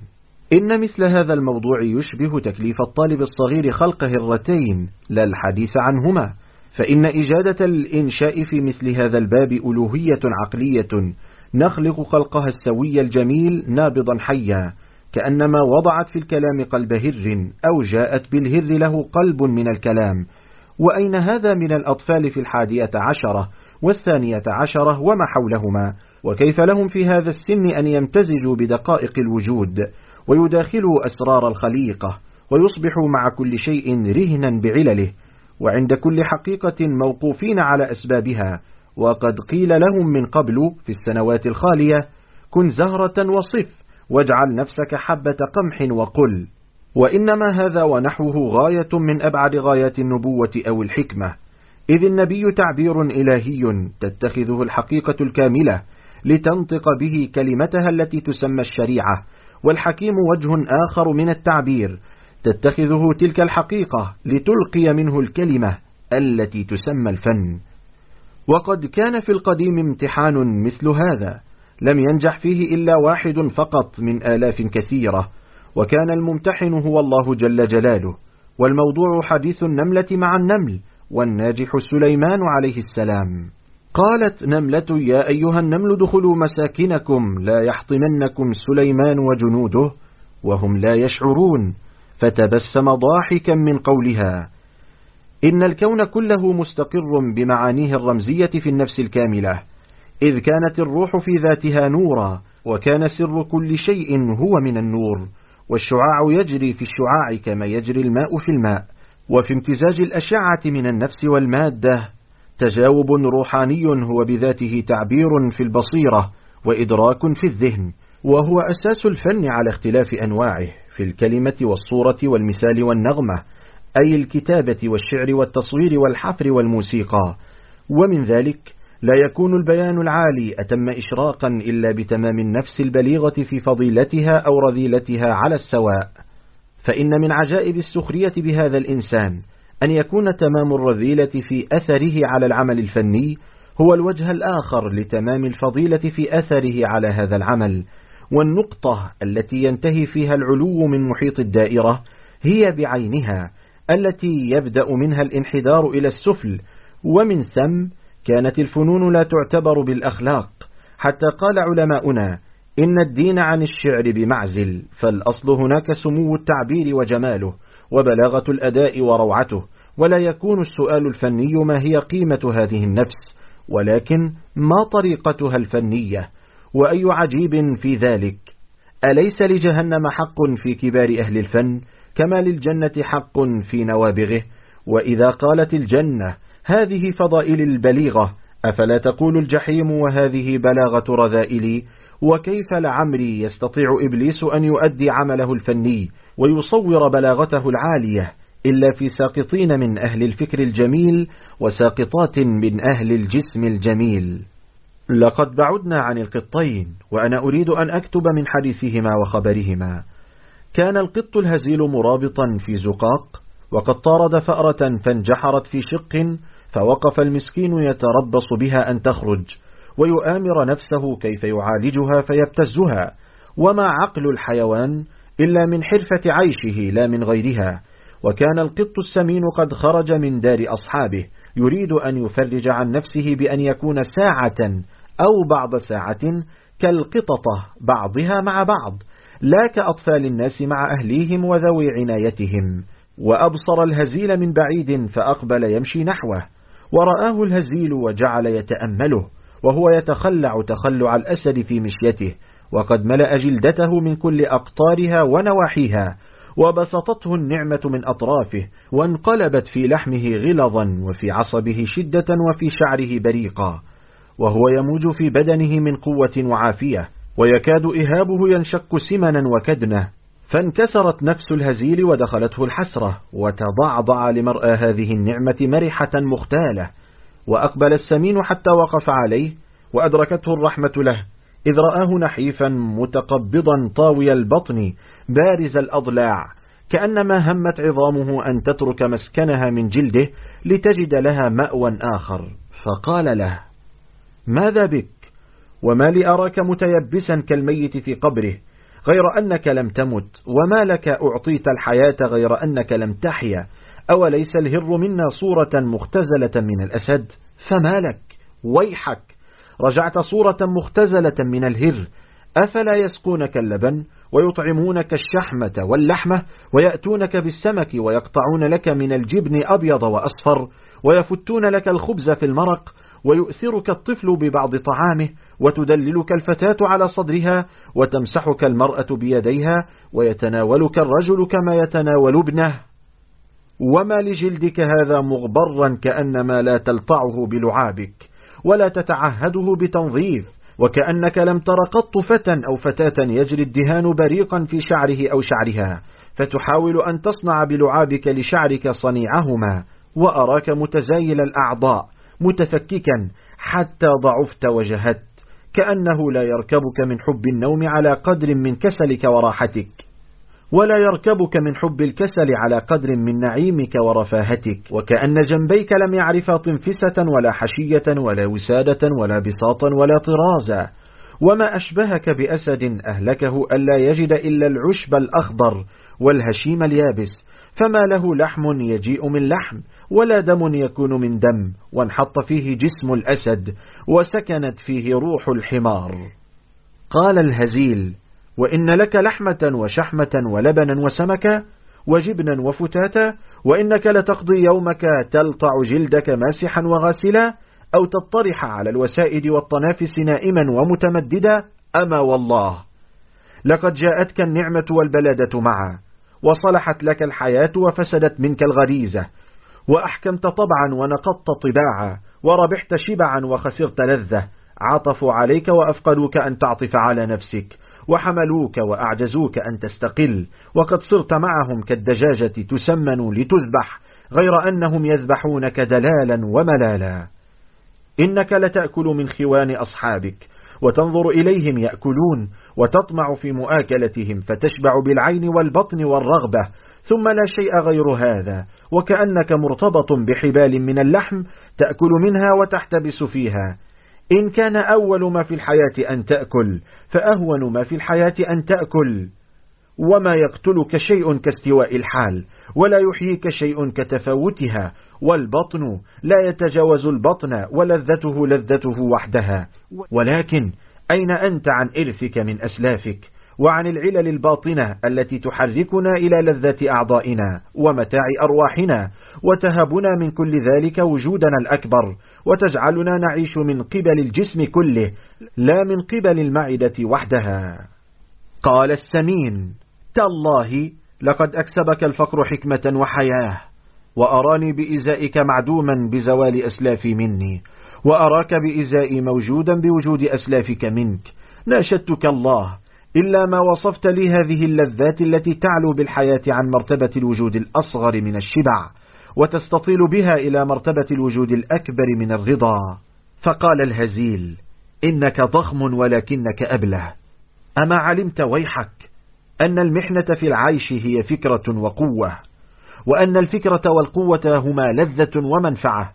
إن مثل هذا الموضوع يشبه تكليف الطالب الصغير خلق هرتين لا الحديث عنهما فإن إجادة الإنشاء في مثل هذا الباب ألوهية عقلية نخلق خلقها السوي الجميل نابضا حيا كأنما وضعت في الكلام قلب هر أو جاءت بالهر له قلب من الكلام وأين هذا من الأطفال في الحادية عشرة والثانية عشرة وما حولهما؟ وكيف لهم في هذا السن أن يمتزجوا بدقائق الوجود ويداخلوا أسرار الخليقة ويصبحوا مع كل شيء رهنا بعلله؟ وعند كل حقيقة موقوفين على أسبابها وقد قيل لهم من قبل في السنوات الخالية كن زهرة وصف واجعل نفسك حبة قمح وقل. وإنما هذا ونحوه غاية من أبعد غايات النبوة أو الحكمة. إذ النبي تعبير إلهي تتخذه الحقيقة الكاملة لتنطق به كلمتها التي تسمى الشريعة والحكيم وجه آخر من التعبير تتخذه تلك الحقيقة لتلقي منه الكلمة التي تسمى الفن. وقد كان في القديم امتحان مثل هذا لم ينجح فيه إلا واحد فقط من آلاف كثيرة. وكان الممتحن هو الله جل جلاله والموضوع حديث النملة مع النمل والناجح سليمان عليه السلام. قالت نملة يا أيها النمل دخلوا مساكنكم لا يحطمنكم سليمان وجنوده وهم لا يشعرون. فتبسم ضاحكا من قولها. إن الكون كله مستقر بمعانيه الرمزية في النفس الكاملة إذ كانت الروح في ذاتها نورا وكان سر كل شيء هو من النور والشعاع يجري في الشعاع كما يجري الماء في الماء. وفي امتزاج الأشعة من النفس والمادة تجاوب روحاني هو بذاته تعبير في البصيرة وإدراك في الذهن وهو أساس الفن على اختلاف أنواعه في الكلمة والصورة والمثال والنغمة أي الكتابة والشعر والتصوير والحفر والموسيقى. ومن ذلك لا يكون البيان العالي أتم إشراقا إلا بتمام النفس البليغة في فضيلتها أو رذيلتها على السواء. فإن من عجائب السخرية بهذا الإنسان أن يكون تمام الرذيلة في أثره على العمل الفني هو الوجه الآخر لتمام الفضيلة في أثره على هذا العمل. والنقطة التي ينتهي فيها العلو من محيط الدائرة هي بعينها التي يبدأ منها الانحدار إلى السفل ومن ثم كانت الفنون لا تعتبر بالأخلاق. حتى قال علماؤنا إن الدين عن الشعر بمعزل فالأصل هناك سمو التعبير وجماله وبلاغة الأداء وروعته ولا يكون السؤال الفني ما هي قيمة هذه النفس ولكن ما طريقتها الفنية وأي عجيب في ذلك؟ أليس لجهنم حق في كبار أهل الفن كما للجنة حق في نوابغه؟ وإذا قالت الجنة هذه فضائل البليغة أفلا تقول الجحيم وهذه بلاغة رذائلي؟ وكيف لعمري يستطيع إبليس أن يؤدي عمله الفني ويصور بلاغته العالية إلا في ساقطين من أهل الفكر الجميل وساقطات من أهل الجسم الجميل؟ لقد بعدنا عن القطين وأنا أريد أن أكتب من حديثهما وخبرهما. كان القط الهزيل مرابطا في زقاق وقد طارد فأرة فانجحرت في شق فوقف المسكين يتربص بها أن تخرج ويؤامر نفسه كيف يعالجها فيبتزها. وما عقل الحيوان إلا من حرفة عيشه لا من غيرها. وكان القط السمين قد خرج من دار أصحابه يريد أن يفرج عن نفسه بأن يكون ساعة أو بعض ساعة كالقططة بعضها مع بعض لا كأطفال الناس مع أهليهم وذوي عنايتهم. وأبصر الهزيل من بعيد فأقبل يمشي نحوه. ورآه الهزيل وجعل يتأمله وهو يتخلع تخلع الأسد في مشيته وقد ملأ جلدته من كل أقطارها ونواحيها وبسطته النعمة من أطرافه وانقلبت في لحمه غلظا وفي عصبه شدة وفي شعره بريقا وهو يموج في بدنه من قوة وعافية ويكاد إهابه ينشق سمنا وكدنه فانكسرت نفس الهزيل ودخلته الحسرة وتضعضع لمرأى هذه النعمة مرحة مختالة وأقبل السمين حتى وقف عليه وأدركته الرحمة له إذ رآه نحيفا متقبضا طاوي البطن بارز الأضلاع كأنما همت عظامه أن تترك مسكنها من جلده لتجد لها مأوى آخر. فقال له ماذا بك؟ وما لي أراك متيبسا كالميت في قبره غير أنك لم تمت وما لك أعطيت الحياة غير أنك لم تحيا أوليس الهر منا صورة مختزلة من الأسد فما لك؟ ويحك. رجعت صورة مختزلة من الهر أفلا يسقونك اللبن؟ ويطعمونك الشحمة واللحمة؟ ويأتونك بالسمك؟ ويقطعون لك من الجبن أبيض وأصفر؟ ويفتون لك الخبز في المرق؟ ويؤثرك الطفل ببعض طعامه؟ وتدللك الفتاة على صدرها وتمسحك المرأة بيديها ويتناولك الرجل كما يتناول ابنه. وما لجلدك هذا مغبرا كأنما لا تلطعه بلعابك ولا تتعهده بتنظيف وكأنك لم تر قط فتى أو فتاة يجري الدهان بريقا في شعره أو شعرها فتحاول أن تصنع بلعابك لشعرك صنيعهما وأراك متزايل الأعضاء متفككا حتى ضعفت وجهت كأنه لا يركبك من حب النوم على قدر من كسلك وراحتك ولا يركبك من حب الكسل على قدر من نعيمك ورفاهتك وكأن جنبيك لم يعرفا طنفسة ولا حشية ولا وسادة ولا بساطا ولا طرازا وما أشبهك بأسد أهلكه ألا يجد إلا العشب الأخضر والهشيم اليابس فما له لحم يجيء من لحم ولا دم يكون من دم وانحط فيه جسم الأسد وسكنت فيه روح الحمار. قال الهزيل وإن لك لحمة وشحمة ولبنا وسمكا وجبنا وفتاتا وإنك لتقضي يومك تلطع جلدك ماسحا وغاسلا أو تطرح على الوسائد والطنافس نائما ومتمددا أما والله. لقد جاءتك النعمة والبلادة معا وصلحت لك الحياة وفسدت منك الغريزة وأحكمت طبعا ونقضت طباعا وربحت شبعا وخسرت لذة. عطفوا عليك وأفقدوك أن تعطف على نفسك. وحملوك وأعجزوك أن تستقل. وقد صرت معهم كالدجاجة تسمن لتذبح غير أنهم يذبحونك دلالا وملالا. إنك لتأكل من خوان أصحابك وتنظر إليهم يأكلون وتطمع في مؤاكلتهم فتشبع بالعين والبطن والرغبة. ثم لا شيء غير هذا وكأنك مرتبط بحبال من اللحم تأكل منها وتحتبس فيها. إن كان أول ما في الحياة أن تأكل فأهون ما في الحياة أن تأكل. وما يقتلك شيء كاستواء الحال ولا يحييك شيء كتفاوتها. والبطن لا يتجاوز البطن ولذته لذته وحدها. ولكن أين أنت عن إرثك من أسلافك؟ وعن العلل الباطنة التي تحركنا إلى لذة أعضائنا ومتاع أرواحنا وتهبنا من كل ذلك وجودنا الأكبر وتجعلنا نعيش من قبل الجسم كله لا من قبل المعدة وحدها. قال السمين تالله لقد أكسبك الفقر حكمة وحياة وأراني بإزائك معدوما بزوال أسلافي مني وأراك بإزائي موجودا بوجود أسلافك منك. ناشدتك الله إلا ما وصفت لي هذه اللذات التي تعلو بالحياة عن مرتبة الوجود الأصغر من الشبع وتستطيل بها إلى مرتبة الوجود الأكبر من الرضا. فقال الهزيل إنك ضخم ولكنك أبله. أما علمت ويحك أن المحنة في العيش هي فكرة وقوة وأن الفكرة والقوة هما لذة ومنفعة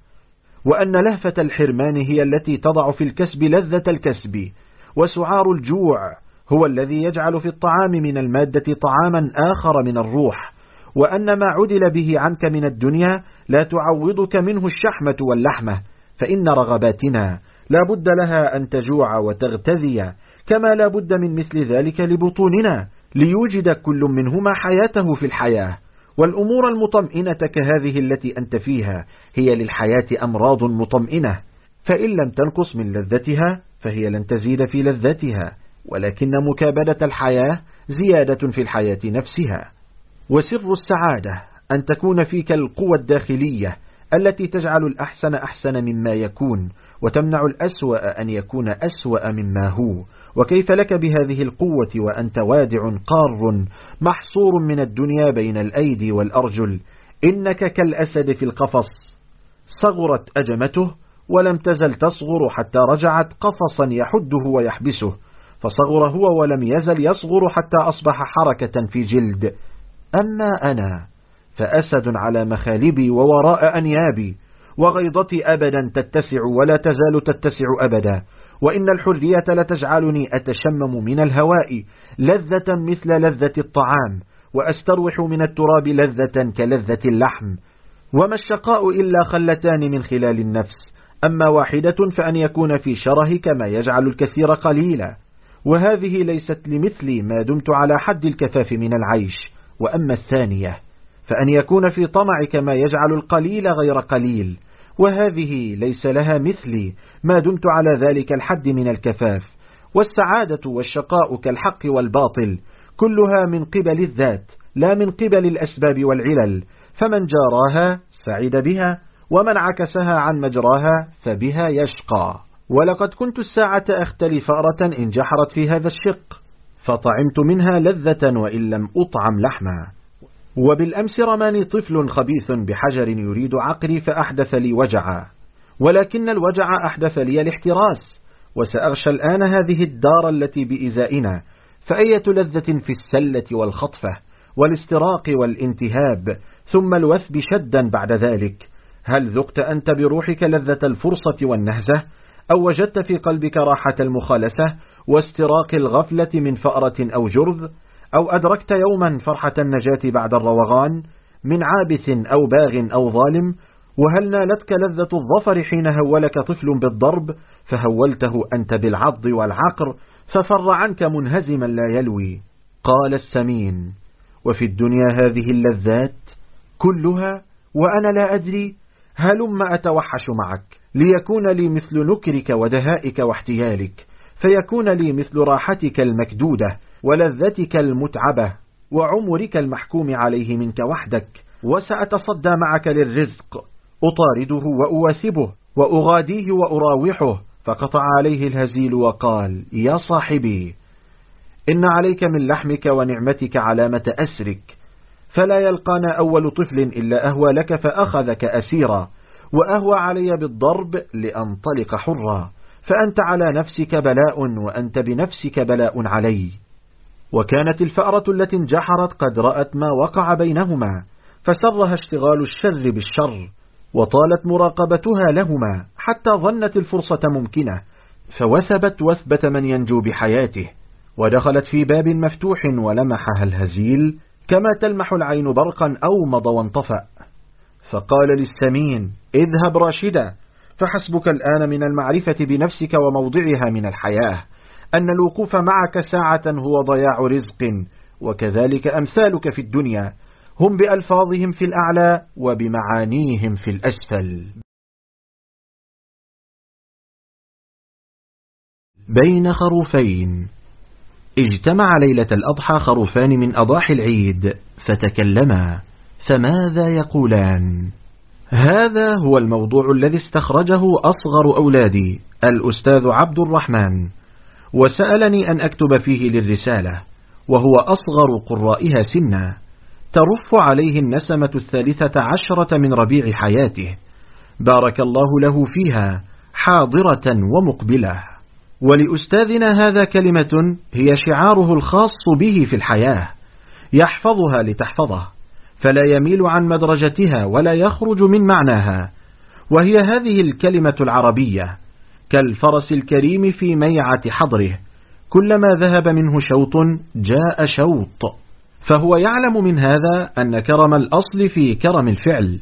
وأن لهفة الحرمان هي التي تضع في الكسب لذة الكسب وسعار الجوع هو الذي يجعل في الطعام من المادة طعاما آخر من الروح وأن ما عدل به عنك من الدنيا لا تعوضك منه الشحمة واللحمة فإن رغباتنا لا بد لها أن تجوع وتغتذي كما لا بد من مثل ذلك لبطوننا ليوجد كل منهما حياته في الحياة والأمور المطمئنة كهذه التي أنت فيها هي للحياة أمراض مطمئنة فإن لم تنقص من لذتها فهي لن تزيد في لذتها. ولكن مكابدة الحياة زيادة في الحياة نفسها. وسر السعادة أن تكون فيك القوة الداخلية التي تجعل الأحسن أحسن مما يكون وتمنع الأسوأ أن يكون أسوأ مما هو. وكيف لك بهذه القوة وأنت وادع قار محصور من الدنيا بين الأيدي والأرجل؟ إنك كالأسد في القفص. صغرت أجمته ولم تزل تصغر حتى رجعت قفصا يحده ويحبسه. فصغر هو ولم يزل يصغر حتى أصبح حركة في جلد. أما أنا فأسد على مخالبي ووراء أنيابي وغيضتي أبدا تتسع ولا تزال تتسع أبدا وإن الحرية لتجعلني أتشمم من الهواء لذة مثل لذة الطعام وأستروح من التراب لذة كلذة اللحم. وما الشقاء إلا خلتان من خلال النفس أما واحدة فأن يكون في شره كما يجعل الكثير قليلا. وهذه ليست لمثلي ما دمت على حد الكفاف من العيش. وأما الثانية فأن يكون في طمع كما يجعل القليل غير قليل. وهذه ليس لها مثلي ما دمت على ذلك الحد من الكفاف والسعادة والشقاء كالحق والباطل كلها من قبل الذات لا من قبل الأسباب والعلل. فمن جاراها سعد بها ومن عكسها عن مجراها فبها يشقى. ولقد كنت الساعة أختلي فأرة إن جحرت في هذا الشق فطعمت منها لذة وإن لم أطعم لحما. وبالأمس رماني طفل خبيث بحجر يريد عقري فأحدث لي وجعا. ولكن الوجع أحدث لي الاحتراس وسأغشى الآن هذه الدار التي بإزائنا فأية لذة في السلة والخطفة والاستراق والانتهاب ثم الوثب شدا بعد ذلك. هل ذقت أنت بروحك لذة الفرصة والنهزة؟ أو وجدت في قلبك راحة المخالسة واستراق الغفلة من فأرة أو جرذ أو أدركت يوما فرحة النجاة بعد الروغان من عابث أو باغ أو ظالم وهل نالتك لذة الظفر حين هولك طفل بالضرب فهولته أنت بالعض والعقر ففر عنك منهزما لا يلوي. قال السمين وفي الدنيا هذه اللذات كلها وأنا لا أدري هلم أتوحش معك ليكون لي مثل نكرك ودهائك واحتيالك فيكون لي مثل راحتك المكدودة ولذتك المتعبة وعمرك المحكوم عليه منك وحدك وسأتصدى معك للرزق أطارده وأواسبه وأغاديه وأراوحه فقطع عليه الهزيل وقال يا صاحبي إن عليك من لحمك ونعمتك علامة أسرك فلا يلقانا أول طفل إلا أهوى لك فأخذك أسيرا وأهوى علي بالضرب لأنطلق حرا فأنت على نفسك بلاء وأنت بنفسك بلاء علي. وكانت الفأرة التي انجحرت قد رأت ما وقع بينهما فسرها اشتغال الشر بالشر وطالت مراقبتها لهما حتى ظنت الفرصة ممكنة فوثبت وثبة من ينجو بحياته ودخلت في باب مفتوح ولمحها الهزيل كما تلمح العين برقا أو مضى وانطفأ. فقال للسمين اذهب راشدا فحسبك الآن من المعرفة بنفسك وموضعها من الحياة أن الوقوف معك ساعة هو ضياع رزق وكذلك أمثالك في الدنيا هم بألفاظهم في الأعلى وبمعانيهم في الأسفل. بين خروفين. اجتمع ليلة الأضحى خروفان من أضاحي العيد فتكلما فماذا يقولان؟ هذا هو الموضوع الذي استخرجه أصغر أولادي الأستاذ عبد الرحمن وسألني أن أكتب فيه للرسالة وهو أصغر قرائها سنا ترف عليه النسمة الثالثة عشرة من ربيع حياته بارك الله له فيها حاضرة ومقبلة. ولأستاذنا هذا كلمة هي شعاره الخاص به في الحياة يحفظها لتحفظه فلا يميل عن مدرجتها ولا يخرج من معناها وهي هذه الكلمة العربية كالفرس الكريم في ميعة حضره كلما ذهب منه شوط جاء شوط. فهو يعلم من هذا أن كرم الأصل في كرم الفعل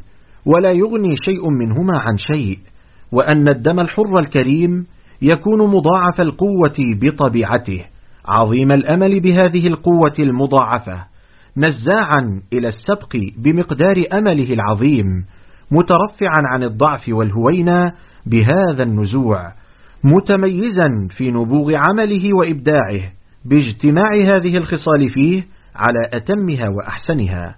ولا يغني شيء منهما عن شيء وأن الدم الحر الكريم يكون مضاعف القوة بطبيعته. عظيم الأمل بهذه القوة المضاعفة. نزاعا إلى السبق بمقدار أمله العظيم مترفعا عن الضعف والهوينة بهذا النزوع متميزا في نبوغ عمله وإبداعه باجتماع هذه الخصال فيه على أتمها وأحسنها.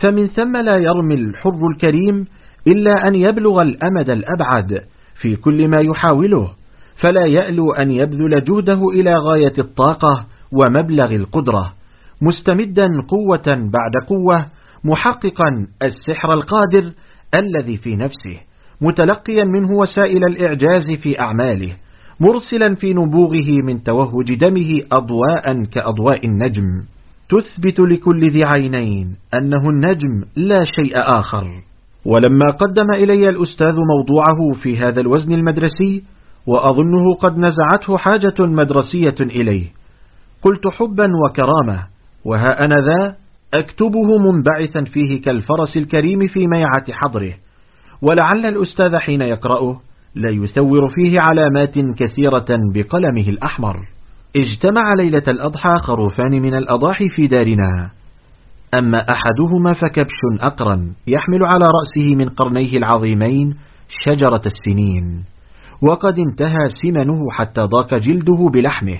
فمن ثم لا يرمي الحر الكريم إلا أن يبلغ الأمد الأبعد في كل ما يحاوله. فلا يألو أن يبذل جهده إلى غاية الطاقة ومبلغ القدرة مستمدا قوة بعد قوة محققا السحر القادر الذي في نفسه متلقيا منه وسائل الإعجاز في أعماله مرسلا في نبوغه من توهج دمه أضواء كأضواء النجم. تثبت لكل ذي عينين أنه النجم لا شيء آخر. ولما قدم إلي الأستاذ موضوعه في هذا الوزن المدرسي وأظنه قد نزعته حاجة مدرسية إليه. قلت حبا وكرامة وها أنا ذا أكتبه منبعثا فيه كالفرس الكريم في ميعة حضره. ولعل الأستاذ حين يقرأه لا يثور فيه علامات كثيرة بقلمه الأحمر. اجتمع ليلة الأضحى خروفان من الأضاحي في دارنا. أما أحدهما فكبش أقرن يحمل على رأسه من قرنيه العظيمين شجرة السنين. وقد انتهى سمنه حتى ضاق جلده بلحمه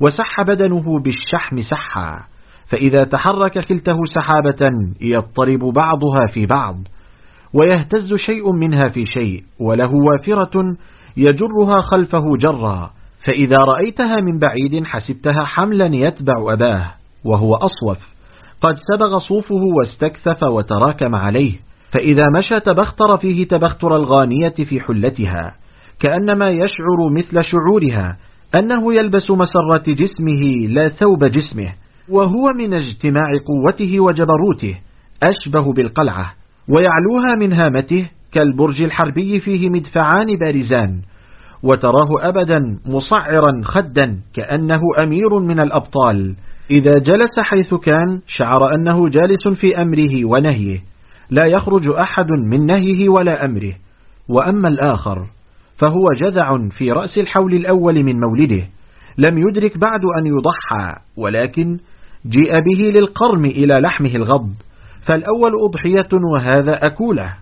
وسح بدنه بالشحم سحا فإذا تحرك كلته سحابة يضطرب بعضها في بعض ويهتز شيء منها في شيء وله وافرة يجرها خلفه جرا فإذا رأيتها من بعيد حسبتها حملا يتبع أباه وهو أصوف قد سبغ صوفه واستكثف وتراكم عليه فإذا مشى تبختر فيه تبختر الغانية في حلتها. كأنما يشعر مثل شعورها أنه يلبس مسرة جسمه لا ثوب جسمه وهو من اجتماع قوته وجبروته أشبه بالقلعة ويعلوها من هامته كالبرج الحربي فيه مدفعان بارزان وتراه أبدا مصعرا خدا كأنه أمير من الأبطال إذا جلس حيث كان شعر أنه جالس في أمره ونهيه لا يخرج أحد من نهيه ولا أمره وأما الآخر فهو جذع في رأس الحول الأول من مولده. لم يدرك بعد أن يضحى ولكن جيء به للقرم إلى لحمه الغض فالأول أضحية وهذا أكولة.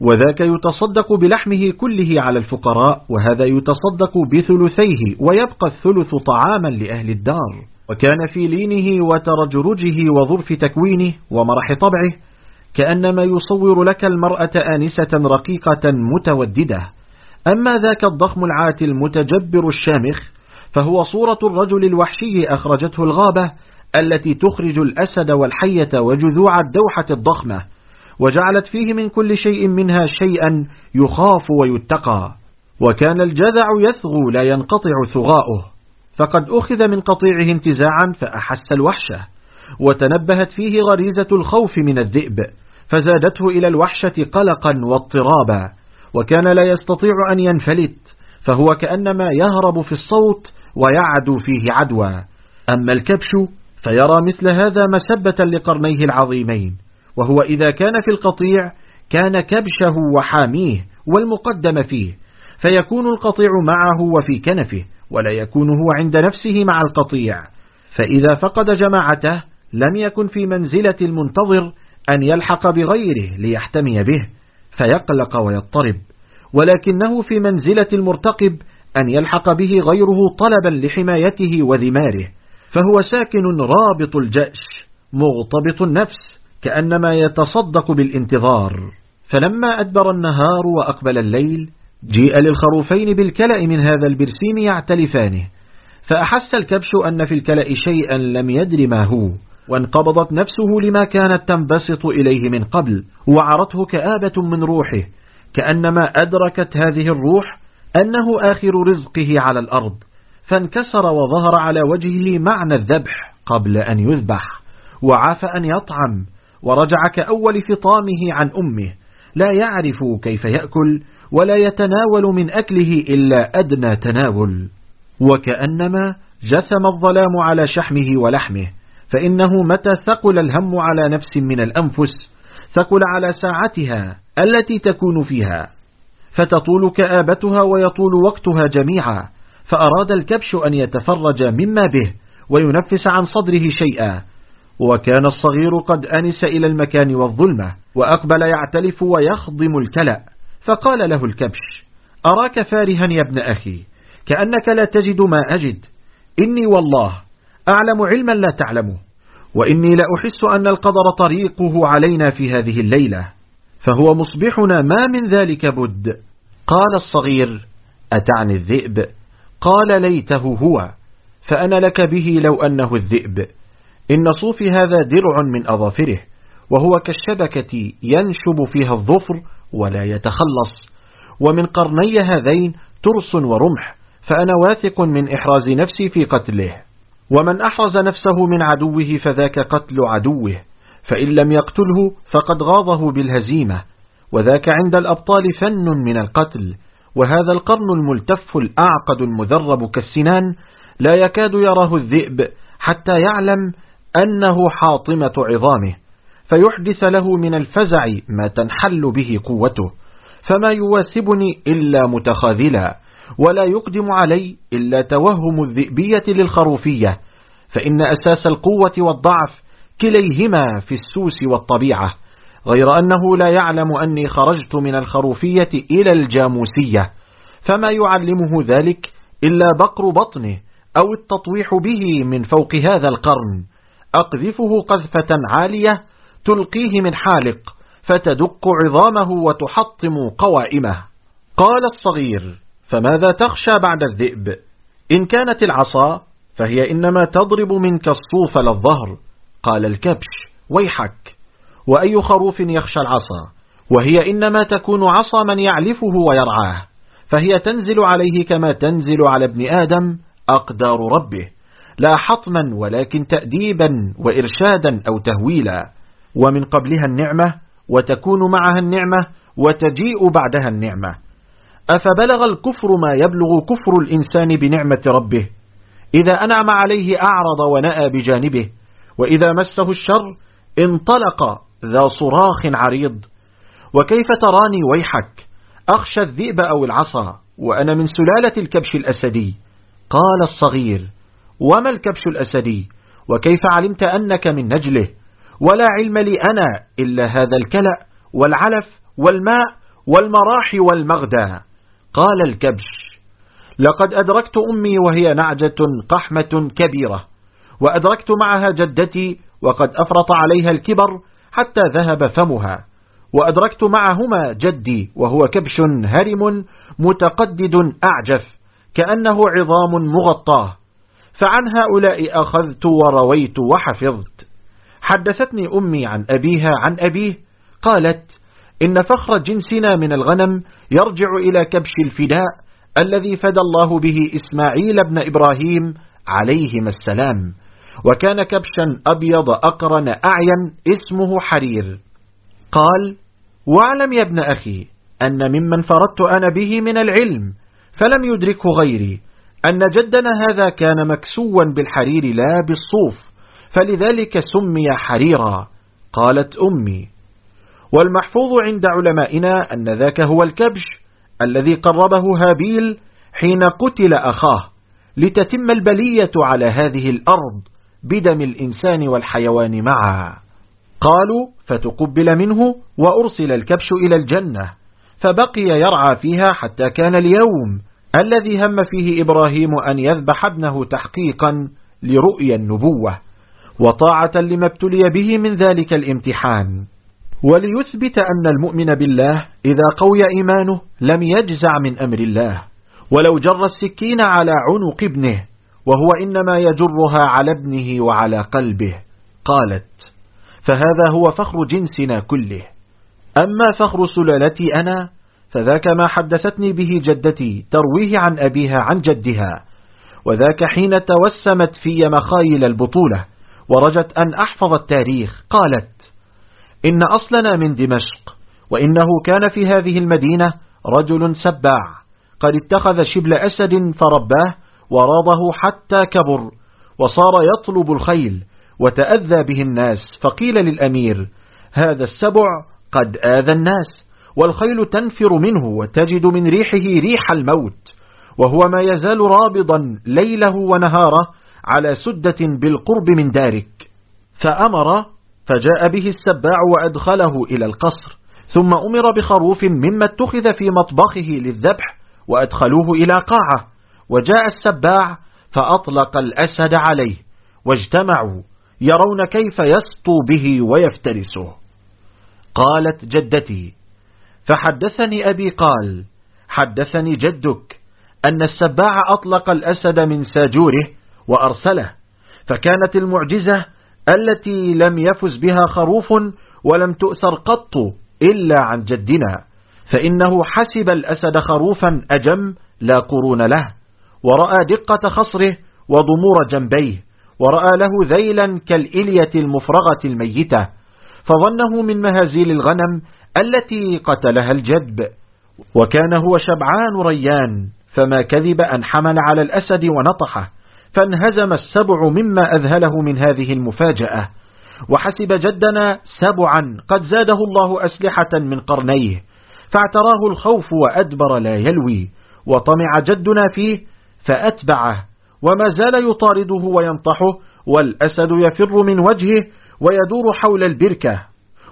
وذاك يتصدق بلحمه كله على الفقراء وهذا يتصدق بثلثيه ويبقى الثلث طعاما لأهل الدار. وكان في لينه وترجرجه وظرف تكوينه ومرح طبعه كأنما يصور لك المرأة آنسة رقيقة متوددة. أما ذاك الضخم العاتي المتجبر الشامخ فهو صورة الرجل الوحشي أخرجته الغابة التي تخرج الأسد والحية وجذوع الدوحة الضخمة وجعلت فيه من كل شيء منها شيئا يخاف ويتقى. وكان الجذع يثغو لا ينقطع ثغاؤه فقد أخذ من قطيعه انتزاعا فأحس الوحشة وتنبهت فيه غريزة الخوف من الذئب فزادته إلى الوحشة قلقا واضطرابا. وكان لا يستطيع أن ينفلت فهو كأنما يهرب في الصوت ويعدو فيه عدوى. أما الكبش فيرى مثل هذا مسبة لقرنيه العظيمين وهو إذا كان في القطيع كان كبشه وحاميه والمقدم فيه فيكون القطيع معه وفي كنفه ولا يكون هو عند نفسه مع القطيع. فإذا فقد جماعته لم يكن في منزلة المنتظر أن يلحق بغيره ليحتمي به. فيقلق ويضطرب. ولكنه في منزلة المرتقب أن يلحق به غيره طلبا لحمايته وذماره. فهو ساكن رابط الجأش مغتبط النفس كأنما يتصدق بالانتظار. فلما أدبر النهار وأقبل الليل جيء للخروفين بالكلأ من هذا البرسيم يعتلفانه. فأحس الكبش أن في الكلأ شيئا لم يدر ما هو. وانقبضت نفسه لما كانت تنبسط إليه من قبل وعرته كآبة من روحه كأنما أدركت هذه الروح أنه آخر رزقه على الأرض فانكسر وظهر على وجهه معنى الذبح قبل أن يذبح وعاف أن يطعم ورجع كأول فطامه عن أمه لا يعرف كيف يأكل ولا يتناول من أكله إلا أدنى تناول وكأنما جثم الظلام على شحمه ولحمه فإنه متى ثقل الهم على نفس من الأنفس ثقل على ساعتها التي تكون فيها فتطول كآبتها ويطول وقتها جميعا فأراد الكبش أن يتفرج مما به وينفس عن صدره شيئا وكان الصغير قد أنس إلى المكان والظلمة وأقبل يعتلف ويخضم الكلأ فقال له الكبش أراك فارها يا ابن أخي كأنك لا تجد ما أجد إني والله أعلم علما لا تعلمه. وإني لأحس أن القدر طريقه علينا في هذه الليلة. فهو مصبحنا ما من ذلك بد. قال الصغير أتعني الذئب؟ قال ليته هو. فأنا لك به لو أنه الذئب. إن صوف هذا درع من أظافره وهو كالشبكة ينشب فيها الظفر ولا يتخلص. ومن قرني هذين ترس ورمح فأنا واثق من إحراز نفسي في قتله. ومن أحرز نفسه من عدوه فذاك قتل عدوه فإن لم يقتله فقد غاضه بالهزيمة وذاك عند الأبطال فن من القتل وهذا القرن الملتف الأعقد المذرب كالسنان لا يكاد يراه الذئب حتى يعلم أنه حاطمة عظامه فيحدث له من الفزع ما تنحل به قوته فما يواسبني إلا متخاذلا ولا يقدم علي إلا توهم الذئبية للخروفية فإن أساس القوة والضعف كليهما في السوس والطبيعة غير أنه لا يعلم أني خرجت من الخروفية إلى الجاموسية فما يعلمه ذلك إلا بقر بطنه أو التطويح به من فوق هذا القرن. أقذفه قذفة عالية تلقيه من حالق فتدق عظامه وتحطم قوائمه. قال الصغير فماذا تخشى بعد الذئب؟ إن كانت العصا فهي إنما تضرب منك الصوف للظهر قال الكبش ويحك. وأي خروف يخشى العصا وهي إنما تكون عصا من يعلفه ويرعاه فهي تنزل عليه كما تنزل على ابن آدم أقدار ربه لا حطما ولكن تأديبا وإرشادا أو تهويلا. ومن قبلها النعمة وتكون معها النعمة وتجيء بعدها النعمة. أفبلغ الكفر ما يبلغ كفر الإنسان بنعمة ربه؟ إذا أنعم عليه أعرض ونأى بجانبه وإذا مسه الشر انطلق ذا صراخ عريض. وكيف تراني ويحك؟ أخشى الذئب أو العصا وأنا من سلالة الكبش الأسدي. قال الصغير وما الكبش الأسدي؟ وكيف علمت أنك من نجله؟ ولا علم لي أنا إلا هذا الكلأ والعلف والماء والمراح والمغدى. قال الكبش لقد أدركت أمي وهي نعجة قحمة كبيرة وأدركت معها جدتي وقد أفرط عليها الكبر حتى ذهب فمها وأدركت معهما جدي وهو كبش هرم متقدد أعجف كأنه عظام مغطاه فعن هؤلاء أخذت ورويت وحفظت. حدثتني أمي عن أبيها عن أبيه قالت إن فخر جنسنا من الغنم يرجع إلى كبش الفداء الذي فدى الله به إسماعيل بن إبراهيم عليهما السلام وكان كبشا أبيض أقرن أعين اسمه حرير. قال واعلم يا ابن أخي أن ممن فردت أنا به من العلم فلم يدركه غيري أن جدنا هذا كان مكسوا بالحرير لا بالصوف فلذلك سمي حريرا قالت أمي. والمحفوظ عند علمائنا أن ذاك هو الكبش الذي قربه هابيل حين قتل أخاه لتتم البلية على هذه الأرض بدم الإنسان والحيوان معا. قالوا فتقبل منه وأرسل الكبش إلى الجنة. فبقي يرعى فيها حتى كان اليوم الذي هم فيه إبراهيم أن يذبح ابنه تحقيقا لرؤيا النبوة وطاعة لما ابتلي به من ذلك الامتحان. وليثبت أن المؤمن بالله إذا قوي إيمانه لم يجزع من أمر الله. ولو جر السكين على عنق ابنه وهو إنما يجرها على ابنه وعلى قلبه. قالت فهذا هو فخر جنسنا كله. أما فخر سلالتي أنا فذاك ما حدثتني به جدتي ترويه عن أبيها عن جدها. وذاك حين توسمت في مخايل البطولة ورجت أن أحفظ التاريخ. قالت إن أصلنا من دمشق وإنه كان في هذه المدينة رجل سباع قد اتخذ شبل أسد فرباه وراضه حتى كبر وصار يطلب الخيل وتأذى به الناس فقيل للأمير هذا السبع قد آذى الناس والخيل تنفر منه وتجد من ريحه ريح الموت وهو ما يزال رابضا ليله ونهاره على سدة بالقرب من دارك. فأمر فجاء به السباع وأدخله إلى القصر ثم أمر بخروف مما اتخذ في مطبخه للذبح وأدخلوه إلى قاعة وجاء السباع فأطلق الأسد عليه واجتمعوا يرون كيف يسطو به ويفترسه. قالت جدتي فحدثني أبي قال حدثني جدك أن السباع أطلق الأسد من ساجوره وأرسله فكانت المعجزة التي لم يفز بها خروف ولم تؤثر قط إلا عن جدنا فإنه حسب الأسد خروفا أجم لا قرون له ورأى دقة خصره وضمور جنبيه ورأى له ذيلا كالإلية المفرغة الميتة فظنه من مهازيل الغنم التي قتلها الجدب وكان هو شبعان ريان فما كذب أن حمل على الأسد ونطحه. فانهزم السبع مما أذهله من هذه المفاجأة وحسب جدنا سبعا قد زاده الله أسلحة من قرنيه فاعتراه الخوف وأدبر لا يلوي وطمع جدنا فيه فأتبعه وما زال يطارده وينطحه والأسد يفر من وجهه ويدور حول البركة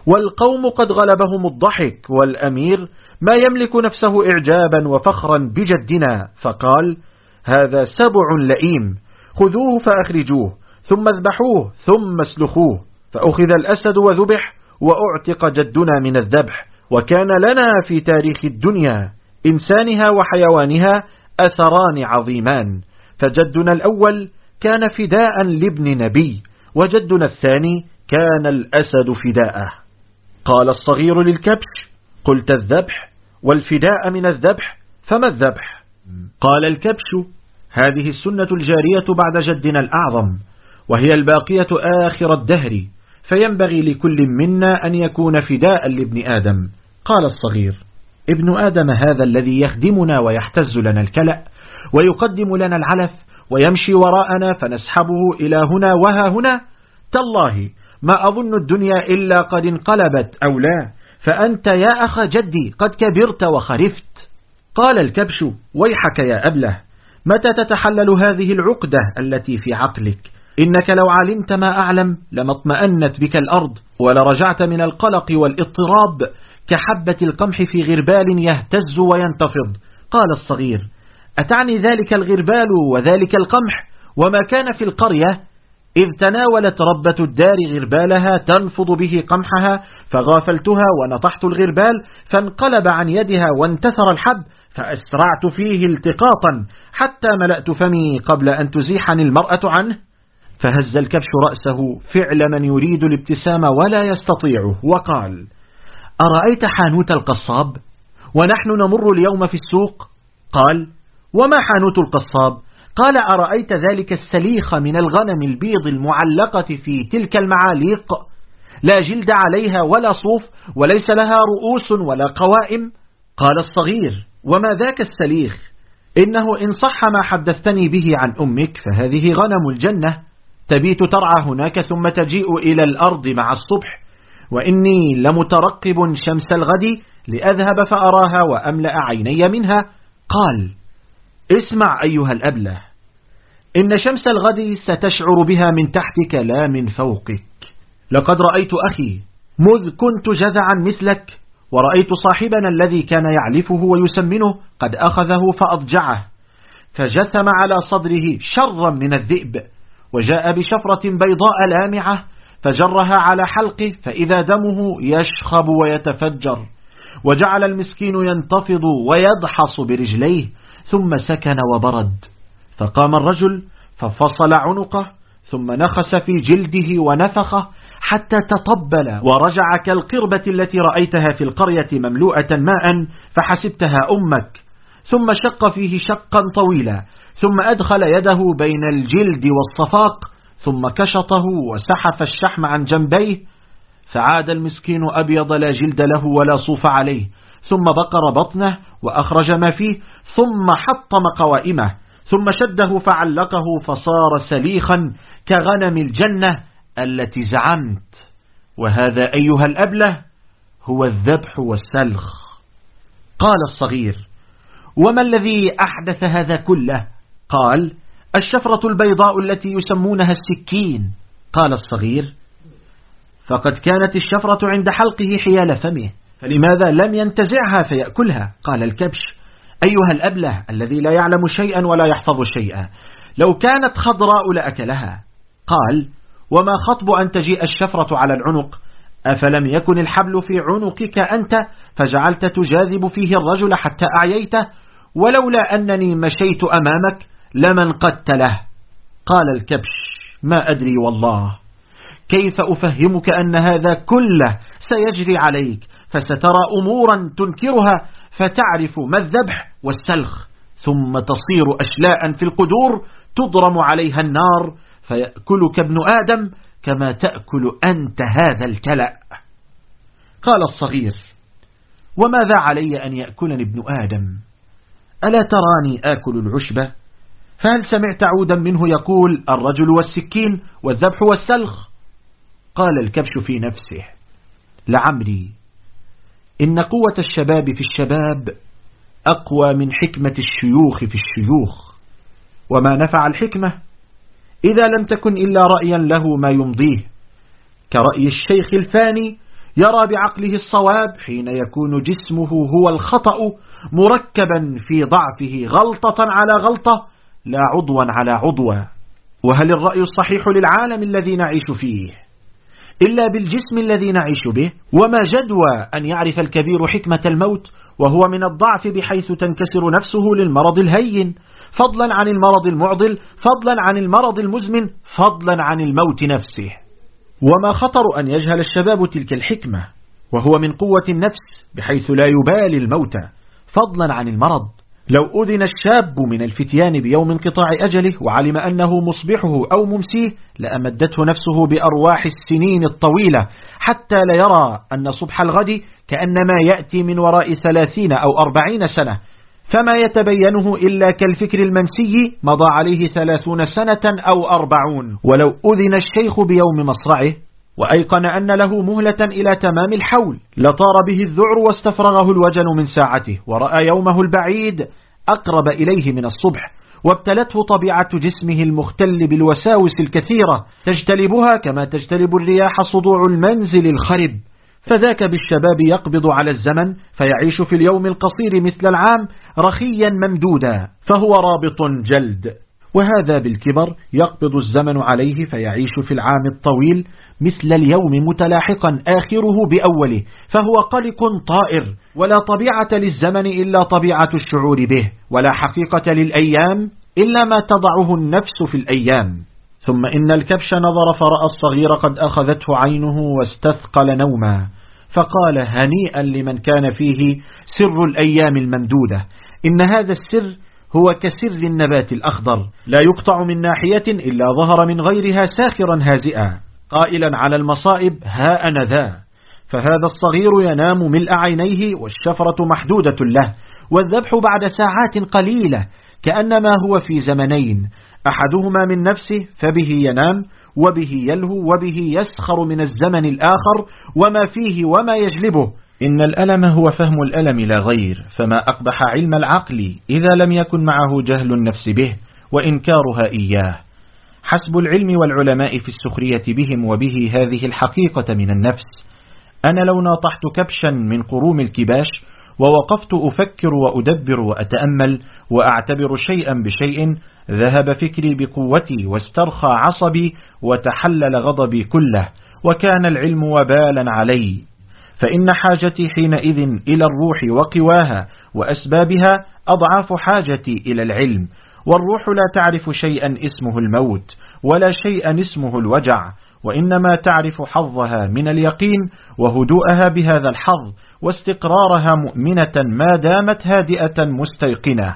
والقوم قد غلبهم الضحك والأمير ما يملك نفسه إعجابا وفخرا بجدنا فقال هذا سبع لئيم خذوه فأخرجوه ثم اذبحوه ثم اسلخوه فأخذ الأسد وذبح وأعتق جدنا من الذبح وكان لنا في تاريخ الدنيا إنسانها وحيوانها أثران عظيمان فجدنا الأول كان فداء لابن نبي وجدنا الثاني كان الأسد فداءه. قال الصغير للكبش قلت الذبح والفداء من الذبح فما الذبح؟ قال الكبش هذه السنة الجارية بعد جدنا الأعظم وهي الباقية آخر الدهر فينبغي لكل منا أن يكون فداء لابن آدم. قال الصغير ابن آدم هذا الذي يخدمنا ويحتز لنا الكلأ ويقدم لنا العلف ويمشي وراءنا فنسحبه إلى هنا وها هنا. تالله ما أظن الدنيا إلا قد انقلبت أو لا فأنت يا أخ جدي قد كبرت وخرفت. قال الكبش ويحك يا أبله. متى تتحلل هذه العقدة التي في عقلك؟ إنك لو علمت ما أعلم لما اطمأنت بك الأرض ولرجعت من القلق والاضطراب كحبة القمح في غربال يهتز وينتفض. قال الصغير أتعني ذلك الغربال وذلك القمح؟ وما كان في القرية؟ إذ تناولت ربة الدار غربالها تنفض به قمحها فغافلتها ونطحت الغربال فانقلب عن يدها وانتثر الحب فأسرعت فيه التقاطا حتى ملأت فمي قبل أن تزيحني المرأة عنه فهز الكبش رأسه فعل من يريد الابتسام ولا يستطيعه وقال أرأيت حانوت القصاب؟ ونحن نمر اليوم في السوق؟ قال وما حانوت القصاب؟ قال أرأيت ذلك السليخ من الغنم البيض المعلقة في تلك المعاليق؟ لا جلد عليها ولا صوف وليس لها رؤوس ولا قوائم؟ قال الصغير وما ذاك السليخ؟ إنه إن صح ما حدثتني به عن أمك فهذه غنم الجنة. تبيت ترعى هناك ثم تجيء إلى الأرض مع الصبح. وإني لمترقب شمس الغد لأذهب فأراها وأملأ عيني منها. قال اسمع أيها الأبلة إن شمس الغد ستشعر بها من تحتك لا من فوقك. لقد رأيت أخي مذ كنت جذعا مثلك ورأيت صاحبنا الذي كان يعلفه ويسمنه قد أخذه فأضجعه فجثم على صدره شرا من الذئب وجاء بشفرة بيضاء لامعة فجرها على حلقه فإذا دمه يشخب ويتفجر وجعل المسكين ينتفض ويدحص برجليه ثم سكن وبرد فقام الرجل ففصل عنقه ثم نخس في جلده ونفخه حتى تطبل ورجع كالقربة التي رأيتها في القرية مملوءة ماء فحسبتها أمك. ثم شق فيه شقا طويلا. ثم أدخل يده بين الجلد والصفاق. ثم كشطه وسحف الشحم عن جنبيه. فعاد المسكين أبيض لا جلد له ولا صوف عليه. ثم بقر بطنه وأخرج ما فيه. ثم حطم قوائمه. ثم شده فعلقه فصار سليخا كغنم الجنة. التي زعمت وهذا أيها الأبلة هو الذبح والسلخ. قال الصغير وما الذي أحدث هذا كله؟ قال الشفرة البيضاء التي يسمونها السكين. قال الصغير فقد كانت الشفرة عند حلقه حيال فمه فلماذا لم ينتزعها فيأكلها؟ قال الكبش أيها الأبلة الذي لا يعلم شيئا ولا يحفظ شيئا لو كانت خضراء لأكلها. قال وما خطب أن تجيء الشفرة على العنق؟ أفلم يكن الحبل في عنقك أنت؟ فجعلت تجاذب فيه الرجل حتى أعييته؟ ولولا أنني مشيت أمامك لمن قتله. قال الكبش ما أدري والله. كيف أفهمك أن هذا كله سيجري عليك؟ فسترى أمورا تنكرها فتعرف ما الذبح والسلخ. ثم تصير أشلاء في القدور تضرم عليها النار فيأكلك ابن آدم كما تأكل أنت هذا الكلأ. قال الصغير وماذا علي أن يأكلني ابن آدم؟ ألا تراني آكل العشبة فهل سمعت عودا منه يقول الرجل والسكين والذبح والسلخ؟ قال الكبش في نفسه لعمري إن قوة الشباب في الشباب أقوى من حكمة الشيوخ في الشيوخ وما نفع الحكمة إذا لم تكن إلا رأيا له ما يمضيه. كرأي الشيخ الفاني يرى بعقله الصواب حين يكون جسمه هو الخطأ مركبا في ضعفه غلطة على غلطة لا عضوا على عضو وهل الرأي الصحيح للعالم الذي نعيش فيه؟ إلا بالجسم الذي نعيش به. وما جدوى أن يعرف الكبير حكمة الموت وهو من الضعف بحيث تنكسر نفسه للمرض الهين. فضلا عن المرض المعضل فضلا عن المرض المزمن فضلا عن الموت نفسه. وما خطر أن يجهل الشباب تلك الحكمة وهو من قوة النفس بحيث لا يبالي الموت. فضلا عن المرض. لو أذن الشاب من الفتيان بيوم انقطاع أجله وعلم أنه مصبحه أو ممسيه لأمدته نفسه بأرواح السنين الطويلة حتى ليرى أن صبح الغد كأنما يأتي من وراء ثلاثين أو أربعين سنة. فما يتبينه إلا كالفكر المنسي مضى عليه ثلاثون سنة أو أربعون. ولو أذن الشيخ بيوم مصرعه وأيقن أن له مهلة إلى تمام الحول لطار به الذعر واستفرغه الوجل من ساعته ورأى يومه البعيد أقرب إليه من الصبح وابتلته طبيعة جسمه المختل بالوساوس الكثيرة تجتلبها كما تجتلب الرياح صدوع المنزل الخرب. فذاك بالشباب يقبض على الزمن فيعيش في اليوم القصير مثل العام رخيا ممدودا فهو رابط جلد. وهذا بالكبر يقبض الزمن عليه فيعيش في العام الطويل مثل اليوم متلاحقا آخره بأوله فهو قلق طائر. ولا طبيعة للزمن إلا طبيعة الشعور به ولا حقيقة للأيام إلا ما تضعه النفس في الأيام. ثم إن الكبش نظر فرأى الصغير قد أخذته عينه واستثقل نوما فقال هنيئا لمن كان فيه سر الأيام الممدودة إن هذا السر هو كسر النبات الأخضر لا يقطع من ناحية إلا ظهر من غيرها ساخرا هازئا قائلا على المصائب ها أنا ذا فهذا الصغير ينام ملء عينيه والشفرة محدودة له والذبح بعد ساعات قليلة كأنما هو في زمنين أحدهما من نفسه فبه ينام وبه يلهو وبه يسخر من الزمن الآخر وما فيه وما يجلبه. إن الألم هو فهم الألم لا غير فما أقبح علم العقل إذا لم يكن معه جهل النفس به وإنكارها إياه. حسب العلم والعلماء في السخرية بهم وبه هذه الحقيقة من النفس. أنا لو ناطحت كبشا من قروم الكباش ووقفت أفكر وأدبر وأتأمل وأعتبر شيئا بشيء ذهب فكري بقوتي واسترخى عصبي وتحلل غضبي كله وكان العلم وبالا علي. فإن حاجتي حينئذ إلى الروح وقواها وأسبابها أضعاف حاجتي إلى العلم والروح لا تعرف شيئا اسمه الموت ولا شيئا اسمه الوجع وإنما تعرف حظها من اليقين وهدوءها بهذا الحظ واستقرارها مؤمنة ما دامت هادئة مستيقنة.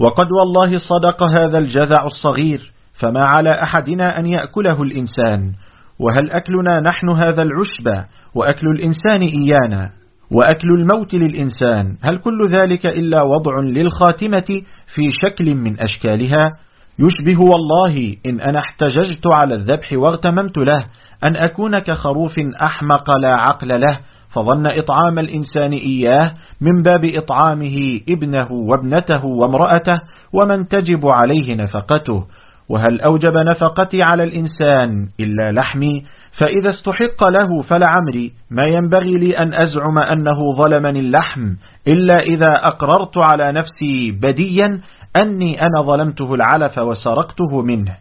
وقد والله صدق هذا الجذع الصغير فما على أحدنا أن يأكله الإنسان. وهل أكلنا نحن هذا العشب؟ وأكل الإنسان إيانا. وأكل الموت للإنسان هل كل ذلك إلا وضع للخاتمة في شكل من أشكالها؟ يشبه والله إن أنا احتججت على الذبح واغتممت له أن أكون كخروف أحمق لا عقل له فظن إطعام الإنسان إياه من باب إطعامه ابنه وابنته وامرأته ومن تجب عليه نفقته. وهل أوجب نفقتي على الإنسان إلا لحمي؟ فإذا استحق له فلعمري ما ينبغي لي أن أزعم أنه ظلمني اللحم إلا إذا أقررت على نفسي بديا أني أنا ظلمته العلف وسرقته منه.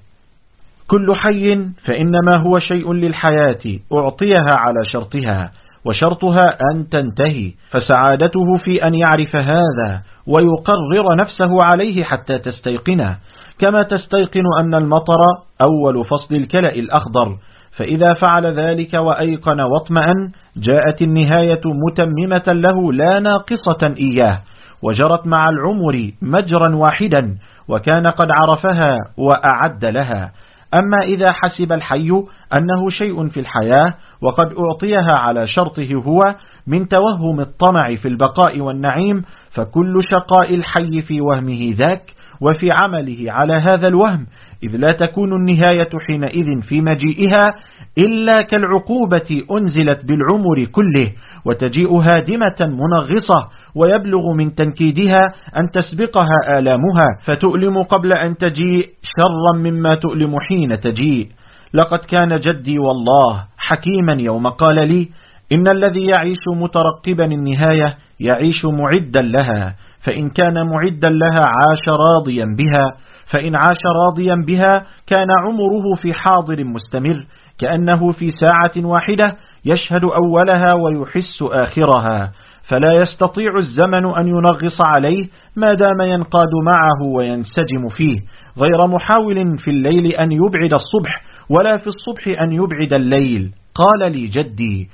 كل حي فإنما هو شيء للحياة أعطيها على شرطها وشرطها أن تنتهي. فسعادته في أن يعرف هذا ويقرر نفسه عليه حتى تستيقنه. كما تستيقن أن المطر أول فصل الكلأ الأخضر. فإذا فعل ذلك وأيقن واطمأن جاءت النهاية متممة له لا ناقصة إياه. وجرت مع العمر مجرا واحدا وكان قد عرفها وأعد لها. أما إذا حسب الحي أنه شيء في الحياة وقد أعطيها على شرطه هو من توهم الطمع في البقاء والنعيم فكل شقاء الحي في وهمه ذاك وفي عمله على هذا الوهم إذ لا تكون النهاية حينئذ في مجيئها إلا كالعقوبة أنزلت بالعمر كله وتجيء هادمة منغصة ويبلغ من تنكيدها أن تسبقها آلامها فتؤلم قبل أن تجيء شرا مما تؤلم حين تجيء. لقد كان جدي والله حكيما يوم قال لي إن الذي يعيش مترقبا النهاية يعيش معدا لها فإن كان معدا لها عاش راضيا بها فإن عاش راضيا بها كان عمره في حاضر مستمر كأنه في ساعة واحدة يشهد أولها ويحس آخرها. فلا يستطيع الزمن أن ينغص عليه ما دام ينقاد معه وينسجم فيه غير محاول في الليل أن يبعد الصبح ولا في الصبح أن يبعد الليل قال لي جدي.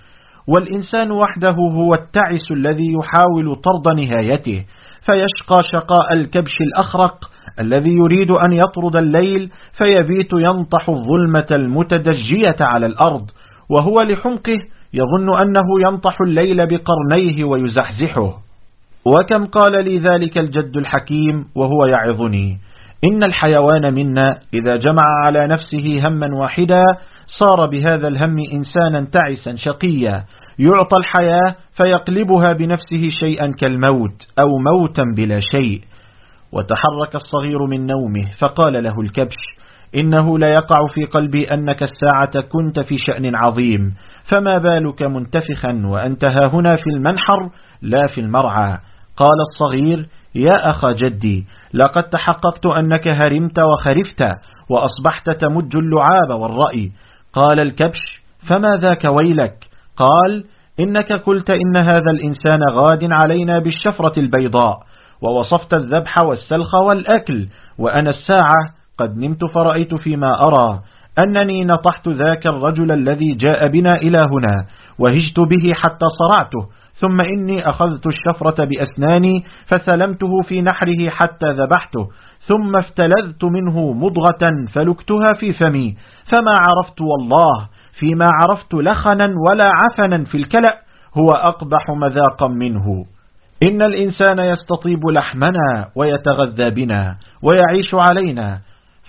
والإنسان وحده هو التعس الذي يحاول طرد نهايته فيشقى شقاء الكبش الأخرق الذي يريد أن يطرد الليل فيبيت ينطح الظلمة المتدجية على الأرض وهو لحمقه يظن أنه ينطح الليل بقرنيه ويزحزحه. وكم قال لي ذلك الجد الحكيم وهو يعظني. إن الحيوان منا إذا جمع على نفسه هما واحدا صار بهذا الهم إنسانا تعسا شقيا. يعطى الحياة فيقلبها بنفسه شيئا كالموت أو موتا بلا شيء. وتحرك الصغير من نومه فقال له الكبش إنه لا يقع في قلبي أنك الساعة كنت في شأن عظيم. فما بالك منتفخا وأنت هنا في المنحر لا في المرعى. قال الصغير يا أخ جدي لقد تحققت أنك هرمت وخرفت وأصبحت تمج اللعاب والرأي. قال الكبش فما ذاك ويلك؟ قال إنك قلت إن هذا الإنسان غاد علينا بالشفرة البيضاء ووصفت الذبح والسلخ والأكل وأنا الساعة قد نمت فرأيت فيما أرى. أنني نطحت ذاك الرجل الذي جاء بنا إلى هنا وهجت به حتى صرعته ثم إني أخذت الشفرة بأسناني فسلمته في نحره حتى ذبحته ثم افتلذت منه مضغة فلكتها في فمي فما عرفت والله فيما عرفت لخنا ولا عفنا في الكلأ هو أقبح مذاقا منه. إن الإنسان يستطيب لحمنا ويتغذى بنا ويعيش علينا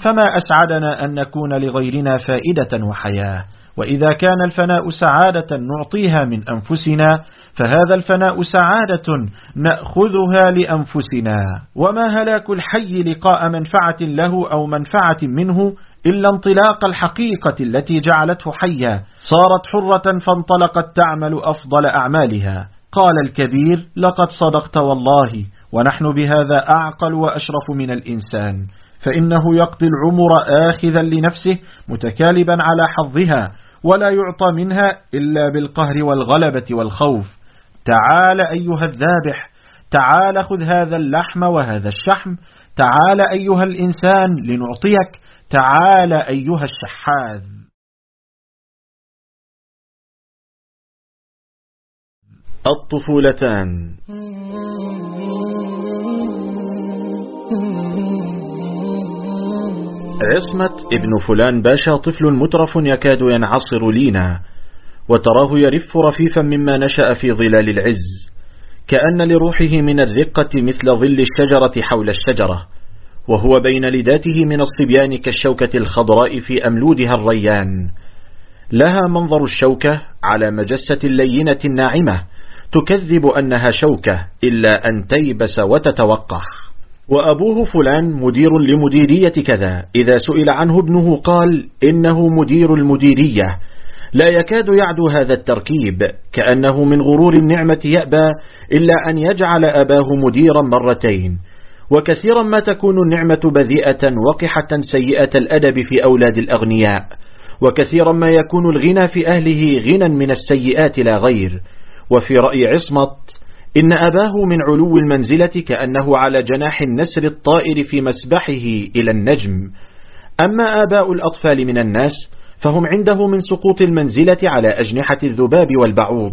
فما أسعدنا أن نكون لغيرنا فائدة وحياة. وإذا كان الفناء سعادة نعطيها من أنفسنا فهذا الفناء سعادة نأخذها لأنفسنا. وما هلاك الحي لقاء منفعة له أو منفعة منه إلا انطلاق الحقيقة التي جعلته حيا. صارت حرة فانطلقت تعمل أفضل أعمالها. قال الكبير لقد صدقت والله ونحن بهذا أعقل وأشرف من الإنسان. فإنه يقضي العمر آخذا لنفسه متكالبا على حظها ولا يعطى منها إلا بالقهر والغلبة والخوف. تعال أيها الذابح تعال خذ هذا اللحم وهذا الشحم تعال أيها الإنسان لنعطيك تعال أيها الشحاذ. الطفولتان. عصمة ابن فلان باشا طفل مترف يكاد ينعصر لينا وتراه يرف رفيفا مما نشأ في ظلال العز كأن لروحه من الرقة مثل ظل الشجرة حول الشجرة وهو بين لداته من الصبيان كالشوكة الخضراء في أملودها الريان. لها منظر الشوكة على مجسة لينة ناعمة تكذب أنها شوكة إلا أن تيبس وتتوقح. وأبوه فلان مدير لمديرية كذا. إذا سئل عنه ابنه قال إنه مدير المديرية. لا يكاد يعدو هذا التركيب كأنه من غرور النعمة يأبى إلا أن يجعل أباه مديرا مرتين. وكثيرا ما تكون النعمة بذيئة وقحة سيئة الأدب في أولاد الأغنياء. وكثيرا ما يكون الغنى في أهله غنى من السيئات لا غير. وفي رأي عصمت إن أباه من علو المنزلة كأنه على جناح النسر الطائر في مسبحه إلى النجم. أما آباء الأطفال من الناس فهم عنده من سقوط المنزلة على أجنحة الذباب والبعوض.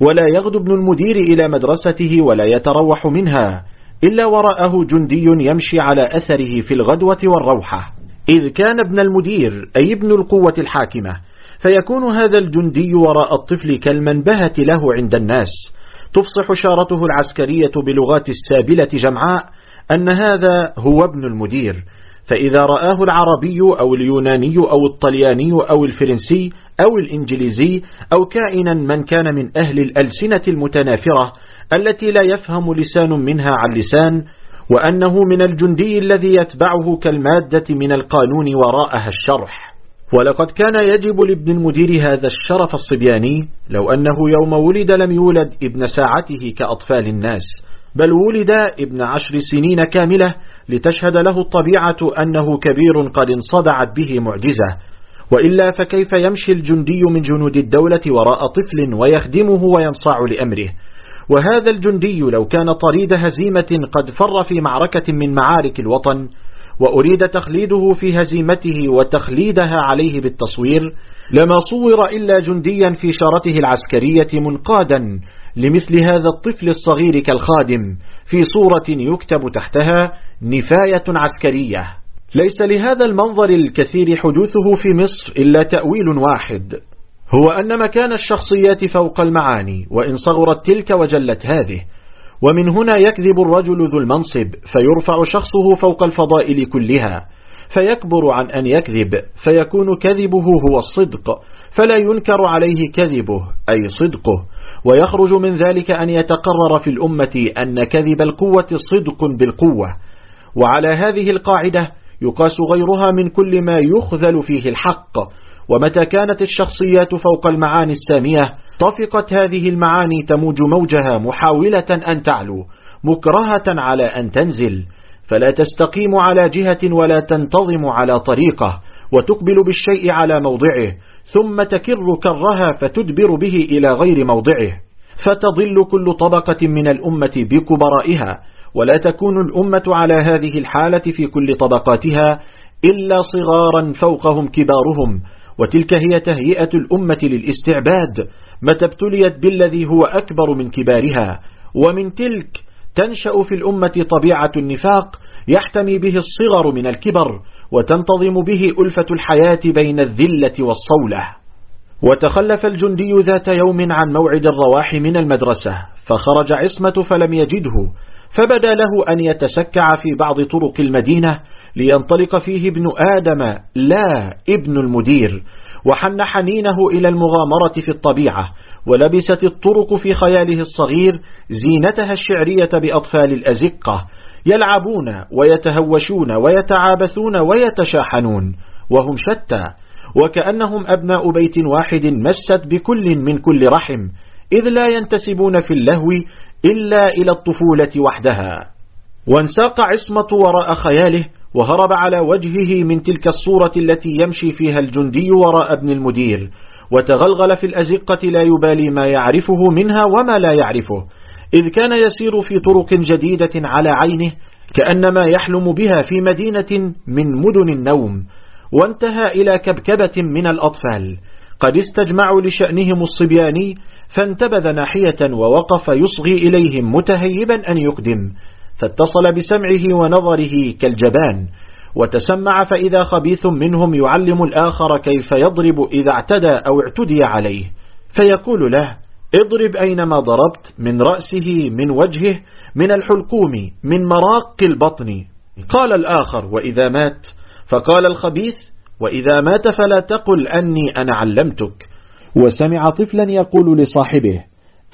ولا يغدو ابن المدير إلى مدرسته ولا يتروح منها إلا وراءه جندي يمشي على أثره في الغدوة والروحة. إذ كان ابن المدير أي ابن القوة الحاكمة فيكون هذا الجندي وراء الطفل كالمنبهة له عند الناس. تفصح شارته العسكرية بلغات السابلة جمعاء أن هذا هو ابن المدير فإذا رآه العربي أو اليوناني أو الطلياني أو الفرنسي أو الإنجليزي أو كائنا من كان من أهل الألسنة المتنافرة التي لا يفهم لسان منها عن لسان وأنه من الجندي الذي يتبعه كالمادة من القانون وراءها الشرح. ولقد كان يجب لابن المدير هذا الشرف الصبياني لو أنه يوم ولد لم يولد ابن ساعته كأطفال الناس بل ولد ابن عشر سنين كاملة لتشهد له الطبيعة أنه كبير قد انصدعت به معجزة. وإلا فكيف يمشي الجندي من جنود الدولة وراء طفل ويخدمه وينصاع لأمره؟ وهذا الجندي لو كان طريد هزيمة قد فر في معركة من معارك الوطن وأريد تخليده في هزيمته وتخليدها عليه بالتصوير لما صور إلا جنديا في شارته العسكرية منقادا لمثل هذا الطفل الصغير كالخادم في صورة يكتب تحتها نفاية عسكرية ليس لهذا المنظر الكثير حدوثه في مصر إلا تأويل واحد هو أن مكان الشخصيات فوق المعاني وإن صغرت تلك وجلت هذه. ومن هنا يكذب الرجل ذو المنصب فيرفع شخصه فوق الفضائل كلها فيكبر عن أن يكذب فيكون كذبه هو الصدق فلا ينكر عليه كذبه أي صدقه. ويخرج من ذلك أن يتقرر في الأمة أن كذب القوة صدق بالقوة. وعلى هذه القاعدة يقاس غيرها من كل ما يخذل فيه الحق ومتى كانت الشخصيات فوق المعاني السامية طفقت هذه المعاني تموج موجها محاولة أن تعلو مكرهة على أن تنزل. فلا تستقيم على جهة ولا تنتظم على طريقة وتقبل بالشيء على موضعه ثم تكر كرها فتدبر به إلى غير موضعه. فتضل كل طبقة من الأمة بكبرائها ولا تكون الأمة على هذه الحالة في كل طبقاتها إلا صغارا فوقهم كبارهم وتلك هي تهيئة الأمة للاستعباد متى ابتليت بالذي هو أكبر من كبارها ومن تلك تنشأ في الأمة طبيعة النفاق يحتمي به الصغر من الكبر وتنتظم به ألفة الحياة بين الذلة والصولة. وتخلف الجندي ذات يوم عن موعد الرواح من المدرسة فخرج عصمة فلم يجده فبدا له أن يتسكع في بعض طرق المدينة لينطلق فيه ابن آدم لا ابن المدير. وحن حنينه إلى المغامرة في الطبيعة ولبست الطرق في خياله الصغير زينتها الشعرية بأطفال الأزقة. يلعبون ويتهوشون ويتعابثون ويتشاحنون وهم شتى. وكأنهم أبناء بيت واحد مست بكل من كل رحم إذ لا ينتسبون في اللهو إلا إلى الطفولة وحدها. وانساق عصمة وراء خياله وهرب على وجهه من تلك الصورة التي يمشي فيها الجندي وراء ابن المدير وتغلغل في الأزقة لا يبالي ما يعرفه منها وما لا يعرفه إذ كان يسير في طرق جديدة على عينه كأنما يحلم بها في مدينة من مدن النوم وانتهى إلى كبكبة من الأطفال. قد استجمعوا لشأنهم الصبياني فانتبذ ناحية ووقف يصغي إليهم متهيبا أن يقدم. فاتصل بسمعه ونظره كالجبان وتسمع فإذا خبيث منهم يعلم الآخر كيف يضرب إذا اعتدى أو اعتدي عليه. فيقول له اضرب أينما ضربت من رأسه من وجهه من الحلقوم من مراق البطن. قال الآخر وإذا مات؟ فقال الخبيث وإذا مات فلا تقل أني أنا علمتك. وسمع طفلا يقول لصاحبه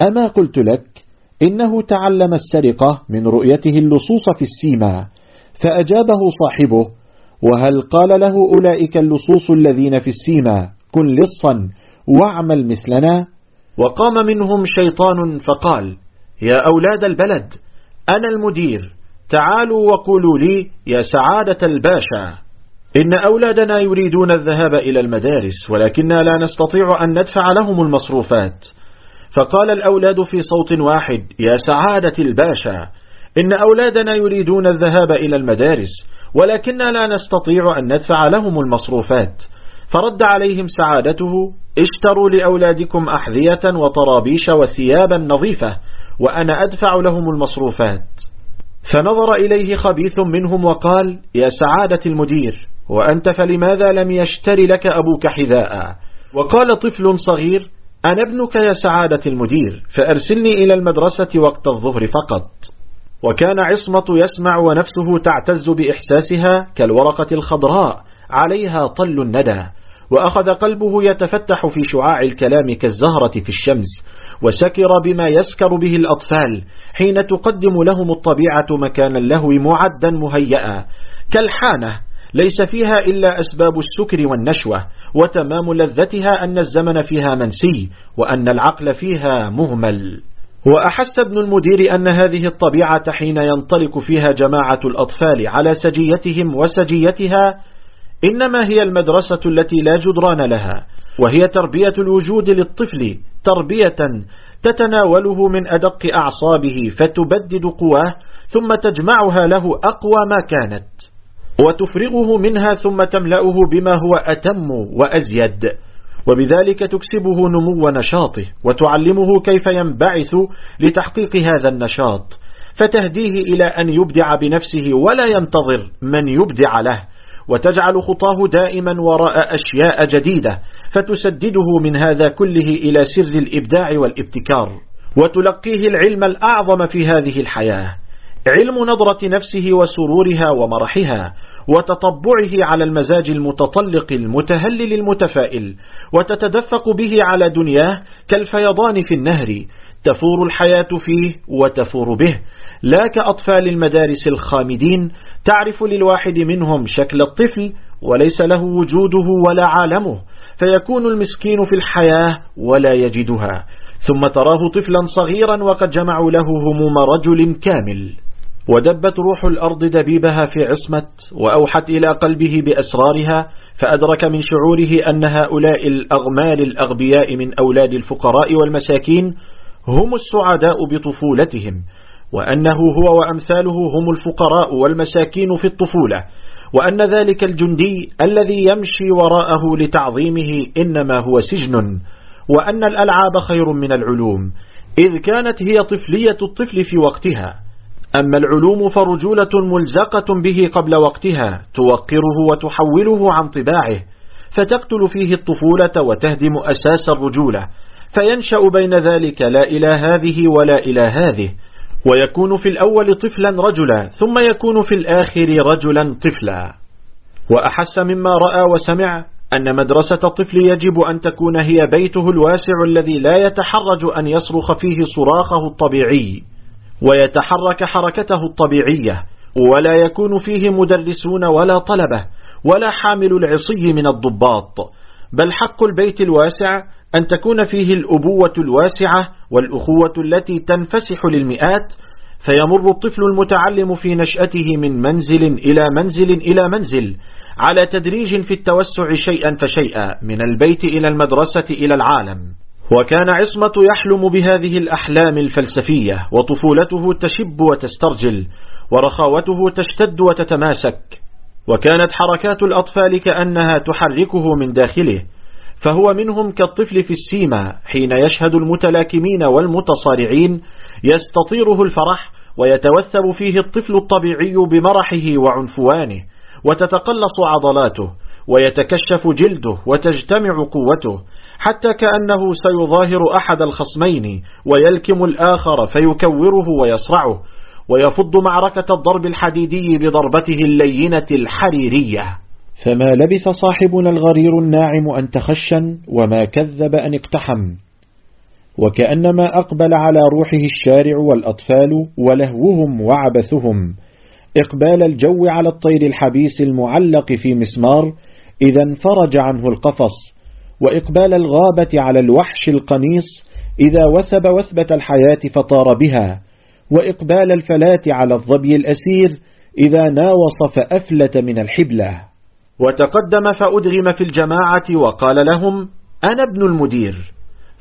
أما قلت لك إنه تعلم السرقة من رؤيته اللصوص في السيما فأجابه صاحبه وهل قال له أولئك اللصوص الذين في السيما كن لصا واعمل مثلنا؟ وقام منهم شيطان فقال يا أولاد البلد أنا المدير تعالوا وقولوا لي يا سعادة الباشا. إن أولادنا يريدون الذهاب إلى المدارس ولكننا لا نستطيع أن ندفع لهم المصروفات. فقال الأولاد في صوت واحد يا سعادة الباشا إن أولادنا يريدون الذهاب إلى المدارس ولكننا لا نستطيع أن ندفع لهم المصروفات. فرد عليهم سعادته اشتروا لأولادكم أحذية وطرابيش وثيابا نظيفة وأنا أدفع لهم المصروفات. فنظر إليه خبيث منهم وقال يا سعادة المدير وأنت فلماذا لم يشتري لك أبوك حذاء؟ وقال طفل صغير أنا ابنك يا سعادة المدير فأرسلني إلى المدرسة وقت الظهر فقط. وكان عصمة يسمع ونفسه تعتز بإحساسها كالورقة الخضراء عليها طل الندى. وأخذ قلبه يتفتح في شعاع الكلام كالزهرة في الشمس وسكر بما يسكر به الأطفال حين تقدم لهم الطبيعة مكان اللهو معدا مهيئا. كالحانة ليس فيها إلا أسباب السكر والنشوة. وتمام لذتها أن الزمن فيها منسي وأن العقل فيها مهمل. وأحس ابن المدير أن هذه الطبيعة حين ينطلق فيها جماعة الأطفال على سجيتهم وسجيتها إنما هي المدرسة التي لا جدران لها وهي تربية الوجود للطفل تربية تتناوله من أدق أعصابه فتبدد قواه ثم تجمعها له أقوى ما كانت. وتفرغه منها ثم تملأه بما هو أتم وأزيد. وبذلك تكسبه نمو نشاطه وتعلمه كيف ينبعث لتحقيق هذا النشاط. فتهديه إلى أن يبدع بنفسه ولا ينتظر من يبدع له. وتجعل خطاه دائما وراء أشياء جديدة فتسدده من هذا كله إلى سر الإبداع والابتكار. وتلقيه العلم الأعظم في هذه الحياة. علم نظرة نفسه وسرورها ومرحها وتطبعه على المزاج المتطلق المتهلل المتفائل وتتدفق به على دنياه كالفيضان في النهر تفور الحياة فيه وتفور به. لا كأطفال المدارس الخامدين تعرف للواحد منهم شكل الطفل وليس له وجوده ولا عالمه فيكون المسكين في الحياة ولا يجدها. ثم تراه طفلا صغيرا وقد جمعوا له هموم رجل كامل. ودبت روح الأرض دبيبها في عصمة وأوحت إلى قلبه بأسرارها فأدرك من شعوره أن هؤلاء الأغمال الأغبياء من أولاد الفقراء والمساكين هم السعداء بطفولتهم وأنه هو وأمثاله هم الفقراء والمساكين في الطفولة وأن ذلك الجندي الذي يمشي وراءه لتعظيمه إنما هو سجن وأن الألعاب خير من العلوم إذ كانت هي طفلية الطفل في وقتها. أما العلوم فرجولة ملزقة به قبل وقتها توقره وتحوله عن طباعه فتقتل فيه الطفولة وتهدم أساس الرجولة فينشأ بين ذلك لا إلى هذه ولا إلى هذه ويكون في الأول طفلا رجلا ثم يكون في الآخر رجلا طفلا. وأحس مما رأى وسمع أن مدرسة الطفل يجب أن تكون هي بيته الواسع الذي لا يتحرج أن يصرخ فيه صراخه الطبيعي. ويتحرك حركته الطبيعية ولا يكون فيه مدرسون ولا طلبة ولا حامل العصي من الضباط. بل حق البيت الواسع أن تكون فيه الأبوة الواسعة والأخوة التي تنفسح للمئات فيمر الطفل المتعلم في نشأته من منزل إلى منزل إلى منزل على تدريج في التوسع شيئا فشيئا من البيت إلى المدرسة إلى العالم. وكان عصمة يحلم بهذه الأحلام الفلسفية وطفولته تشب وتسترجل ورخاوته تشتد وتتماسك وكانت حركات الأطفال كأنها تحركه من داخله فهو منهم كالطفل في السيما حين يشهد المتلاكمين والمتصارعين يستطيره الفرح ويتوثب فيه الطفل الطبيعي بمرحه وعنفوانه وتتقلص عضلاته ويتكشف جلده وتجتمع قوته حتى كأنه سيظاهر أحد الخصمين ويلكم الآخر فيكوره ويصرعه ويفض معركة الضرب الحديدي بضربته اللينة الحريرية. فما لبث صاحبنا الغرير الناعم أن تخشن وما كذب أن اقتحم. وكأنما أقبل على روحه الشارع والأطفال ولهوهم وعبثهم. إقبال الجو على الطير الحبيس المعلق في مسمار إذا انفرج عنه القفص. وإقبال الغابة على الوحش القنيص إذا وثب وثبة الحياة فطار بها وإقبال الفلاة على الظبي الأسير إذا ناوص فأفلت من الحبلة. وتقدم فأدغم في الجماعة وقال لهم أنا ابن المدير.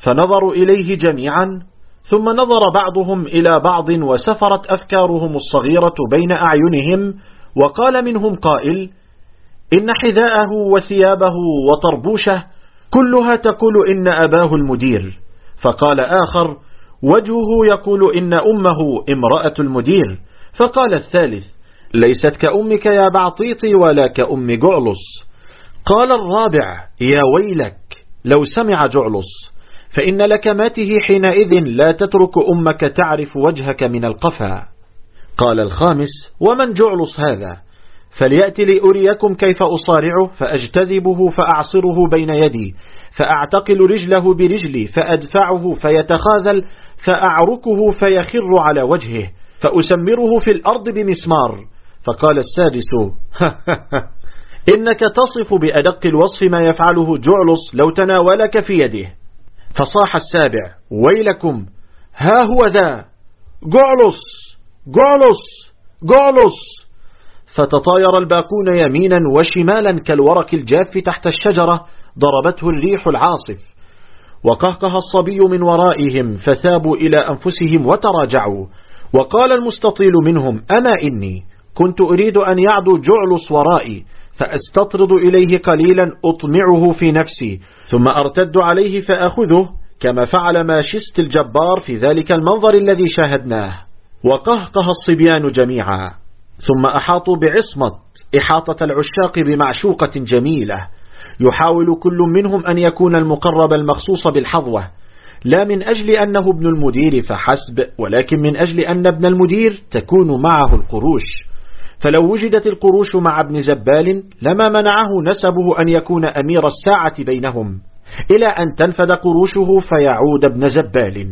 فنظروا إليه جميعا ثم نظر بعضهم إلى بعض وسفرت أفكارهم الصغيرة بين أعينهم وقال منهم قائل إن حذاءه وثيابه وطربوشه كلها تقول إن أباه المدير. فقال آخر وجهه يقول إن أمه امرأة المدير. فقال الثالث ليست كأمك يا بعطيطي ولا كأم جعلص. قال الرابع يا ويلك لو سمع جعلص. فإن لكماته حينئذ لا تترك أمك تعرف وجهك من القفا. قال الخامس ومن جعلص هذا؟ فليأتي لأريكم كيف أصارعه فأجتذبه فأعصره بين يدي فأعتقل رجله برجلي فأدفعه فيتخاذل فأعركه فيخر على وجهه فأسمره في الأرض بمسمار. فقال السادس إنك تصف بأدق الوصف ما يفعله جعلص لو تناولك في يده. فصاح السابع ويلكم ها هو ذا جعلص جعلص جعلص. فتطاير الباقون يمينا وشمالا كالورق الجاف تحت الشجرة ضربته الريح العاصف. وقهقه الصبي من ورائهم فثابوا إلى أنفسهم وتراجعوا. وقال المستطيل منهم أما إني كنت أريد أن يعدو جعلص ورائي فأستطرد إليه قليلا أطمعه في نفسي ثم أرتد عليه فأخذه كما فعل ماشست الجبار في ذلك المنظر الذي شاهدناه. وقهقه الصبيان جميعا. ثم أحاطوا بعصمة إحاطة العشاق بمعشوقة جميلة. يحاول كل منهم أن يكون المقرب المخصوص بالحظوة. لا من أجل أنه ابن المدير فحسب ولكن من أجل أن ابن المدير تكون معه القروش. فلو وجدت القروش مع ابن زبال لما منعه نسبه أن يكون أمير الساعة بينهم. إلى أن تنفد قروشه فيعود ابن زبال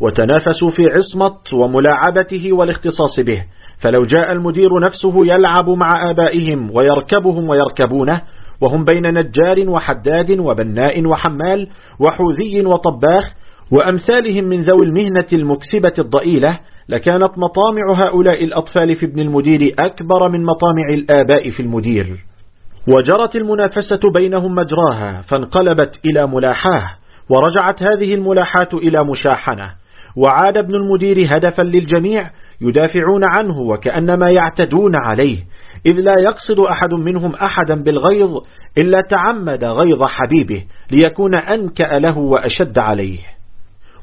وتنافسوا في عصمة وملاعبته والاختصاص به. فلو جاء المدير نفسه يلعب مع آبائهم ويركبهم ويركبونه وهم بين نجار وحداد وبناء وحمال وحوذي وطباخ وأمثالهم من ذوي المهنة المكسبة الضئيلة لكانت مطامع هؤلاء الأطفال في ابن المدير أكبر من مطامع الآباء في المدير. وجرت المنافسة بينهم مجراها فانقلبت إلى ملاحاه ورجعت هذه الملاحات إلى مشاحنة وعاد ابن المدير هدفا للجميع يدافعون عنه وكأنما يعتدون عليه إذ لا يقصد أحد منهم أحدا بالغيظ إلا تعمد غيظ حبيبه ليكون أنكأ له وأشد عليه.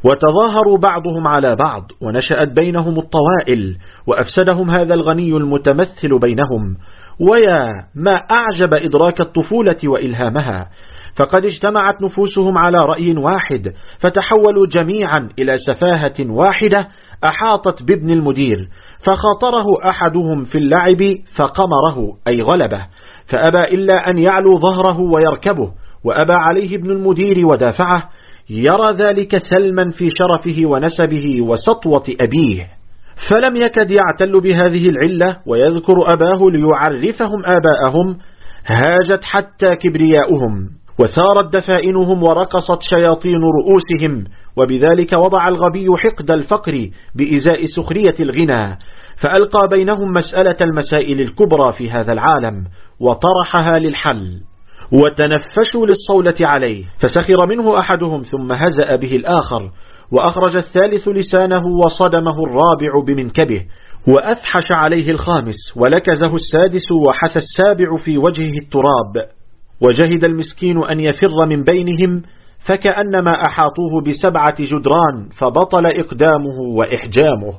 وتظاهروا بعضهم على بعض ونشأت بينهم الطوائل وأفسدهم هذا الغني المتمثل بينهم. ويا ما أعجب إدراك الطفولة وإلهامها. فقد اجتمعت نفوسهم على رأي واحد فتحولوا جميعا إلى سفاهة واحدة أحاطت بابن المدير فخاطره أحدهم في اللعب فقمره أي غلبه. فأبى إلا أن يعلو ظهره ويركبه وأبى عليه ابن المدير ودافعه يرى ذلك سلما في شرفه ونسبه وسطوة أبيه. فلم يكد يعتل بهذه العلة ويذكر أباه ليعرفهم آباءهم هاجت حتى كبرياؤهم. وسارت دفائنهم ورقصت شياطين رؤوسهم وبذلك وضع الغبي حقد الفقر بإزاء سخرية الغنى. فألقى بينهم مسألة المسائل الكبرى في هذا العالم وطرحها للحل. وتنفشوا للصولة عليه فسخر منه أحدهم ثم هزأ به الآخر وأخرج الثالث لسانه وصدمه الرابع بمنكبه وأفحش عليه الخامس ولكزه السادس وحث السابع في وجهه التراب. وجهد المسكين أن يفر من بينهم فكأنما أحاطوه بسبعة جدران فبطل إقدامه وإحجامه.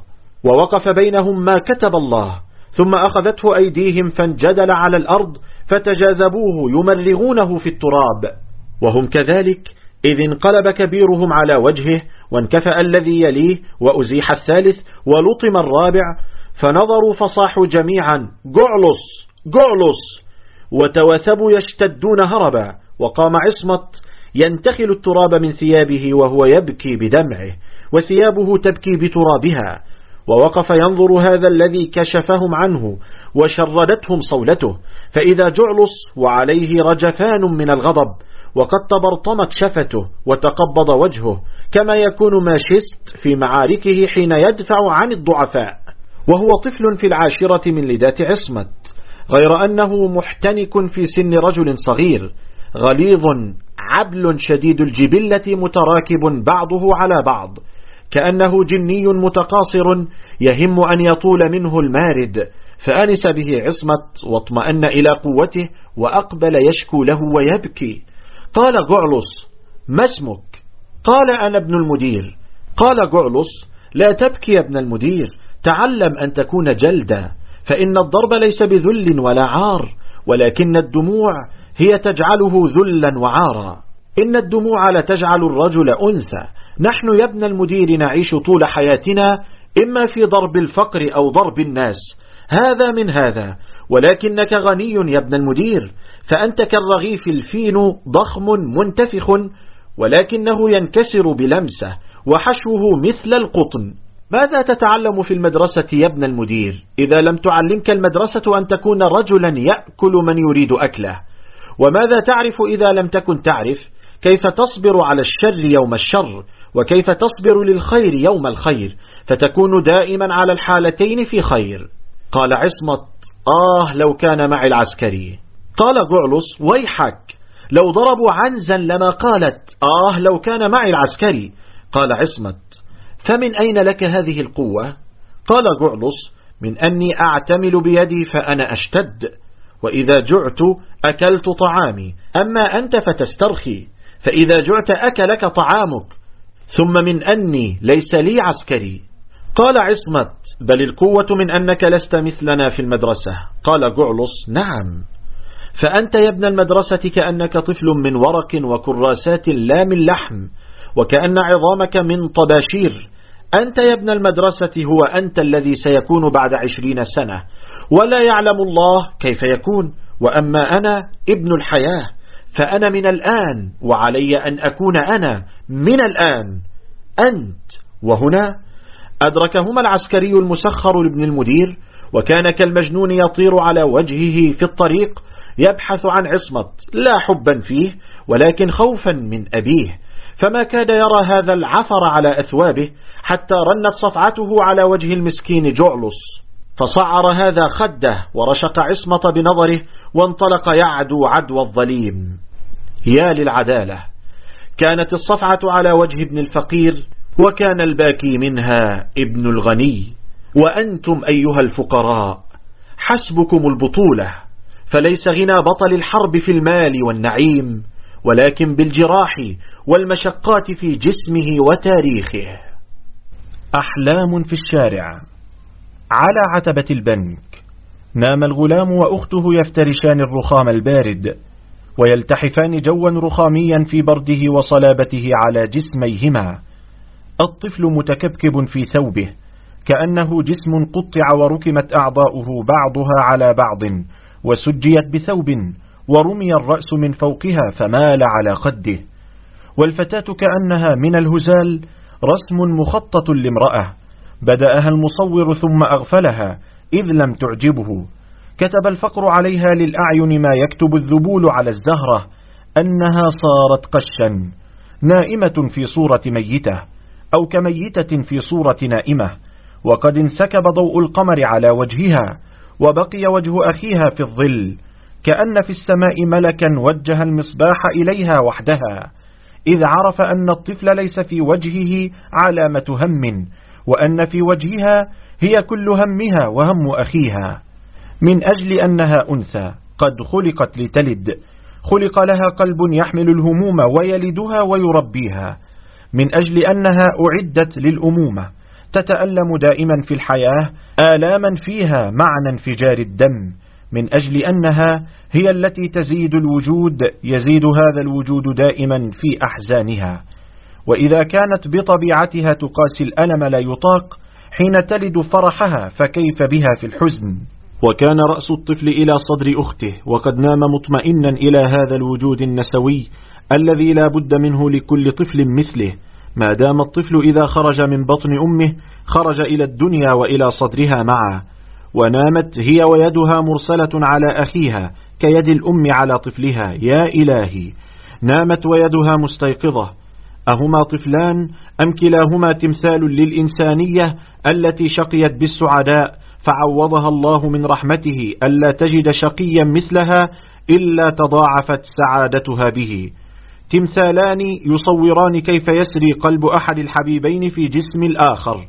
ووقف بينهم ما كتب الله ثم أخذته أيديهم فانجدل على الأرض فتجاذبوه يمرغونه في التراب. وهم كذلك إذ انقلب كبيرهم على وجهه وانكفأ الذي يليه وأزيح الثالث ولطم الرابع فنظروا فصاحوا جميعا جعلص! جعلص! وتواسبوا يشتدون هربا وقام عصمت ينتخل التراب من ثيابه وهو يبكي بدمعه وثيابه تبكي بترابها ووقف ينظر هذا الذي كشفهم عنه وشردتهم صولته فإذا جعلص وعليه رجفان من الغضب وقد تبرطمت شفته وتقبض وجهه كما يكون ماشست في معاركه حين يدفع عن الضعفاء وهو طفل في العاشرة من لدات عصمت. غير أنه محتنك في سن رجل صغير غليظ عبل شديد الجبلة متراكب بعضه على بعض كأنه جني متقاصر يهم أن يطول منه المارد فأنس به عصمت واطمأن إلى قوته وأقبل يشكو له ويبكي. قال جعلص ما اسمك؟ قال أنا ابن المدير. قال جعلص لا تبكي يا ابن المدير تعلم أن تكون جلدا. فإن الضرب ليس بذل ولا عار ولكن الدموع هي تجعله ذلا وعارا. إن الدموع لتجعل الرجل أنثى. نحن يا ابن المدير نعيش طول حياتنا إما في ضرب الفقر أو ضرب الناس. هذا من هذا. ولكنك غني يا ابن المدير. فأنت كالرغيف الفين ضخم منتفخ ولكنه ينكسر بلمسة وحشوه مثل القطن. ماذا تتعلم في المدرسة يا ابن المدير؟ إذا لم تعلمك المدرسة أن تكون رجلا يأكل من يريد أكله. وماذا تعرف إذا لم تكن تعرف؟ كيف تصبر على الشر يوم الشر؟ وكيف تصبر للخير يوم الخير؟ فتكون دائما على الحالتين في خير. قال عصمت آه لو كان معي العسكري. قال جعلص ويحك لو ضربوا عنزا لما قالت آه لو كان معي العسكري. قال عصمت فمن أين لك هذه القوة؟ قال جعلص من أني أعتمل بيدي فأنا أشتد وإذا جعت أكلت طعامي. أما أنت فتسترخي فإذا جعت أكلك طعامك ثم من أني ليس لي عسكري. قال عصمت بل القوة من أنك لست مثلنا في المدرسة. قال جعلص نعم. فأنت يا ابن المدرسة كأنك طفل من ورق وكراسات لا من لحم وكأن عظامك من طباشير. أنت يا ابن المدرسة هو أنت الذي سيكون بعد عشرين سنة ولا يعلم الله كيف يكون وأما أنا ابن الحياة فأنا من الآن وعلي أن أكون أنا من الآن أنت وهنا أدركهما العسكري المسخر لابن المدير وكان كالمجنون يطير على وجهه في الطريق يبحث عن عصمت لا حبا فيه ولكن خوفا من أبيه فما كاد يرى هذا العثر على أثوابه حتى رنت صفعته على وجه المسكين جعلص. فصعر هذا خده ورشق عصمة بنظره وانطلق يعدو عدو الظليم. يا للعدالة كانت الصفعة على وجه ابن الفقير وكان الباكي منها ابن الغني. وأنتم أيها الفقراء حسبكم البطولة فليس غنى بطل الحرب في المال والنعيم. ولكن بالجراح والمشقات في جسمه وتاريخه. أحلام في الشارع. على عتبة البنك. نام الغلام وأخته يفترشان الرخام البارد ويلتحفان جوا رخاميا في برده وصلابته على جسميهما. الطفل متكبكب في ثوبه كأنه جسم قطع وركمت أعضاؤه بعضها على بعض وسجيت بثوب ورمي الرأس من فوقها فمال على خده. والفتاة كأنها من الهزال رسم مخطط لامرأة. بدأها المصور ثم أغفلها إذ لم تعجبه. كتب الفقر عليها للأعين ما يكتب الذبول على الزهرة أنها صارت قشا. نائمة في صورة ميتة أو كميتة في صورة نائمة. وقد انسكب ضوء القمر على وجهها وبقي وجه أخيها في الظل. كأن في السماء ملكا وجه المصباح إليها وحدها. إذ عرف أن الطفل ليس في وجهه علامة هم وأن في وجهها هي كل همها وهم أخيها. من أجل أنها أنثى قد خلقت لتلد. خلق لها قلب يحمل الهموم ويلدها ويربيها. من أجل أنها أعدت للأمومة. تتألم دائما في الحياة آلاما فيها معنى انفجار الدم. من أجل أنها هي التي تزيد الوجود يزيد هذا الوجود دائما في أحزانها. وإذا كانت بطبيعتها تقاسي الألم لا يطاق حين تلد فرحها فكيف بها في الحزن؟ وكان رأس الطفل إلى صدر أخته وقد نام مطمئنا إلى هذا الوجود النسوي الذي لا بد منه لكل طفل مثله. ما دام الطفل إذا خرج من بطن أمه خرج إلى الدنيا وإلى صدرها معه ونامت هي ويدها مرسلة على أخيها كيد الأم على طفلها يا إلهي. نامت ويدها مستيقظة. أهما طفلان أم كلاهما تمثال للإنسانية التي شقيت بالسعداء فعوضها الله من رحمته ألا تجد شقيا مثلها إلا تضاعفت سعادتها به. تمثالان يصوران كيف يسري قلب أحد الحبيبين في جسم الآخر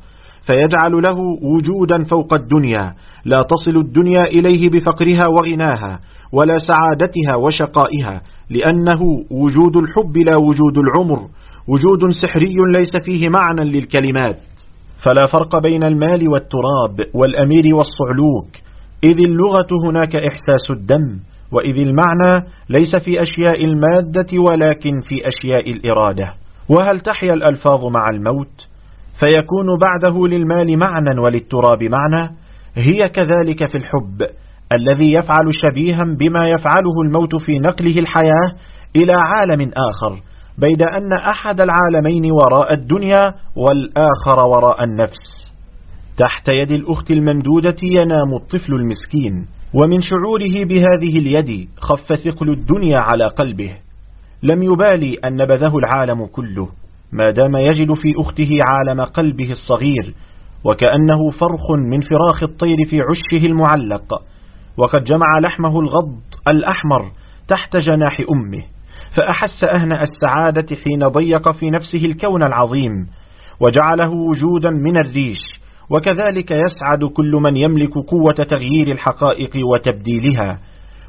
فيجعل له وجودا فوق الدنيا. لا تصل الدنيا إليه بفقرها وغناها ولا سعادتها وشقائها لأنه وجود الحب لا وجود العمر وجود سحري ليس فيه معنى للكلمات. فلا فرق بين المال والتراب والأمير والصعلوك إذ اللغة هناك إحساس الدم وإذ المعنى ليس في أشياء المادة ولكن في أشياء الإرادة. وهل تحيا الألفاظ مع الموت؟ فيكون بعده للمال معنى وللتراب معنى هي كذلك في الحب الذي يفعل شبيها بما يفعله الموت في نقله الحياة إلى عالم آخر بيد أن أحد العالمين وراء الدنيا والآخر وراء النفس. تحت يد الأخت الممدودة ينام الطفل المسكين ومن شعوره بهذه اليد خف ثقل الدنيا على قلبه. لم يبالي أن نبذه العالم كله ما دام يجد في أخته عالم قلبه الصغير وكأنه فرخ من فراخ الطير في عشه المعلق وقد جمع لحمه الغض الأحمر تحت جناح أمه فأحس أهنأ السعادة حين ضيق في نفسه الكون العظيم وجعله وجودا من الريش وكذلك يسعد كل من يملك قوة تغيير الحقائق وتبديلها.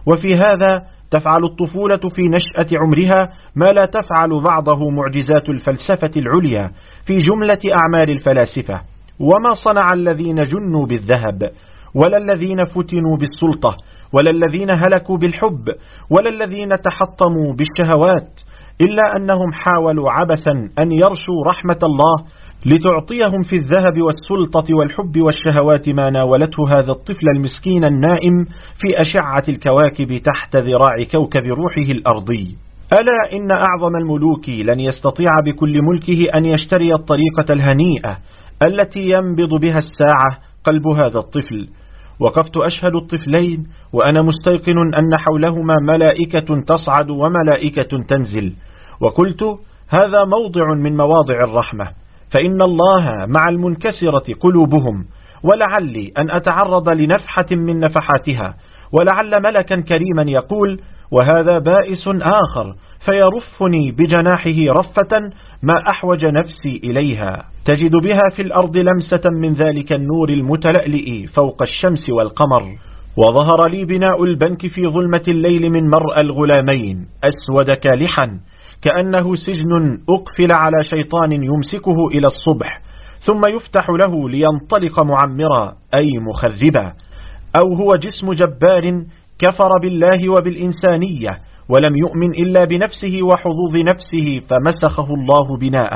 وفي هذا تفعل الطفولة في نشأة عمرها ما لا تفعل بعضه معجزات الفلسفة العليا في جملة أعمال الفلاسفة. وما صنع الذين جنوا بالذهب ولا الذين فتنوا بالسلطة ولا الذين هلكوا بالحب ولا الذين تحطموا بالشهوات إلا أنهم حاولوا عبثا أن يرشوا رحمة الله لتعطيهم في الذهب والسلطة والحب والشهوات ما ناولته هذا الطفل المسكين النائم في أشعة الكواكب تحت ذراع كوكب روحه الأرضي. ألا إن أعظم الملوك لن يستطيع بكل ملكه أن يشتري الطريقة الهنيئة التي ينبض بها الساعة قلب هذا الطفل. وقفت أشهد الطفلين وأنا مستيقن أن حولهما ملائكة تصعد وملائكة تنزل. وقلت هذا موضع من مواضع الرحمة. فإن الله مع المنكسرة قلوبهم ولعلي أن أتعرض لنفحة من نفحاتها ولعل ملكا كريما يقول وهذا بائس آخر فيرفني بجناحه رفة ما أحوج نفسي إليها. تجد بها في الأرض لمسة من ذلك النور المتلألئ فوق الشمس والقمر. وظهر لي بناء البنك في ظلمة الليل من مرأى الغلامين أسود كالحا كأنه سجن أقفل على شيطان يمسكه إلى الصبح ثم يفتح له لينطلق معمرا أي مخذبا أو هو جسم جبار كفر بالله وبالإنسانية ولم يؤمن إلا بنفسه وحظوظ نفسه فمسخه الله بناء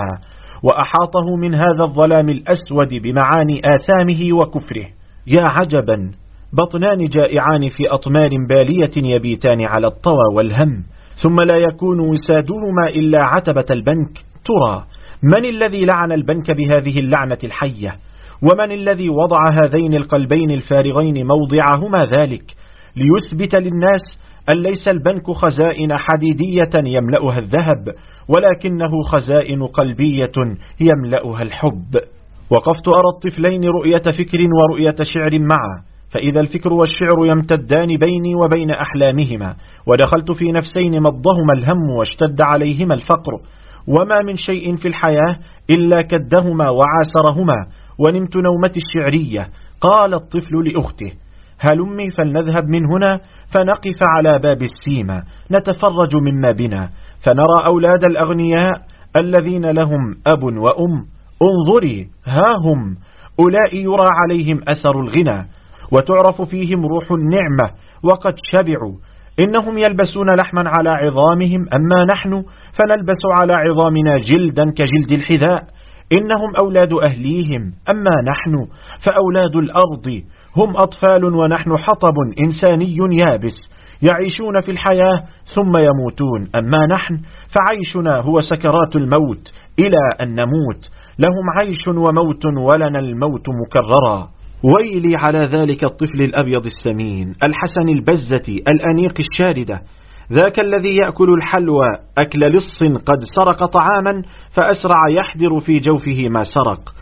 وأحاطه من هذا الظلام الأسود بمعاني آثامه وكفره. يا عجبا بطنان جائعان في أطمار بالية يبيتان على الطوى والهم ثم لا يكون وسادهما إلا عتبة البنك. ترى من الذي لعن البنك بهذه اللعنة الحية؟ ومن الذي وضع هذين القلبين الفارغين موضعهما ذلك؟ ليثبت للناس أن ليس البنك خزائن حديدية يملأها الذهب ولكنه خزائن قلبية يملأها الحب. وقفت أرى الطفلين رؤية فكر ورؤية شعر معا فإذا الفكر والشعر يمتدان بيني وبين أحلامهما ودخلت في نفسين مضهما الهم واشتد عليهما الفقر. وما من شيء في الحياة إلا كدهما وعاسرهما ونمت نومة الشعرية قال الطفل لأخته هلمي فلنذهب من هنا؟ فنقف على باب السيمة نتفرج مما بنا فنرى أولاد الأغنياء الذين لهم أب وأم. انظري ها هم أولئك يرى عليهم أثر الغنى وتعرف فيهم روح النعمة وقد شبعوا. إنهم يلبسون لحما على عظامهم أما نحن فنلبس على عظامنا جلدا كجلد الحذاء. إنهم أولاد أهليهم أما نحن فأولاد الأرض. هم أطفال ونحن حطب إنساني يابس يعيشون في الحياة ثم يموتون. أما نحن فعيشنا هو سكرات الموت إلى أن نموت. لهم عيش وموت ولنا الموت مكررا. ويلي على ذلك الطفل الأبيض السمين الحسن البزة الأنيق الشاردة. ذاك الذي يأكل الحلوى أكل لص قد سرق طعاما فأسرع يحضر في جوفه ما سرق.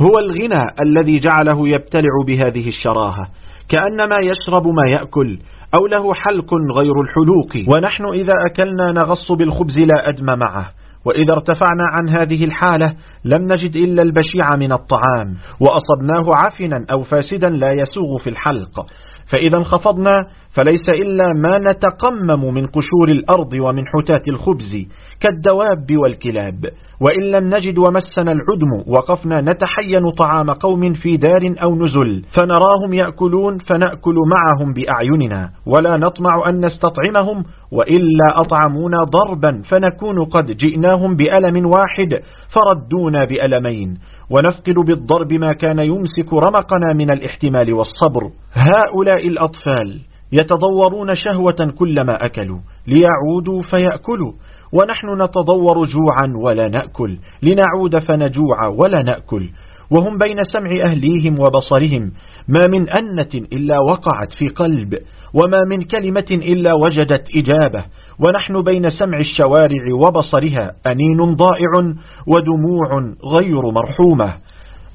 هو الغنى الذي جعله يبتلع بهذه الشراهة كأنما يشرب ما يأكل أو له حلق غير الحلوق. ونحن إذا أكلنا نغص بالخبز لا أدم معه وإذا ارتفعنا عن هذه الحالة لم نجد إلا البشيع من الطعام. وأصبناه عفنا أو فاسدا لا يسوغ في الحلق. فإذا انخفضنا فليس إلا ما نتقمم من قشور الأرض ومن حتات الخبز كالدواب والكلاب. وإن لم نجد ومسنا العدم وقفنا نتحين طعام قوم في دار أو نزل فنراهم يأكلون فنأكل معهم بأعيننا ولا نطمع أن نستطعمهم وإلا أطعمونا ضربا فنكون قد جئناهم بألم واحد فردونا بألمين ونفقد بالضرب ما كان يمسك رمقنا من الاحتمال والصبر هؤلاء الأطفال يتضورون شهوة كلما أكلوا ليعودوا فيأكلوا ونحن نتضور جوعا ولا نأكل. لنعود فنجوع ولا نأكل. وهم بين سمع أهليهم وبصرهم. ما من أنة إلا وقعت في قلب. وما من كلمة إلا وجدت إجابة. ونحن بين سمع الشوارع وبصرها. أنين ضائع ودموع غير مرحومة.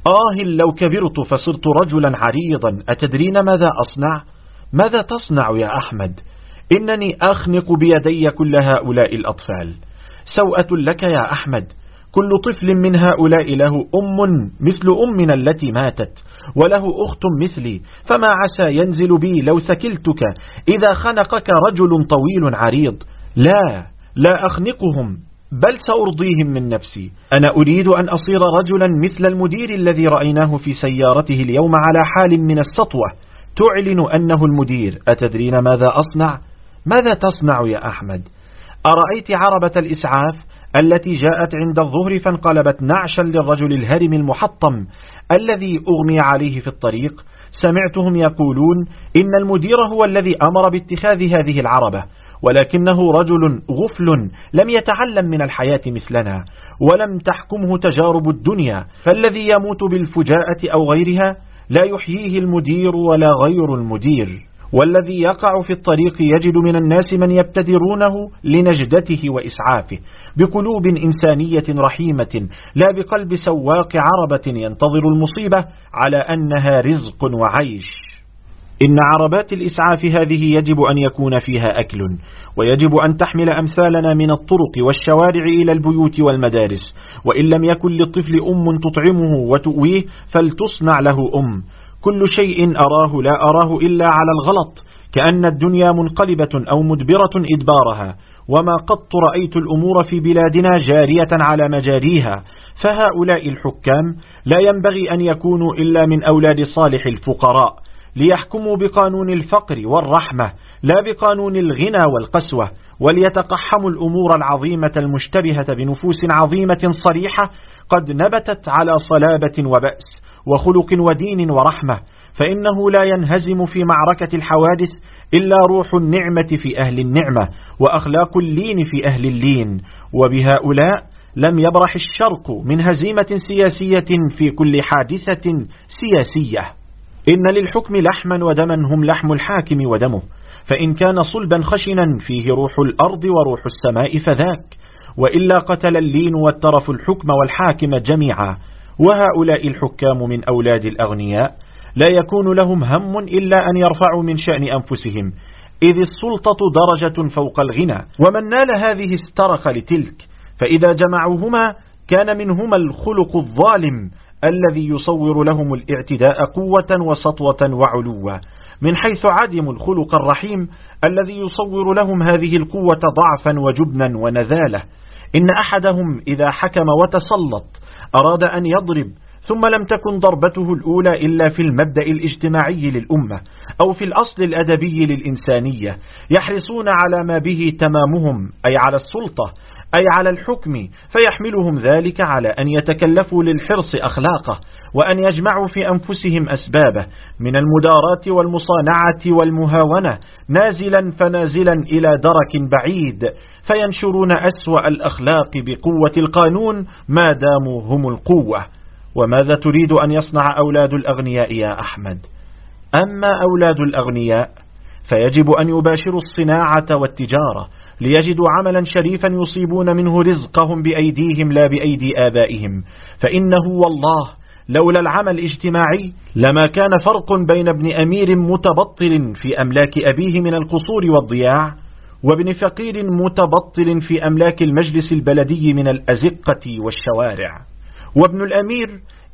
آه لو كبرت فصرت رجلا عريضا. أتدرين ماذا أصنع؟ ماذا تصنع يا أحمد؟ إنني أخنق بيدي كل هؤلاء الأطفال. سوءة لك يا أحمد. كل طفل من هؤلاء له أم مثل أمنا التي ماتت وله أخت مثلي. فما عسى ينزل بي لو سكلتك. إذا خنقك رجل طويل عريض. لا لا أخنقهم بل سأرضيهم من نفسي. أنا أريد أن أصير رجلا مثل المدير الذي رأيناه في سيارته اليوم على حال من السطوة. تعلن أنه المدير. أتدرين ماذا أصنع؟ ماذا تصنع يا أحمد؟ أرأيت عربة الإسعاف التي جاءت عند الظهر فانقلبت نعشا للرجل الهرم المحطم الذي أغمي عليه في الطريق. سمعتهم يقولون إن المدير هو الذي أمر باتخاذ هذه العربة ولكنه رجل غفل لم يتعلم من الحياة مثلنا ولم تحكمه تجارب الدنيا. فالذي يموت بالفجاءة أو غيرها لا يحييه المدير ولا غير المدير. والذي يقع في الطريق يجد من الناس من يبتدرونه لنجدته وإسعافه بقلوب إنسانية رحيمة لا بقلب سواق عربة ينتظر المصيبة على أنها رزق وعيش. إن عربات الإسعاف هذه يجب أن يكون فيها أكل ويجب أن تحمل أمثالنا من الطرق والشوارع إلى البيوت والمدارس وإن لم يكن للطفل أم تطعمه وتؤويه فلتصنع له أم. كل شيء أراه لا أراه إلا على الغلط كأن الدنيا منقلبة أو مدبرة إدبارها وما قط رأيت الأمور في بلادنا جارية على مجاريها فهؤلاء الحكام لا ينبغي أن يكونوا إلا من أولاد صالح الفقراء ليحكموا بقانون الفقر والرحمة لا بقانون الغنى والقسوة وليتقحموا الأمور العظيمة المشتبهة بنفوس عظيمة صريحة قد نبتت على صلابة وبأس. وخلق ودين ورحمة فإنه لا ينهزم في معركة الحوادث إلا روح النعمة في أهل النعمة وأخلاق اللين في أهل اللين. وبهؤلاء لم يبرح الشرق من هزيمة سياسية في كل حادثة سياسية. إن للحكم لحما ودما هم لحم الحاكم ودمه فإن كان صلبا خشنا فيه روح الأرض وروح السماء فذاك. وإلا قتل اللين والترف الحكم والحاكم جميعا. وهؤلاء الحكام من أولاد الأغنياء لا يكون لهم هم إلا أن يرفعوا من شأن أنفسهم. إذ السلطة درجة فوق الغنى ومن نال هذه استرخ لتلك فإذا جمعوهما كان منهما الخلق الظالم الذي يصور لهم الاعتداء قوة وسطوة وعلوة. من حيث عدم الخلق الرحيم الذي يصور لهم هذه القوة ضعفا وجبنا ونذالة إن أحدهم إذا حكم وتسلط أراد أن يضرب ثم لم تكن ضربته الأولى إلا في المبدأ الاجتماعي للأمة أو في الأصل الأدبي للإنسانية يحرصون على ما به تمامهم أي على السلطة أي على الحكم فيحملهم ذلك على أن يتكلفوا للحرص أخلاقه. وأن يجمعوا في أنفسهم أسبابه من المدارات والمصانعة والمهاونة نازلا فنازلا إلى درك بعيد فينشرون أسوأ الأخلاق بقوة القانون ما داموا هم القوة. وماذا تريد أن يصنع أولاد الأغنياء يا أحمد؟ أما أولاد الأغنياء فيجب أن يباشروا الصناعة والتجارة ليجدوا عملا شريفا يصيبون منه رزقهم بأيديهم لا بأيدي آبائهم. فإنه والله لولا العمل الاجتماعي لما كان فرق بين ابن أمير متبطل في أملاك أبيه من القصور والضياع وابن فقير متبطل في أملاك المجلس البلدي من الأزقة والشوارع. وابن الأمير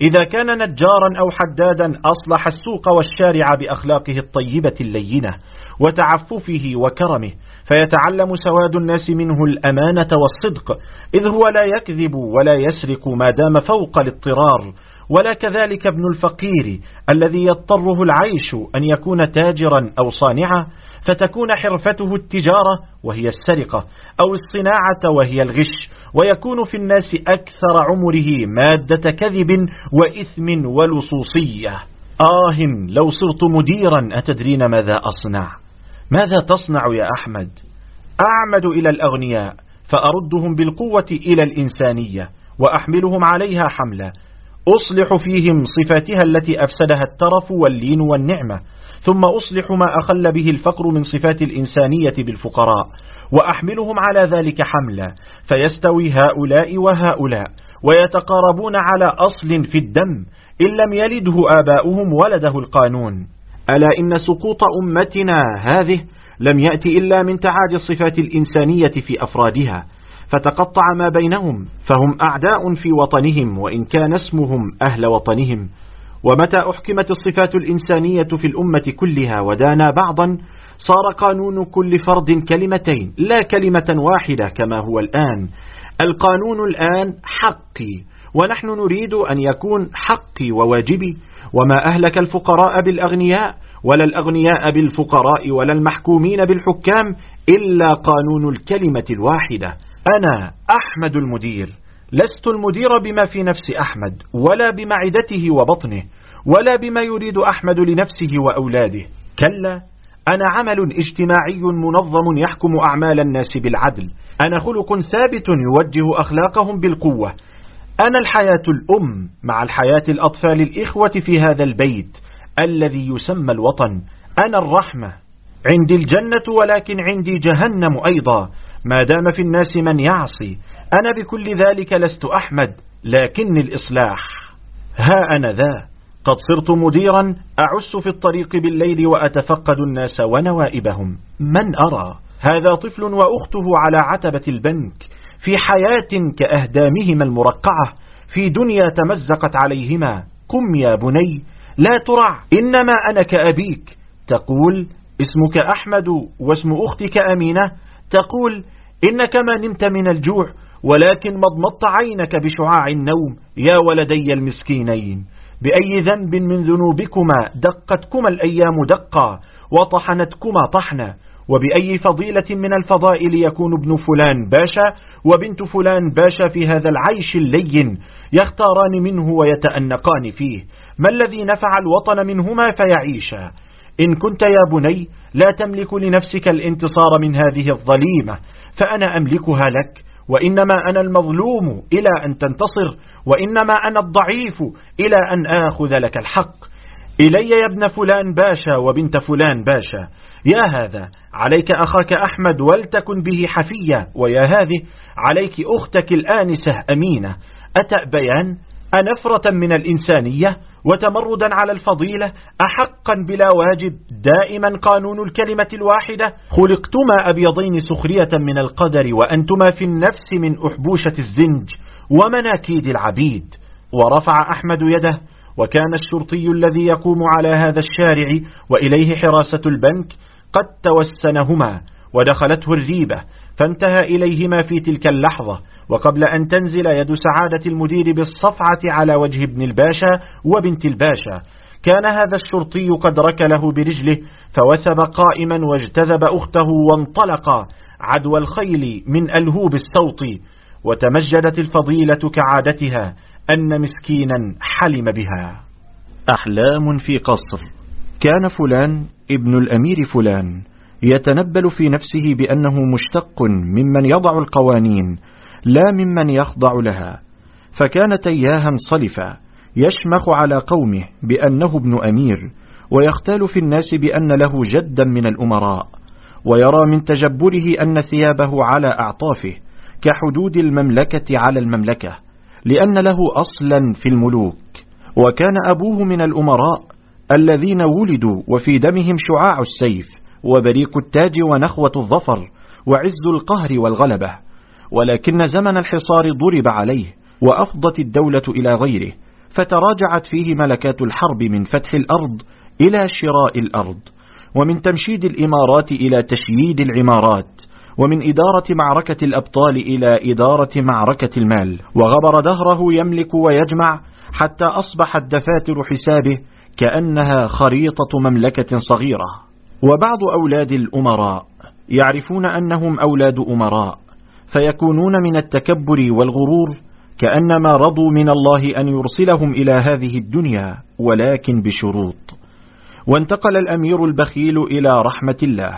إذا كان نجارا أو حدادا أصلح السوق والشارع بأخلاقه الطيبة اللينة وتعففه وكرمه فيتعلم سواد الناس منه الأمانة والصدق إذ هو لا يكذب ولا يسرق ما دام فوق الاضطرار ولا كذلك ابن الفقير الذي يضطره العيش أن يكون تاجرا أو صانعا فتكون حرفته التجارة وهي السرقة أو الصناعة وهي الغش ويكون في الناس أكثر عمره مادة كذب وإثم ولصوصية. آه لو صرت مديرا أتدرين ماذا أصنع؟ ماذا تصنع يا أحمد؟ أعمد إلى الأغنياء فأردهم بالقوة إلى الإنسانية وأحملهم عليها حملا أصلح فيهم صفاتها التي أفسدها الترف واللين والنعمة ثم أصلح ما أخل به الفقر من صفات الإنسانية بالفقراء وأحملهم على ذلك حملا فيستوي هؤلاء وهؤلاء ويتقاربون على أصل في الدم إن لم يلده آباؤهم ولده القانون. ألا إن سقوط أمتنا هذه لم يأتي إلا من تعادي الصفات الإنسانية في أفرادها فتقطع ما بينهم فهم أعداء في وطنهم وإن كان اسمهم أهل وطنهم. ومتى أحكمت الصفات الإنسانية في الأمة كلها ودانا بعضا صار قانون كل فرد كلمتين لا كلمة واحدة كما هو الآن. القانون الآن حقي ونحن نريد أن يكون حقي وواجبي. وما أهلك الفقراء بالأغنياء ولا الأغنياء بالفقراء ولا المحكومين بالحكام إلا قانون الكلمة الواحدة. أنا أحمد المدير. لست المدير بما في نفس أحمد ولا بمعدته وبطنه ولا بما يريد أحمد لنفسه وأولاده. كلا أنا عمل اجتماعي منظم يحكم أعمال الناس بالعدل. أنا خلق ثابت يوجه أخلاقهم بالقوة. أنا الحياة الأم مع الحياة الأطفال الإخوة في هذا البيت الذي يسمى الوطن. أنا الرحمة. عندي الجنة ولكن عندي جهنم أيضا. ما دام في الناس من يعصي أنا بكل ذلك لست أحمد لكن الإصلاح. ها أنا ذا قد صرت مديرا أعس في الطريق بالليل وأتفقد الناس ونوائبهم. من أرى؟ هذا طفل وأخته على عتبة البنك في حياة كأهدامهما المرقعة في دنيا تمزقت عليهما. قم يا بني لا ترع إنما أنا كأبيك. تقول اسمك أحمد واسم أختك أمينة تقول إنك ما نمت من الجوع ولكن مضمضت عينك بشعاع النوم يا ولدي المسكينين. بأي ذنب من ذنوبكما دقتكما الأيام دقا وطحنتكما طحنا. وبأي فضيلة من الفضائل يكون ابن فلان باشا وبنت فلان باشا في هذا العيش اللين يختاران منه ويتأنقان فيه. ما الذي نفع الوطن منهما فيعيشا؟ إن كنت يا بني لا تملك لنفسك الانتصار من هذه الظليمة فأنا أملكها لك وإنما أنا المظلوم إلى أن تنتصر وإنما أنا الضعيف إلى أن آخذ لك الحق. إلي يا ابن فلان باشا وبنت فلان باشا. يا هذا عليك أخاك أحمد ولتكن به حفية ويا هذه عليك أختك الآنسة أمينة. أتأبيان؟ أنفرة من الإنسانية وتمردا على الفضيلة أحقا بلا واجب دائما قانون الكلمة الواحدة. خلقتما أبيضين سخرية من القدر وأنتما في النفس من أحبوشة الزنج ومناكيد العبيد. ورفع أحمد يده وكان الشرطي الذي يقوم على هذا الشارع وإليه حراسة البنك قد توسنهما ودخلته الريبة فانتهى إليهما في تلك اللحظة. وقبل أن تنزل يد سعادة المدير بالصفعة على وجه ابن الباشا وبنت الباشا كان هذا الشرطي قد ركله برجله فوثب قائما واجتذب أخته وانطلق عدو الخيل من ألهوب الصوت وتمجدت الفضيلة كعادتها أن مسكينا حلم بها. أحلام في قصر. كان فلان ابن الأمير فلان يتنبل في نفسه بأنه مشتق ممن يضع القوانين لا ممن يخضع لها. فكان تياها صلفا يشمخ على قومه بأنه ابن أمير ويختال في الناس بأن له جدا من الأمراء ويرى من تجبره أن ثيابه على أعطافه كحدود المملكة على المملكة لأن له أصلا في الملوك. وكان أبوه من الأمراء الذين ولدوا وفي دمهم شعاع السيف وبريق التاج ونخوة الظفر وعز القهر والغلبة. ولكن زمن الحصار ضرب عليه وأفضت الدولة إلى غيره فتراجعت فيه ملكات الحرب من فتح الأرض إلى شراء الأرض ومن تمشيد الإمارات إلى تشييد العمارات ومن إدارة معركة الأبطال إلى إدارة معركة المال وغبر دهره يملك ويجمع حتى أصبحت دفاتر حسابه كأنها خريطة مملكة صغيرة. وبعض أولاد الأمراء يعرفون أنهم أولاد أمراء فيكونون من التكبر والغرور كأنما رضوا من الله أن يرسلهم إلى هذه الدنيا ولكن بشروط. وانتقل الأمير البخيل إلى رحمة الله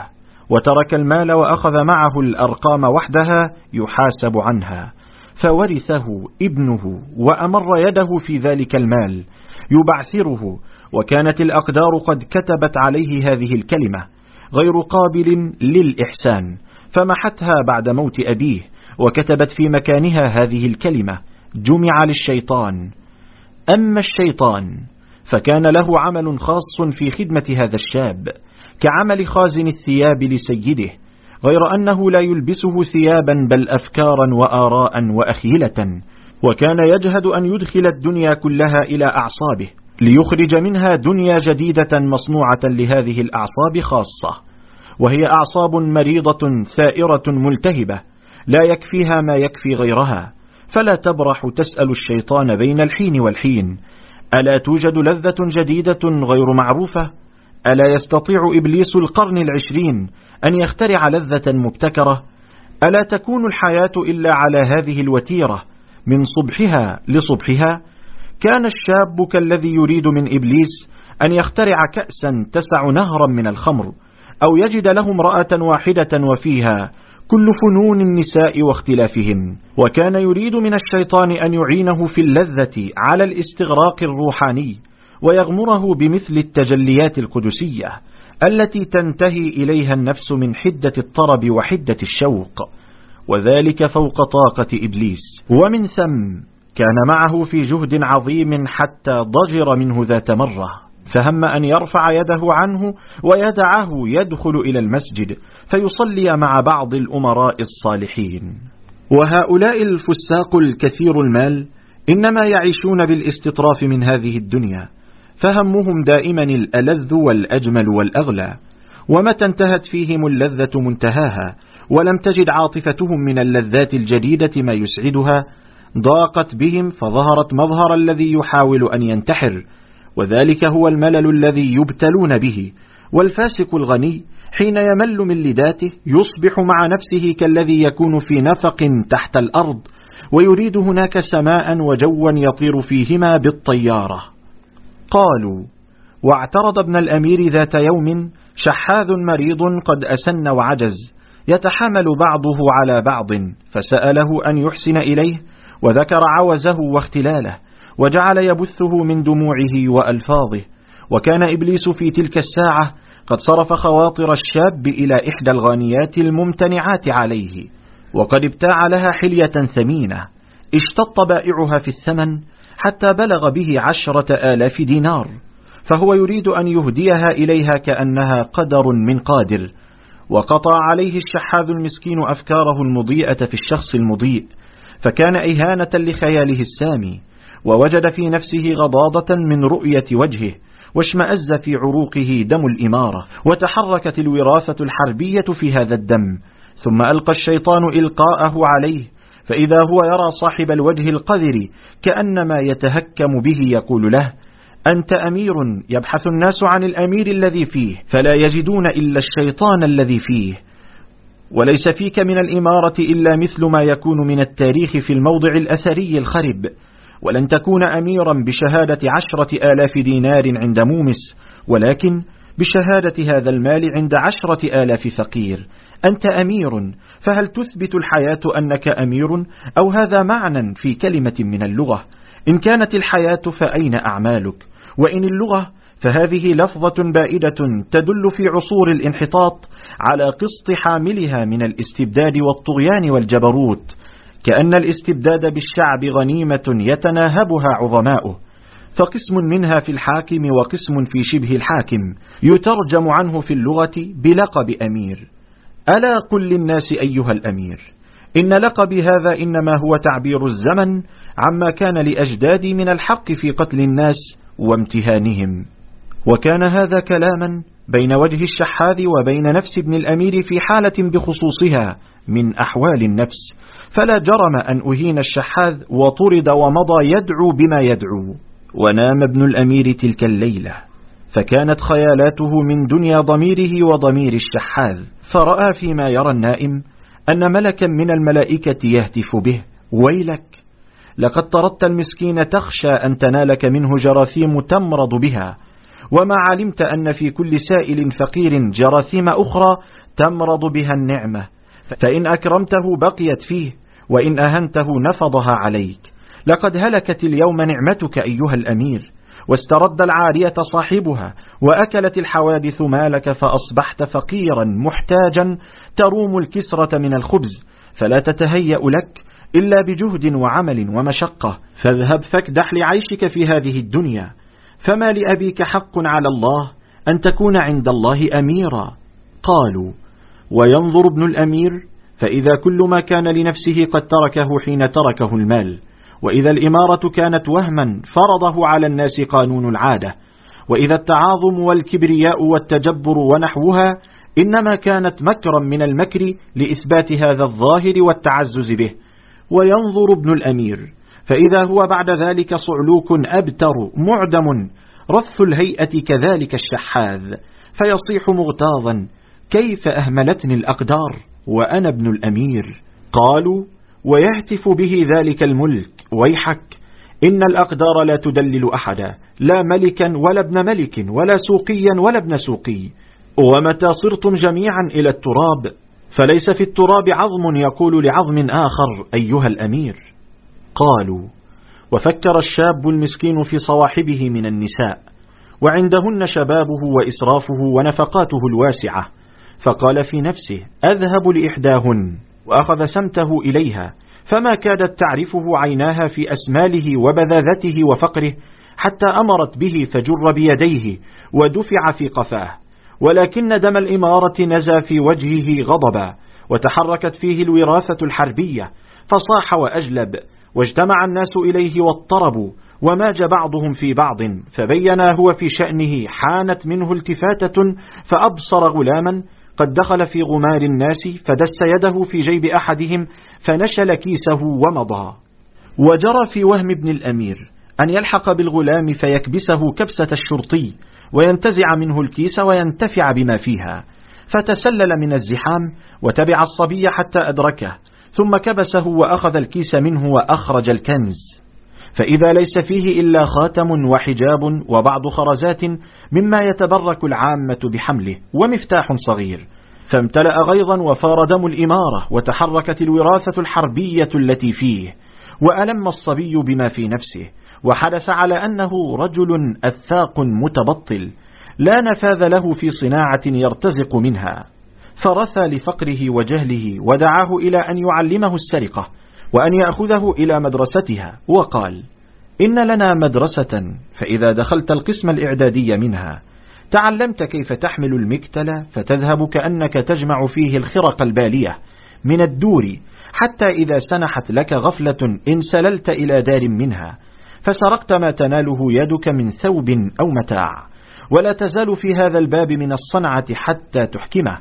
وترك المال وأخذ معه الأرقام وحدها يحاسب عنها. فورثه ابنه وأمر يده في ذلك المال يبعثره وكانت الأقدار قد كتبت عليه هذه الكلمة غير قابل للإحسان. فمحتها بعد موت أبيه وكتبت في مكانها هذه الكلمة جمع للشيطان. أما الشيطان فكان له عمل خاص في خدمة هذا الشاب كعمل خازن الثياب لسيده غير أنه لا يلبسه ثيابا بل أفكارا وآراء وأخيلة وكان يجهد أن يدخل الدنيا كلها إلى أعصابه ليخرج منها دنيا جديدة مصنوعة لهذه الأعصاب خاصة. وهي أعصاب مريضة ثائرة ملتهبة لا يكفيها ما يكفي غيرها. فلا تبرح تسأل الشيطان بين الحين والحين. ألا توجد لذة جديدة غير معروفة؟ ألا يستطيع إبليس القرن العشرين أن يخترع لذة مبتكرة؟ ألا تكون الحياة إلا على هذه الوتيرة؟ من صبحها لصبحها؟ كان الشاب كالذي يريد من إبليس أن يخترع كأسا تسع نهرا من الخمر أو يجد له امرأة واحدة وفيها كل فنون النساء واختلافهن وكان يريد من الشيطان أن يعينه في اللذة على الاستغراق الروحاني ويغمره بمثل التجليات القدسية التي تنتهي إليها النفس من حدة الطرب وحدة الشوق وذلك فوق طاقة إبليس. ومن ثم كان معه في جهد عظيم حتى ضجر منه ذات مرة. فهم أن يرفع يده عنه ويدعه يدخل إلى المسجد فيصلي مع بعض الأمراء الصالحين. وهؤلاء الفساق الكثير المال إنما يعيشون بالاستطراف من هذه الدنيا فهمهم دائما الألذ والأجمل والأغلى ومتى انتهت فيهم اللذة منتهاها ولم تجد عاطفتهم من اللذات الجديدة ما يسعدها ضاقت بهم فظهرت مظهر الذي يحاول أن ينتحر وذلك هو الملل الذي يبتلون به والفاسق الغني حين يمل من لذاته يصبح مع نفسه كالذي يكون في نفق تحت الأرض ويريد هناك سماء وجوا يطير فيهما بالطيارة. قالوا واعترض ابن الأمير ذات يوم شحاذ مريض قد أسن وعجز يتحامل بعضه على بعض فسأله أن يحسن إليه وذكر عوزه واختلاله وجعل يبثه من دموعه وألفاظه. وكان إبليس في تلك الساعة قد صرف خواطر الشاب إلى إحدى الغانيات الممتنعات عليه وقد ابتاع لها حلية ثمينة. اشتط بائعها في الثمن حتى بلغ به عشرة آلاف دينار. فهو يريد أن يهديها إليها كأنها قدر من قادر. وقطع عليه الشحاذ المسكين أفكاره المضيئة في الشخص المضيء فكان إهانة لخياله السامي. ووجد في نفسه غضاضة من رؤية وجهه واشمأز في عروقه دم الإمارة وتحركت الوراثة الحربية في هذا الدم ثم ألقى الشيطان إلقاءه عليه فإذا هو يرى صاحب الوجه القذر كأنما يتهكم به يقول له أنت أمير يبحث الناس عن الأمير الذي فيه فلا يجدون إلا الشيطان الذي فيه. وليس فيك من الإمارة إلا مثل ما يكون من التاريخ في الموضع الأثري الخرب. ولن تكون أميرا بشهادة عشرة آلاف دينار عند مومس ولكن بشهادة هذا المال عند عشرة آلاف فقير. أنت أمير فهل تثبت الحياة أنك أمير؟ أو هذا معنى في كلمة من اللغة؟ إن كانت الحياة فأين أعمالك؟ وإن اللغة فهذه لفظة بائدة تدل في عصور الانحطاط على قسط حاملها من الاستبداد والطغيان والجبروت. كأن الاستبداد بالشعب غنيمة يتناهبها عظماؤه. فقسم منها في الحاكم وقسم في شبه الحاكم يترجم عنه في اللغة بلقب أمير. ألا قل للناس أيها الأمير إن لقبي هذا إنما هو تعبير الزمن عما كان لأجدادي من الحق في قتل الناس وامتهانهم. وكان هذا كلاما بين وجه الشحاذ وبين نفس ابن الأمير في حالة بخصوصها من أحوال النفس. فلا جرم أن أهين الشحاذ وطرد ومضى يدعو بما يدعو. ونام ابن الأمير تلك الليلة فكانت خيالاته من دنيا ضميره وضمير الشحاذ. فرأى فيما يرى النائم أن ملكا من الملائكة يهتف به ويلك لقد طردت المسكين تخشى أن تنالك منه جراثيم تمرض بها وما علمت أن في كل سائل فقير جراثيم أخرى تمرض بها النعمة فإن أكرمته بقيت فيه وإن أهنته نفضها عليك. لقد هلكت اليوم نعمتك أيها الأمير. واسترد العارية صاحبها وأكلت الحوادث مالك فأصبحت فقيرا محتاجا تروم الكسرة من الخبز. فلا تتهيأ لك إلا بجهد وعمل ومشقة. فاذهب فاكدح لعيشك في هذه الدنيا. فما لأبيك حق على الله أن تكون عند الله أميرا؟ قالوا وينظر ابن الأمير فإذا كل ما كان لنفسه قد تركه حين تركه المال وإذا الإمارة كانت وهما فرضه على الناس قانون العادة وإذا التعاظم والكبرياء والتجبر ونحوها إنما كانت مكرا من المكر لإثبات هذا الظاهر والتعزز به. وينظر ابن الأمير فإذا هو بعد ذلك صعلوك أبتر معدم رث الهيئة كذلك الشحاذ فيصيح مغتاظا كيف أهملتني الأقدار؟ وأنا ابن الأمير. قالوا ويهتف به ذلك الملك ويحك إن الأقدار لا تدلل أحدا لا ملكا ولا ابن ملك ولا سوقيا ولا ابن سوقي. ومتى صرتم جميعا إلى التراب؟ فليس في التراب عظم يقول لعظم آخر أيها الأمير. قالوا وفكر الشاب المسكين في صواحبه من النساء وعندهن شبابه وإسرافه ونفقاته الواسعة فقال في نفسه أذهب لإحداهن وأخذ سمته إليها فما كادت تعرفه عيناها في أسماله وبذاذته وفقره حتى أمرت به فجر بيديه ودفع في قفاه ولكن دم الإمارة نزى في وجهه غضبا وتحركت فيه الوراثة الحربية فصاح وأجلب واجتمع الناس إليه واضطربوا وماج بعضهم في بعض فبينا هو في شأنه حانت منه التفاتة فأبصر غلاما قد دخل في غمار الناس فدس يده في جيب أحدهم فنشل كيسه ومضى. وجرى في وهم ابن الأمير أن يلحق بالغلام فيكبسه كبسة الشرطي وينتزع منه الكيس وينتفع بما فيها. فتسلل من الزحام وتبع الصبي حتى أدركه ثم كبسه وأخذ الكيس منه وأخرج الكنز. فإذا ليس فيه إلا خاتم وحجاب وبعض خرزات مما يتبرك العامة بحمله ومفتاح صغير. فامتلأ غيظا وفار دم الإمارة وتحركت الوراثة الحربية التي فيه وألم الصبي بما في نفسه وحدث على أنه رجل أثاق متبطل لا نفاذ له في صناعة يرتزق منها. فرثى لفقره وجهله ودعاه إلى أن يعلمه السرقة وأن يأخذه إلى مدرستها. وقال إن لنا مدرسة فإذا دخلت القسم الإعدادي منها تعلمت كيف تحمل المكتل فتذهب كأنك تجمع فيه الخرق البالية من الدور حتى إذا سنحت لك غفلة انسللت إلى دار منها فسرقت ما تناله يدك من ثوب أو متاع ولا تزال في هذا الباب من الصنعة حتى تحكمه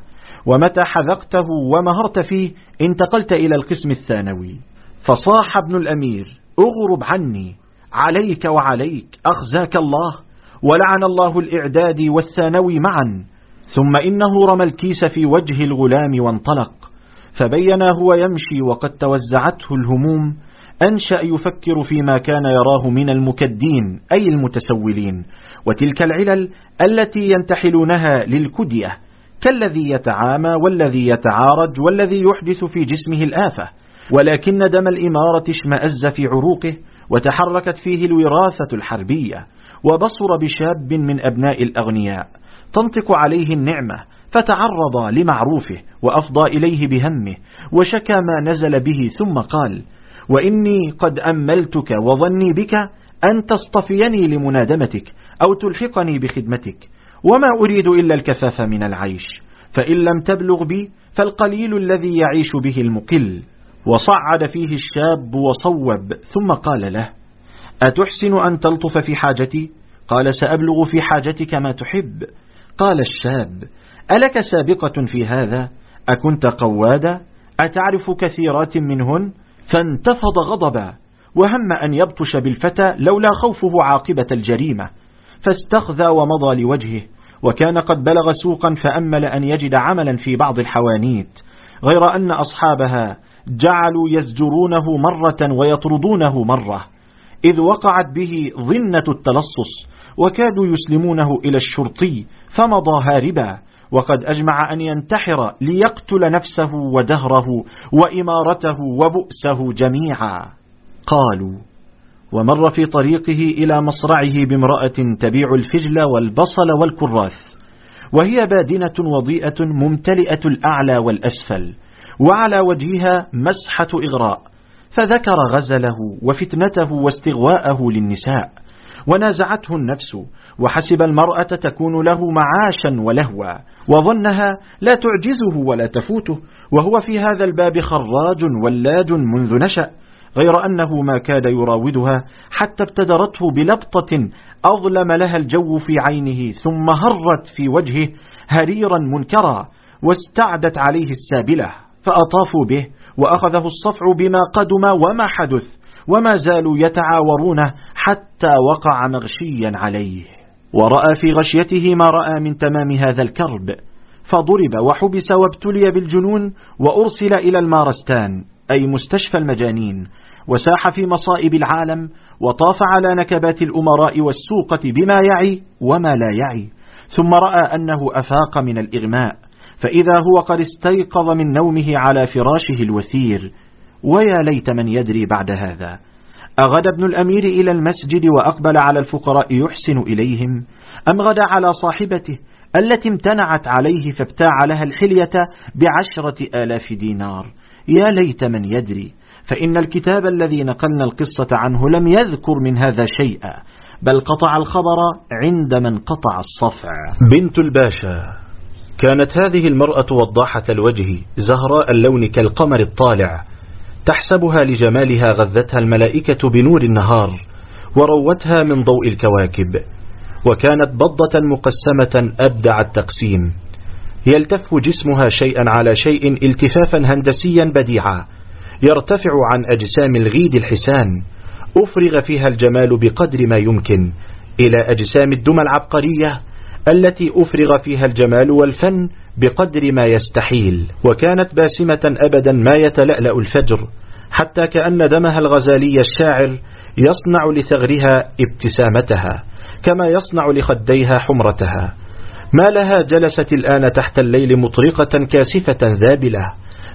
ومتى حذقته ومهرت فيه انتقلت إلى القسم الثانوي. فصاح ابن الأمير أغرب عني عليك وعليك أخزاك الله ولعن الله الإعداد والثانوي معا ثم إنه رمى الكيس في وجه الغلام وانطلق فبينا هو يمشي وقد توزعته الهموم أنشأ يفكر فيما كان يراه من المكدين أي المتسولين وتلك العلل التي ينتحلونها للكدية كالذي يتعامى والذي يتعارج والذي يحدث في جسمه الآفة ولكن دم الإمارة اشمأز في عروقه وتحركت فيه الوراثة الحربية وبصر بشاب من أبناء الأغنياء تنطق عليه النعمة فتعرض لمعروفه وأفضى إليه بهمه وشكى ما نزل به ثم قال وإني قد أملتك وظني بك أن تصطفيني لمنادمتك أو تلحقني بخدمتك وما أريد إلا الكفاف من العيش فإن لم تبلغ بي فالقليل الذي يعيش به المقل وصعد فيه الشاب وصوب ثم قال له أتحسن أن تلطف في حاجتي؟ قال سأبلغ في حاجتك ما تحب. قال الشاب ألك سابقة في هذا؟ أكنت قوادا أتعرف كثيرات منهن؟ فانتفض غضبا. وهم أن يبطش بالفتى لولا خوفه عاقبة الجريمة. فاستخذى ومضى لوجهه. وكان قد بلغ سوقا فأمل أن يجد عملا في بعض الحوانيت. غير أن أصحابها جعلوا يزجرونه مرة ويطردونه مرة إذ وقعت به ظنة التلصص وكادوا يسلمونه إلى الشرطي فمضى هاربا وقد أجمع أن ينتحر ليقتل نفسه ودهره وإمارته وبؤسه جميعا. قالوا ومر في طريقه إلى مصرعه بامرأة تبيع الفجل والبصل والكراث وهي بادنة وضيئة ممتلئة الأعلى والأسفل. وعلى وجهها مسحة إغراء فذكر غزله وفتنته واستغواءه للنساء ونازعته النفس وحسب المرأة تكون له معاشا ولهوا وظنها لا تعجزه ولا تفوته وهو في هذا الباب خراج ولاج منذ نشأ غير أنه ما كاد يراودها حتى ابتدرته بلبطة أظلم لها الجو في عينه ثم هرت في وجهه هريرا منكرا واستعدت عليه السابلة. فأطافوا به وأخذه الصفع بما قدم وما حدث وما زالوا يتعاورونه حتى وقع مغشيا عليه. ورأى في غشيته ما رأى من تمام هذا الكرب. فضرب وحبس وابتلي بالجنون وأرسل إلى المارستان أي مستشفى المجانين. وساح في مصائب العالم وطاف على نكبات الأمراء والسوقة بما يعي وما لا يعي. ثم رأى أنه أفاق من الإغماء. فإذا هو قد استيقظ من نومه على فراشه الوثير ويا ليت من يدري بعد هذا أغد ابن الأمير إلى المسجد وأقبل على الفقراء يحسن إليهم؟ أم غدا على صاحبته التي امتنعت عليه فابتاع لها الحلية بعشرة آلاف دينار؟ يا ليت من يدري فإن الكتاب الذي نقلنا القصة عنه لم يذكر من هذا شيئا بل قطع الخبر عند من قطع الصفع. بنت الباشا كانت هذه المرأة وضاحة الوجه زهراء اللون كالقمر الطالع. تحسبها لجمالها غذتها الملائكة بنور النهار وروتها من ضوء الكواكب. وكانت بضة مقسمة أبدع التقسيم. يلتف جسمها شيئا على شيء التفافا هندسيا بديعا. يرتفع عن أجسام الغيد الحسان. أفرغ فيها الجمال بقدر ما يمكن. إلى أجسام الدمى العبقرية التي أفرغ فيها الجمال والفن بقدر ما يستحيل وكانت باسمة أبدا ما يتلألأ الفجر حتى كأن دمها الغزالي الشاعر يصنع لثغرها ابتسامتها كما يصنع لخديها حمرتها. ما لها جلست الآن تحت الليل مطرقة كاسفة ذابلة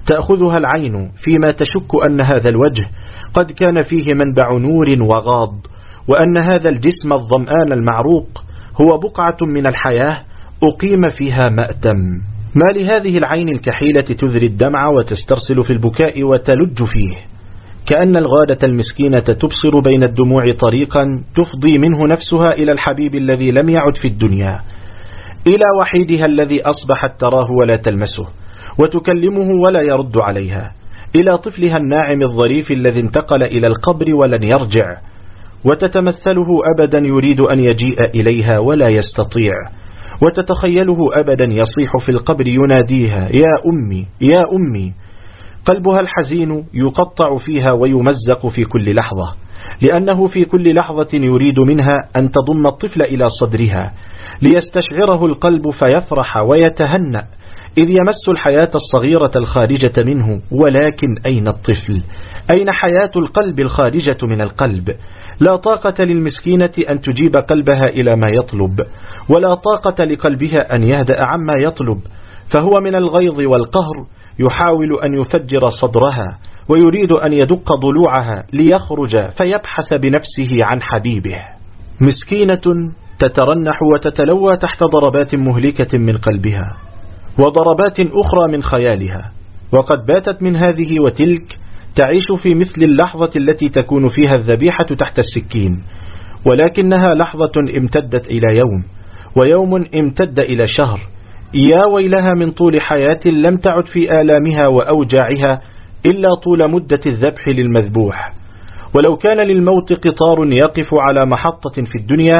تأخذها العين فيما تشك أن هذا الوجه قد كان فيه منبع نور وغاض وأن هذا الجسم الظمآن المعروق هو بقعة من الحياة أقيم فيها مأتم. ما لهذه العين الكحيلة تذري الدمع وتسترسل في البكاء وتلج فيه؟ كأن الغادة المسكينة تبصر بين الدموع طريقا تفضي منه نفسها إلى الحبيب الذي لم يعد في الدنيا. إلى وحيدها الذي أصبحت تراه ولا تلمسه وتكلمه ولا يرد عليها. إلى طفلها الناعم الظريف الذي انتقل إلى القبر ولن يرجع. وتتمثله أبدا يريد أن يجيء إليها ولا يستطيع. وتتخيله أبدا يصيح في القبر يناديها يا أمي يا أمي. قلبها الحزين يقطع فيها ويمزق في كل لحظة لأنه في كل لحظة يريد منها أن تضم الطفل إلى صدرها ليستشعره القلب فيفرح ويتهنأ إذ يمس الحياة الصغيرة الخارجة منه ولكن أين الطفل؟ أين حياة القلب الخارجة من القلب؟ لا طاقة للمسكينة أن تجيب قلبها إلى ما يطلب ولا طاقة لقلبها أن يهدأ عما يطلب فهو من الغيظ والقهر يحاول أن يفجر صدرها ويريد أن يدق ضلوعها ليخرج فيبحث بنفسه عن حبيبه. مسكينة تترنح وتتلوى تحت ضربات مهلكة من قلبها وضربات أخرى من خيالها وقد باتت من هذه وتلك تعيش في مثل اللحظة التي تكون فيها الذبيحة تحت السكين ولكنها لحظة امتدت إلى يوم ويوم امتد إلى شهر. يا ويلها من طول حياة لم تعد في آلامها وأوجاعها إلا طول مدة الذبح للمذبوح. ولو كان للموت قطار يقف على محطة في الدنيا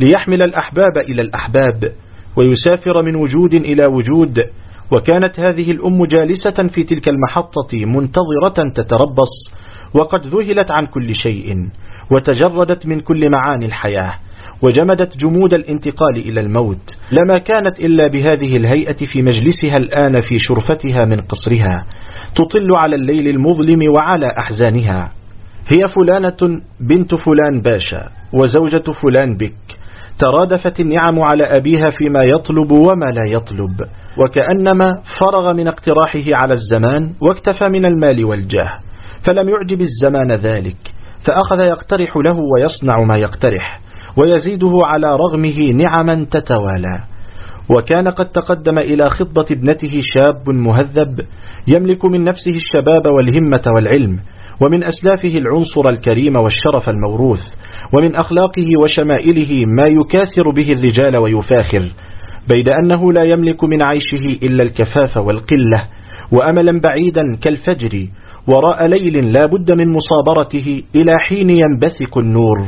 ليحمل الأحباب إلى الأحباب ويسافر من وجود إلى وجود وكانت هذه الأم جالسة في تلك المحطة منتظرة تتربص وقد ذهلت عن كل شيء وتجردت من كل معاني الحياة وجمدت جمود الانتقال إلى الموت. لما كانت إلا بهذه الهيئة في مجلسها الآن في شرفتها من قصرها تطل على الليل المظلم وعلى أحزانها. هي فلانة بنت فلان باشا وزوجة فلان بك. ترادفت النعم على أبيها فيما يطلب وما لا يطلب وكأنما فرغ من اقتراحه على الزمان واكتفى من المال والجاه فلم يعجب الزمان ذلك فأخذ يقترح له ويصنع ما يقترح ويزيده على رغمه نعما تتوالى. وكان قد تقدم إلى خطبة ابنته شاب مهذب يملك من نفسه الشباب والهمة والعلم ومن أسلافه العنصر الكريم والشرف الموروث ومن أخلاقه وشمائله ما يكاثر به الرجال ويفاخر بيد أنه لا يملك من عيشه إلا الكفاف والقلة وأملا بعيدا كالفجر وراء ليل لا بد من مصابرته إلى حين ينبثق النور.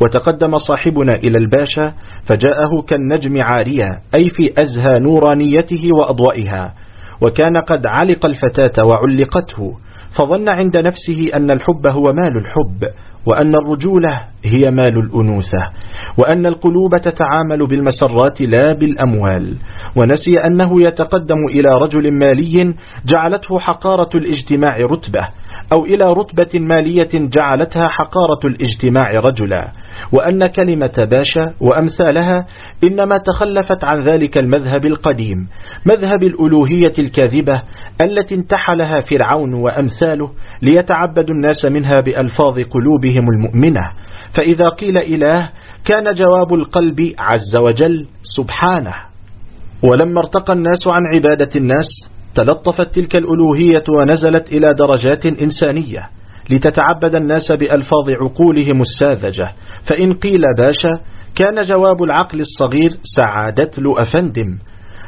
وتقدم صاحبنا إلى الباشا فجاءه كالنجم عاريا أي في أزهى نورانيته وأضوئها وكان قد علق الفتاة وعلقته فظن عند نفسه أن الحب هو مال الحب وأن الرجولة هي مال الأنوثة وأن القلوب تتعامل بالمسرات لا بالأموال ونسي أنه يتقدم إلى رجل مالي جعلته حقارة الاجتماع رتبة أو إلى رتبة مالية جعلتها حقارة الاجتماع رجلا. وأن كلمة باشا وأمثالها إنما تخلفت عن ذلك المذهب القديم مذهب الألوهية الكاذبة التي انتحلها فرعون وأمثاله ليتعبد الناس منها بألفاظ قلوبهم المؤمنة. فإذا قيل إله كان جواب القلب عز وجل سبحانه. ولما ارتقى الناس عن عبادة الناس تلطفت تلك الألوهية ونزلت إلى درجات إنسانية. لتتعبد الناس بألفاظ عقولهم الساذجة. فإن قيل باشا كان جواب العقل الصغير سعادت له أفندم.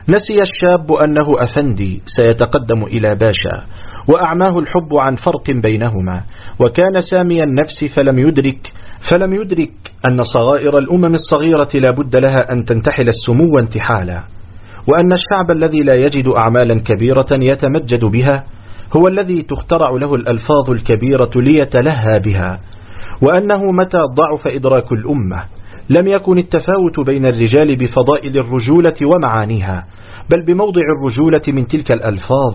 نسي الشاب أنه أفندي سيتقدم إلى باشا وأعماه الحب عن فرق بينهما. وكان سامي النفس فلم يدرك فلم يدرك أن صغائر الأمم الصغيرة لا بد لها أن تنتحل السمو انتحالا وأن الشعب الذي لا يجد أعمالا كبيرة يتمجد بها. هو الذي تخترع له الألفاظ الكبيرة ليتلهى بها وأنه متى ضعف إدراك الأمة. لم يكن التفاوت بين الرجال بفضائل الرجولة ومعانيها بل بموضع الرجولة من تلك الألفاظ.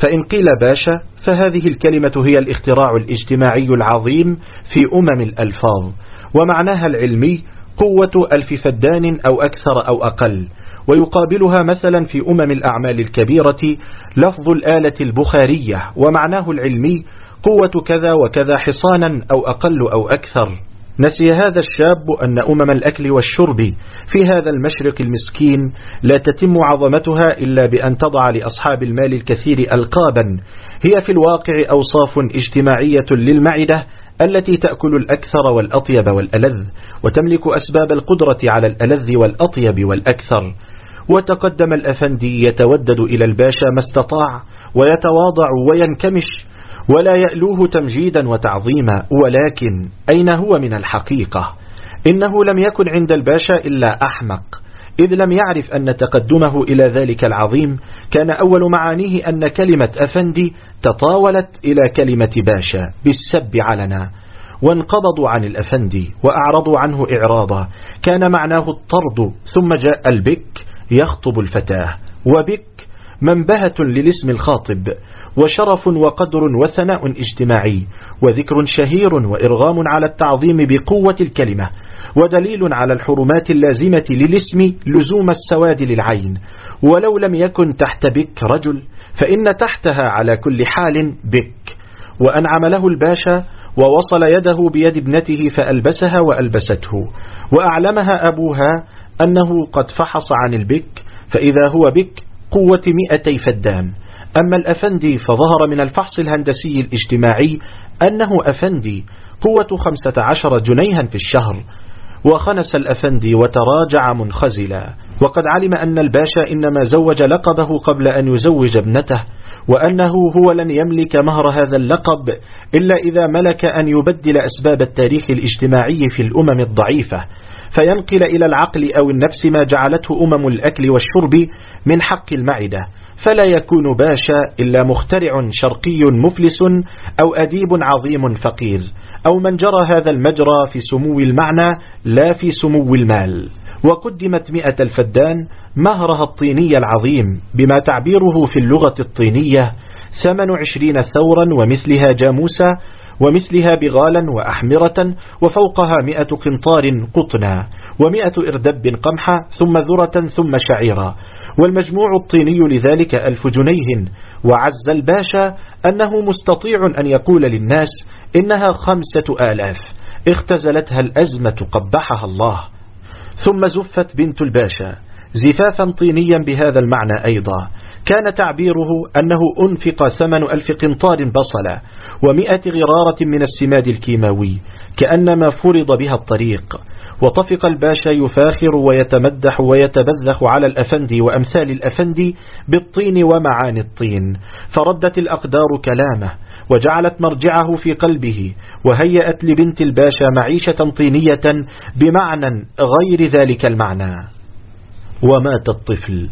فإن قيل باشا فهذه الكلمة هي الاختراع الاجتماعي العظيم في أمم الألفاظ ومعناها العلمي قوة ألف فدان أو أكثر أو أقل. ويقابلها مثلا في أمم الأعمال الكبيرة لفظ الآلة البخارية ومعناه العلمي قوة كذا وكذا حصانا أو أقل أو أكثر. نسي هذا الشاب أن أمم الأكل والشرب في هذا المشرق المسكين لا تتم عظمتها إلا بأن تضع لأصحاب المال الكثير ألقابا. هي في الواقع أوصاف اجتماعية للمعدة التي تأكل الأكثر والأطيب والألذ وتملك أسباب القدرة على الألذ والأطيب والأكثر. وتقدم الأفندي يتودد إلى الباشا ما استطاع ويتواضع وينكمش ولا يألوه تمجيدا وتعظيما ولكن أين هو من الحقيقة؟ إنه لم يكن عند الباشا إلا أحمق إذ لم يعرف أن تقدمه إلى ذلك العظيم كان أول معانيه أن كلمة أفندي تطاولت إلى كلمة باشا بالسب علنا وانقبضوا عن الأفندي وأعرضوا عنه إعراضا كان معناه الطرد ثم جاء البك يخطب الفتاة وبك منبهة للاسم الخاطب وشرف وقدر وثناء اجتماعي وذكر شهير وإرغام على التعظيم بقوة الكلمة ودليل على الحرمات اللازمة للاسم لزوم السواد للعين. ولو لم يكن تحت بك رجل فإن تحتها على كل حال بك. وأنعم له الباشا ووصل يده بيد ابنته فألبسها وألبسته وأعلمها أبوها أنه قد فحص عن البك فإذا هو بك قوة مئتي فدان. أما الأفندي فظهر من الفحص الهندسي الاجتماعي أنه أفندي قوة خمسة عشر جنيها في الشهر. وخنس الأفندي وتراجع منخزلا. وقد علم أن الباشا إنما زوج لقبه قبل أن يزوج ابنته وأنه هو لن يملك مهر هذا اللقب إلا إذا ملك أن يبدل أسباب التاريخ الاجتماعي في الأمم الضعيفة. فينقل إلى العقل أو النفس ما جعلته أمم الأكل والشرب من حق المعدة فلا يكون باشا إلا مخترع شرقي مفلس أو أديب عظيم فقير أو من جرى هذا المجرى في سمو المعنى لا في سمو المال. وقدمت مئة الفدان مهرها الطيني العظيم بما تعبيره في اللغة الطينية ثمن عشرين ثورا ومثلها جاموسا ومثلها بغالا وأحمرة وفوقها مئة قنطار قطنا ومئة إردب قمحة ثم ذرة ثم شعيرا والمجموع الطيني لذلك ألف جنيه وعز الباشا أنه مستطيع أن يقول للناس إنها خمسة آلاف اختزلتها الأزمة قبحها الله ثم زفت بنت الباشا زفافا طينيا بهذا المعنى أيضا كان تعبيره أنه أنفق ثمن ألف قنطار بصلا ومئة غرارة من السماد الكيماوي كأنما فرض بها الطريق. وطفق الباشا يفاخر ويتمدح ويتبذخ على الأفندي وأمثال الأفندي بالطين ومعاني الطين. فردت الأقدار كلامه وجعلت مرجعه في قلبه وهيأت لبنت الباشا معيشة طينية بمعنى غير ذلك المعنى. ومات الطفل.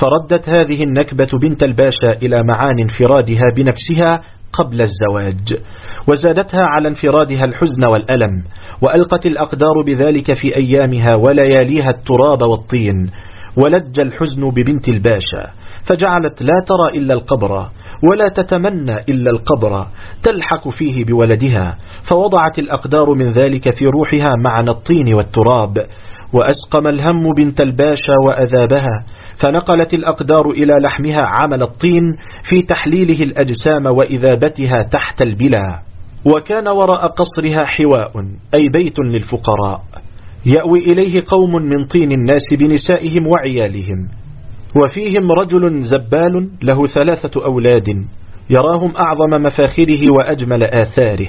فردت هذه النكبة بنت الباشا إلى معان انفرادها بنفسها قبل الزواج وزادتها على انفرادها الحزن والألم وألقت الأقدار بذلك في أيامها ولياليها التراب والطين ولج الحزن ببنت الباشا فجعلت لا ترى إلا القبر ولا تتمنى إلا القبر تلحق فيه بولدها فوضعت الأقدار من ذلك في روحها معنى الطين والتراب وأسقم الهم بنت الباشا وأذابها فنقلت الأقدار إلى لحمها عمل الطين في تحليله الأجسام وإذابتها تحت البلا. وكان وراء قصرها حواء أي بيت للفقراء. يأوي إليه قوم من طين الناس بنسائهم وعيالهم. وفيهم رجل زبال له ثلاثة أولاد يراهم أعظم مفاخره وأجمل آثاره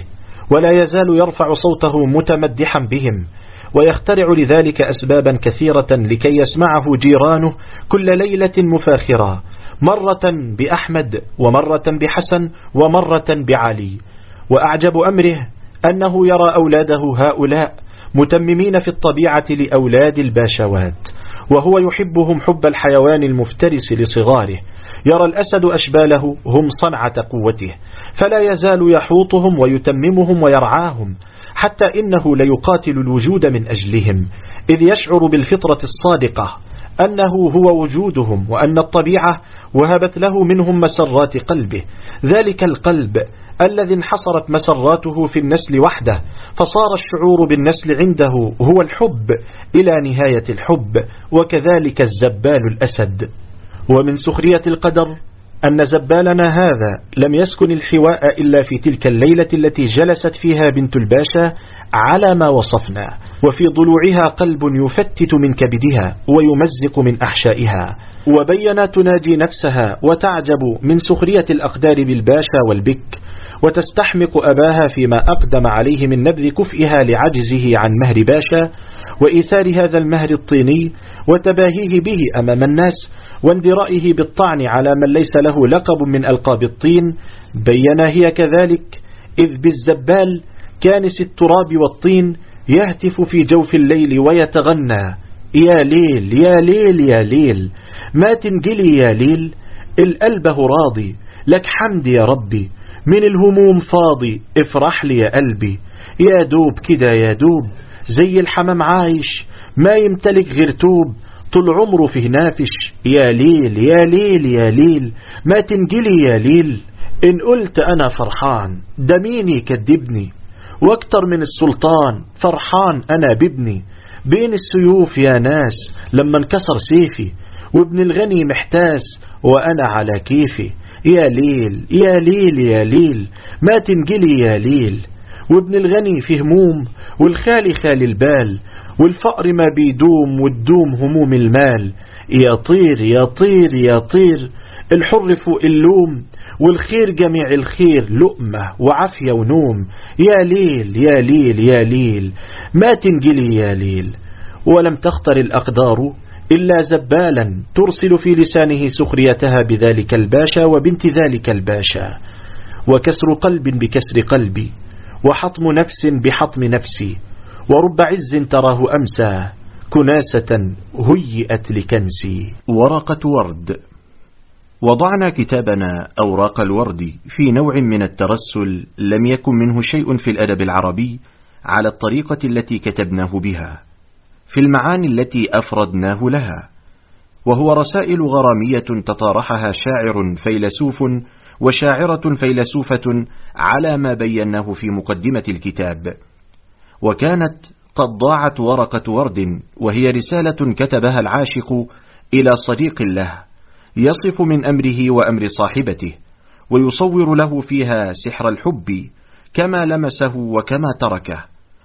ولا يزال يرفع صوته متمدحا بهم. ويخترع لذلك أسبابا كثيرة لكي يسمعه جيرانه كل ليلة مفاخرة مرة بأحمد ومرة بحسن ومرة بعلي. وأعجب أمره أنه يرى أولاده هؤلاء متممين في الطبيعة لأولاد الباشوات وهو يحبهم حب الحيوان المفترس لصغاره. يرى الأسد أشباله هم صنعة قوته فلا يزال يحوطهم ويتممهم ويرعاهم. حتى إنه ليقاتل الوجود من أجلهم. إذ يشعر بالفطرة الصادقة أنه هو وجودهم وأن الطبيعة وهبت له منهم مسرات قلبه. ذلك القلب الذي انحصرت مسراته في النسل وحده فصار الشعور بالنسل عنده هو الحب إلى نهاية الحب وكذلك الزبال الأسد. ومن سخرية القدر أن زبالنا هذا لم يسكن الحواء إلا في تلك الليلة التي جلست فيها بنت الباشا على ما وصفنا وفي ضلوعها قلب يفتت من كبدها ويمزق من أحشائها. وبين تناجي نفسها وتعجب من سخرية الأقدار بالباشا والبك وتستحمق أباها فيما أقدم عليه من نبذ كفئها لعجزه عن مهر باشا وإيثار هذا المهر الطيني وتباهيه به أمام الناس واندرائه بالطعن على من ليس له لقب من ألقاب الطين بين هي كذلك إذ بالزبال كانس التراب والطين يهتف في جوف الليل ويتغنى يا ليل يا ليل يا ليل ما تنجلي يا ليل؟ القلبه راضي لك حمد يا ربي من الهموم فاضي افرح لي يا قلبي. يا دوب كده يا دوب زي الحمام عايش ما يمتلك غير توب. طول عمره فيه نافش يا ليل يا ليل يا ليل. ما تنجلي يا ليل. إن قلت أنا فرحان ده مين وأكتر من السلطان فرحان أنا بابني. بين السيوف يا ناس لما انكسر سيفي. وابن الغني محتاس وأنا على كيفي. يا ليل يا ليل يا ليل. ما تنجلي يا ليل. وابن الغني في هموم والخالي خالي البال. والفقر ما بيدوم والدوم هموم المال. يا طير يا طير يا طير الحر فوق اللوم والخير جميع الخير. لؤمة وعافية ونوم. يا ليل يا ليل يا ليل. ما تنجلي يا ليل. ولم تختر الأقدار إلا زبالا. ترسل في لسانه سخريتها بذلك الباشا وبنت ذلك الباشا. وكسر قلب بكسر قلبي. وحطم نفس بحطم نفسي. ورب عز تراه أمسى كناسة هيئت لكنسي. ورقة ورد وضعنا كتابنا أوراق الورد في نوع من الترسل لم يكن منه شيء في الأدب العربي على الطريقة التي كتبناه بها في المعاني التي أفردناه لها. وهو رسائل غرامية تطارحها شاعر فيلسوف وشاعرة فيلسوفة على ما بيناه في مقدمة الكتاب. وكانت قد ضاعت ورقة ورد وهي رسالة كتبها العاشق إلى صديق له يصف من أمره وأمر صاحبته ويصور له فيها سحر الحب كما لمسه وكما تركه.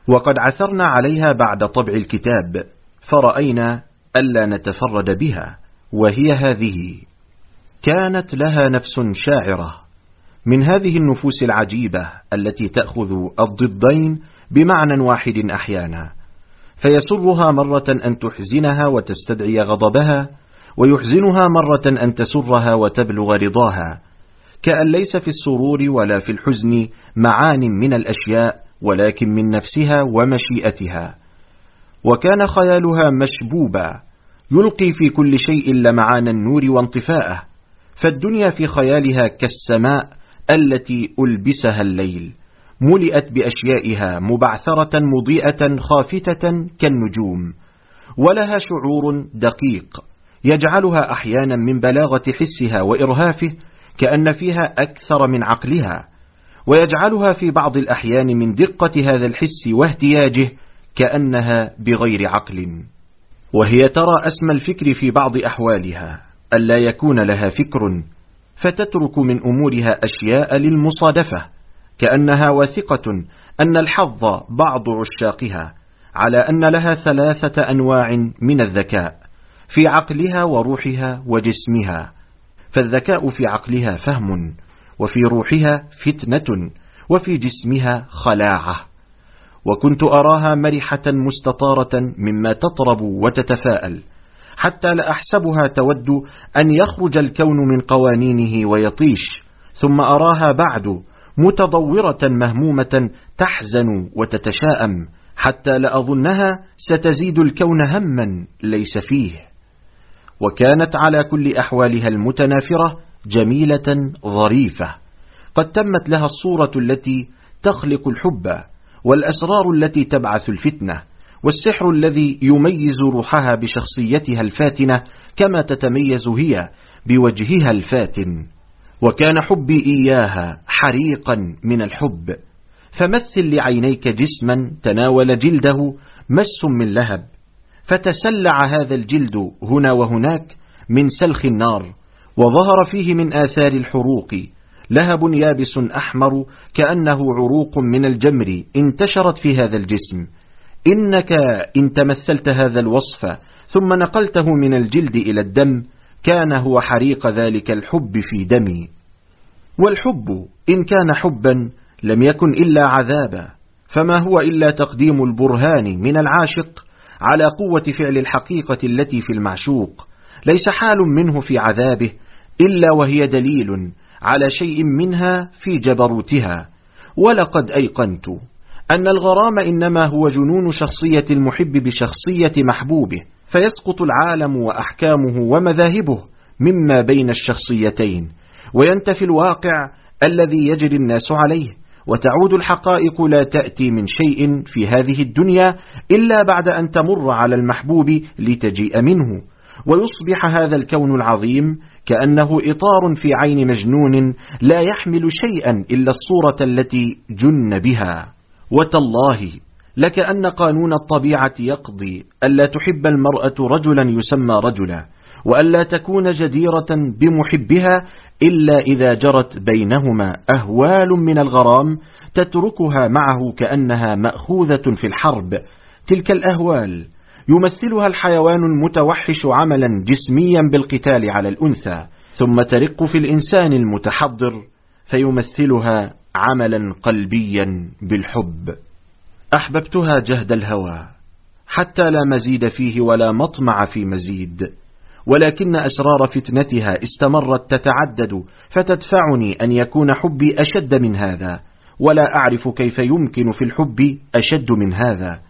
وقد عثرنا عليها بعد طبع الكتاب فرأينا ألا نتفرد بها وهي هذه كانت لها نفس شاعرة من هذه النفوس العجيبة التي تأخذ الضدين بمعنى واحد أحيانا. فيسرها مرة أن تحزنها وتستدعي غضبها ويحزنها مرة أن تسرها وتبلغ رضاها. كأن ليس في السرور ولا في الحزن معان من الأشياء ولكن من نفسها ومشيئتها. وكان خيالها مشبوبا يلقي في كل شيء لمعان النور وانطفاءه. فالدنيا في خيالها كالسماء التي ألبسها الليل. ملئت بأشيائها مبعثرة مضيئة خافتة كالنجوم ولها شعور دقيق يجعلها أحيانا من بلاغة حسها وإرهافه كأن فيها أكثر من عقلها ويجعلها في بعض الأحيان من دقة هذا الحس واهتياجه كأنها بغير عقل. وهي ترى أسمى الفكر في بعض أحوالها ألا يكون لها فكر فتترك من أمورها أشياء للمصادفة كأنها واثقة أن الحظ بعض عشاقها على أن لها ثلاثة أنواع من الذكاء في عقلها وروحها وجسمها. فالذكاء في عقلها فهم وفي روحها فتنة وفي جسمها خلاعة. وكنت أراها مرحة مستطارة مما تطرب وتتفاءل حتى لأحسبها تود أن يخرج الكون من قوانينه ويطيش ثم أراها بعد متضورة مهمومة تحزن وتتشاءم حتى لأظنها ستزيد الكون هما ليس فيه. وكانت على كل أحوالها المتنافرة جميلة ظريفة. قد تمت لها الصورة التي تخلق الحب والأسرار التي تبعث الفتنة والسحر الذي يميز روحها بشخصيتها الفاتنة كما تتميز هي بوجهها الفاتن. وكان حبي إياها حريقا من الحب. فمثل لعينيك جسما تناول جلده مس من لهب. فتسلع هذا الجلد هنا وهناك من سلخ النار وظهر فيه من آثار الحروق. لهب يابس أحمر كأنه عروق من الجمر انتشرت في هذا الجسم. إنك إن تمثلت هذا الوصف ثم نقلته من الجلد إلى الدم كان هو حريق ذلك الحب في دمي. والحب إن كان حبا لم يكن إلا عذابا فما هو إلا تقديم البرهان من العاشق على قوة فعل الحقيقة التي في المعشوق. ليس حال منه في عذابه إلا وهي دليل على شيء منها في جبروتها. ولقد أيقنت أن الغرام إنما هو جنون شخصية المحب بشخصية محبوبه. فيسقط العالم وأحكامه ومذاهبه مما بين الشخصيتين وينتفي الواقع الذي يجري الناس عليه وتعود الحقائق لا تأتي من شيء في هذه الدنيا إلا بعد أن تمر على المحبوب لتجيء منه. ويصبح هذا الكون العظيم كأنه إطار في عين مجنون لا يحمل شيئا إلا الصورة التي جن بها. وتالله لكأن قانون الطبيعة يقضي ألا تحب المرأة رجلا يسمى رجلا وألا تكون جديرة بمحبها إلا إذا جرت بينهما أهوال من الغرام تتركها معه كأنها مأخوذة في الحرب. تلك الأهوال يمثلها الحيوان المتوحش عملا جسميا بالقتال على الأنثى ثم ترق في الإنسان المتحضر فيمثلها عملا قلبيا بالحب. أحببتها جهد الهوى حتى لا مزيد فيه ولا مطمع في مزيد ولكن أسرار فتنتها استمرت تتعدد فتدفعني أن يكون حبي أشد من هذا ولا أعرف كيف يمكن في الحب أشد من هذا.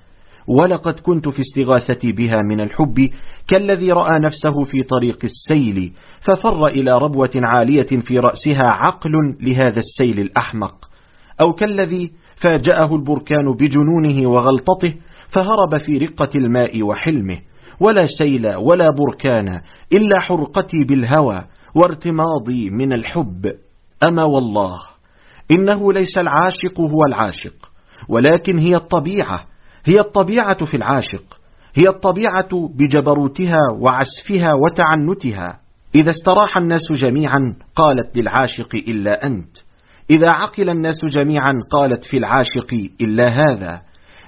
ولقد كنت في استغاثتي بها من الحب كالذي رأى نفسه في طريق السيل ففر إلى ربوة عالية في رأسها عقل لهذا السيل الأحمق أو كالذي فاجأه البركان بجنونه وغلظته فهرب في رقة الماء وحلمه. ولا سيل ولا بركان إلا حرقتي بالهوى وارتماضي من الحب. أما والله إنه ليس العاشق هو العاشق ولكن هي الطبيعة هي الطبيعة في العاشق هي الطبيعة بجبروتها وعسفها وتعنتها. إذا استراح الناس جميعا قالت للعاشق إلا أنت. إذا عقل الناس جميعا قالت في العاشق إلا هذا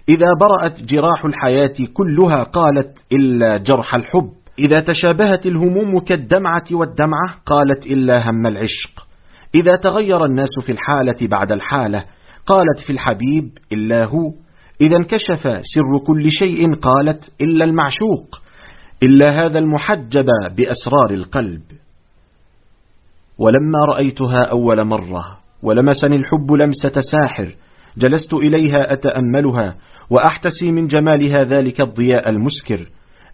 إذا برأت جراح الحياة كلها قالت إلا جرح الحب إذا تشابهت الهموم كالدمعة والدمعة قالت إلا هم العشق إذا تغير الناس في الحالة بعد الحالة قالت في الحبيب إلا هو إذا انكشف سر كل شيء قالت إلا المعشوق إلا هذا المحجب بأسرار القلب. ولما رأيتها أول مرة ولمسني الحب لمسة ساحر جلست إليها أتأملها وأحتسي من جمالها ذلك الضياء المسكر.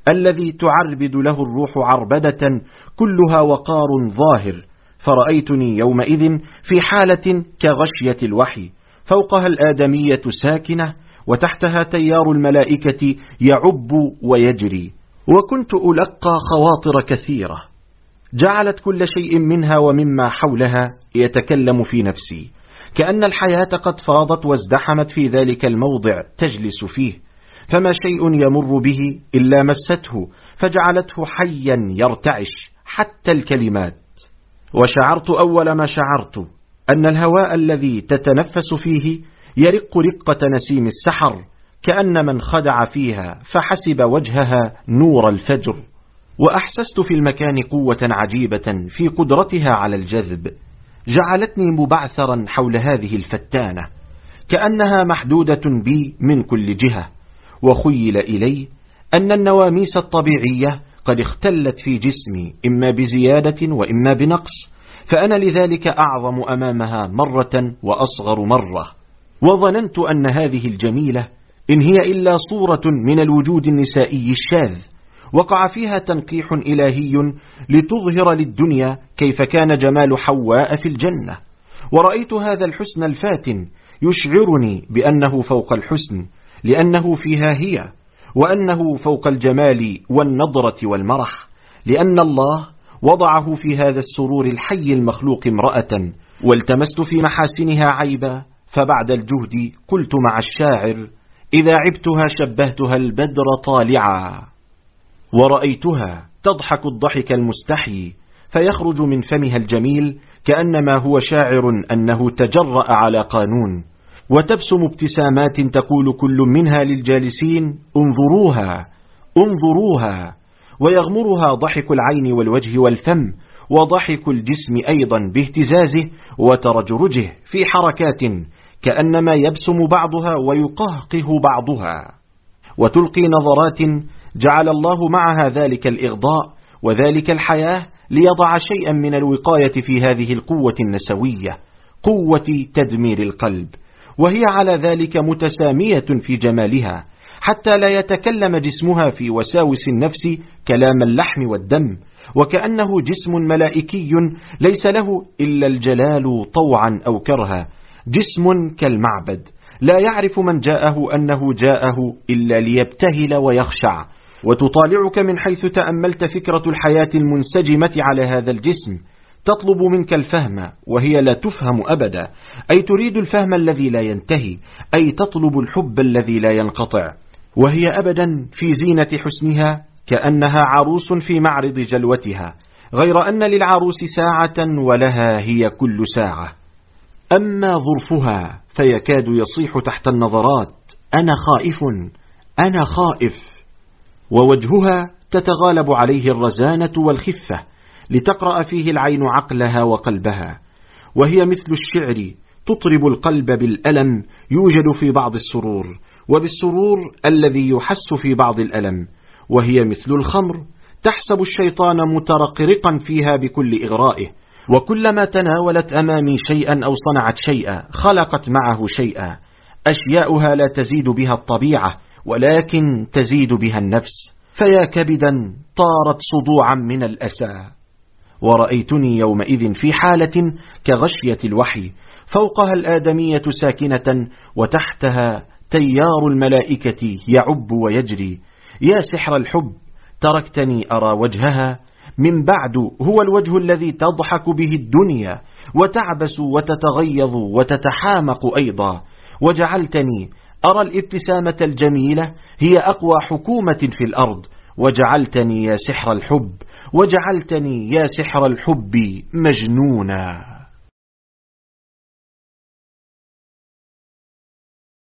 الذي تعربد له الروح عربدة كلها وقار ظاهر. فرأيتني يومئذ في حالة كغشية الوحي. فوقها الآدمية ساكنة وتحتها تيار الملائكة يعب ويجري. وكنت ألقى خواطر كثيرة. جعلت كل شيء منها ومما حولها يتكلم في نفسي. كأن الحياة قد فاضت وازدحمت في ذلك الموضع تجلس فيه. فما شيء يمر به إلا مسته فجعلته حيا يرتعش حتى الكلمات. وشعرت أول ما شعرت أن الهواء الذي تتنفس فيه يرق رقة نسيم السحر كأن من خدع فيها فحسب وجهها نور الفجر. وأحسست في المكان قوة عجيبة في قدرتها على الجذب. جعلتني مبعثرا حول هذه الفتانة كأنها محدودة بي من كل جهة. وخيل إلي أن النواميس الطبيعية قد اختلت في جسمي إما بزيادة وإما بنقص فأنا لذلك أعظم أمامها مرة وأصغر مرة. وظننت أن هذه الجميلة إن هي إلا صورة من الوجود النسائي الشاذ. وقع فيها تنقيح إلهي لتظهر للدنيا كيف كان جمال حواء في الجنة. ورأيت هذا الحسن الفاتن يشعرني بأنه فوق الحسن لأنه فيها هي وأنه فوق الجمال والنضرة والمرح لأن الله وضعه في هذا السرور الحي المخلوق امرأة والتمست في محاسنها عيبا فبعد الجهد قلت مع الشاعر إذا عبتها شبهتها البدر طالعا. ورأيتها تضحك الضحك المستحي فيخرج من فمها الجميل كأنما هو شاعر أنه تجرأ على قانون وتبسم ابتسامات تقول كل منها للجالسين انظروها انظروها ويغمرها ضحك العين والوجه والفم وضحك الجسم أيضا باهتزازه وترجرجه في حركات كأنما يبسم بعضها ويقهقه بعضها وتلقي نظرات جعل الله معها ذلك الإغضاء وذلك الحياة ليضع شيئا من الوقاية في هذه القوة النسوية قوة تدمير القلب وهي على ذلك متسامية في جمالها حتى لا يتكلم جسمها في وساوس النفس كلام اللحم والدم وكأنه جسم ملائكي ليس له إلا الجلال طوعا أو كرها جسم كالمعبد لا يعرف من جاءه أنه جاءه إلا ليبتهل ويخشع وتطالعك من حيث تأملت فكرة الحياة المنسجمة على هذا الجسم تطلب منك الفهم وهي لا تفهم أبدا. أي تريد الفهم الذي لا ينتهي أي تطلب الحب الذي لا ينقطع. وهي أبدا في زينة حسنها كأنها عروس في معرض جلوتها. غير أن للعروس ساعة ولها هي كل ساعة. أما ظرفها فيكاد يصيح تحت النظرات أنا خائف أنا خائف. ووجهها تتغالب عليه الرزانة والخفة لتقرأ فيه العين عقلها وقلبها. وهي مثل الشعر تطرب القلب بالألم يوجد في بعض السرور وبالسرور الذي يحس في بعض الألم. وهي مثل الخمر تحسب الشيطان مترقرقا فيها بكل إغرائه. وكلما تناولت أمامي شيئا أو صنعت شيئا خلقت معه شيئا. أشياؤها لا تزيد بها الطبيعة ولكن تزيد بها النفس. فيا كبدا طارت صدوعا من الأسى. ورأيتني يومئذ في حالة كغشية الوحي. فوقها الآدمية ساكنة وتحتها تيار الملائكة يعب ويجري. يا سحر الحب تركتني أرى وجهها. من بعد هو الوجه الذي تضحك به الدنيا. وتعبس وتتغيظ وتتحامق أيضا. وجعلتني أرى الابتسامة الجميلة هي أقوى حكومة في الأرض. وجعلتني يا سحر الحب وجعلتني يا سحر الحب مجنونا.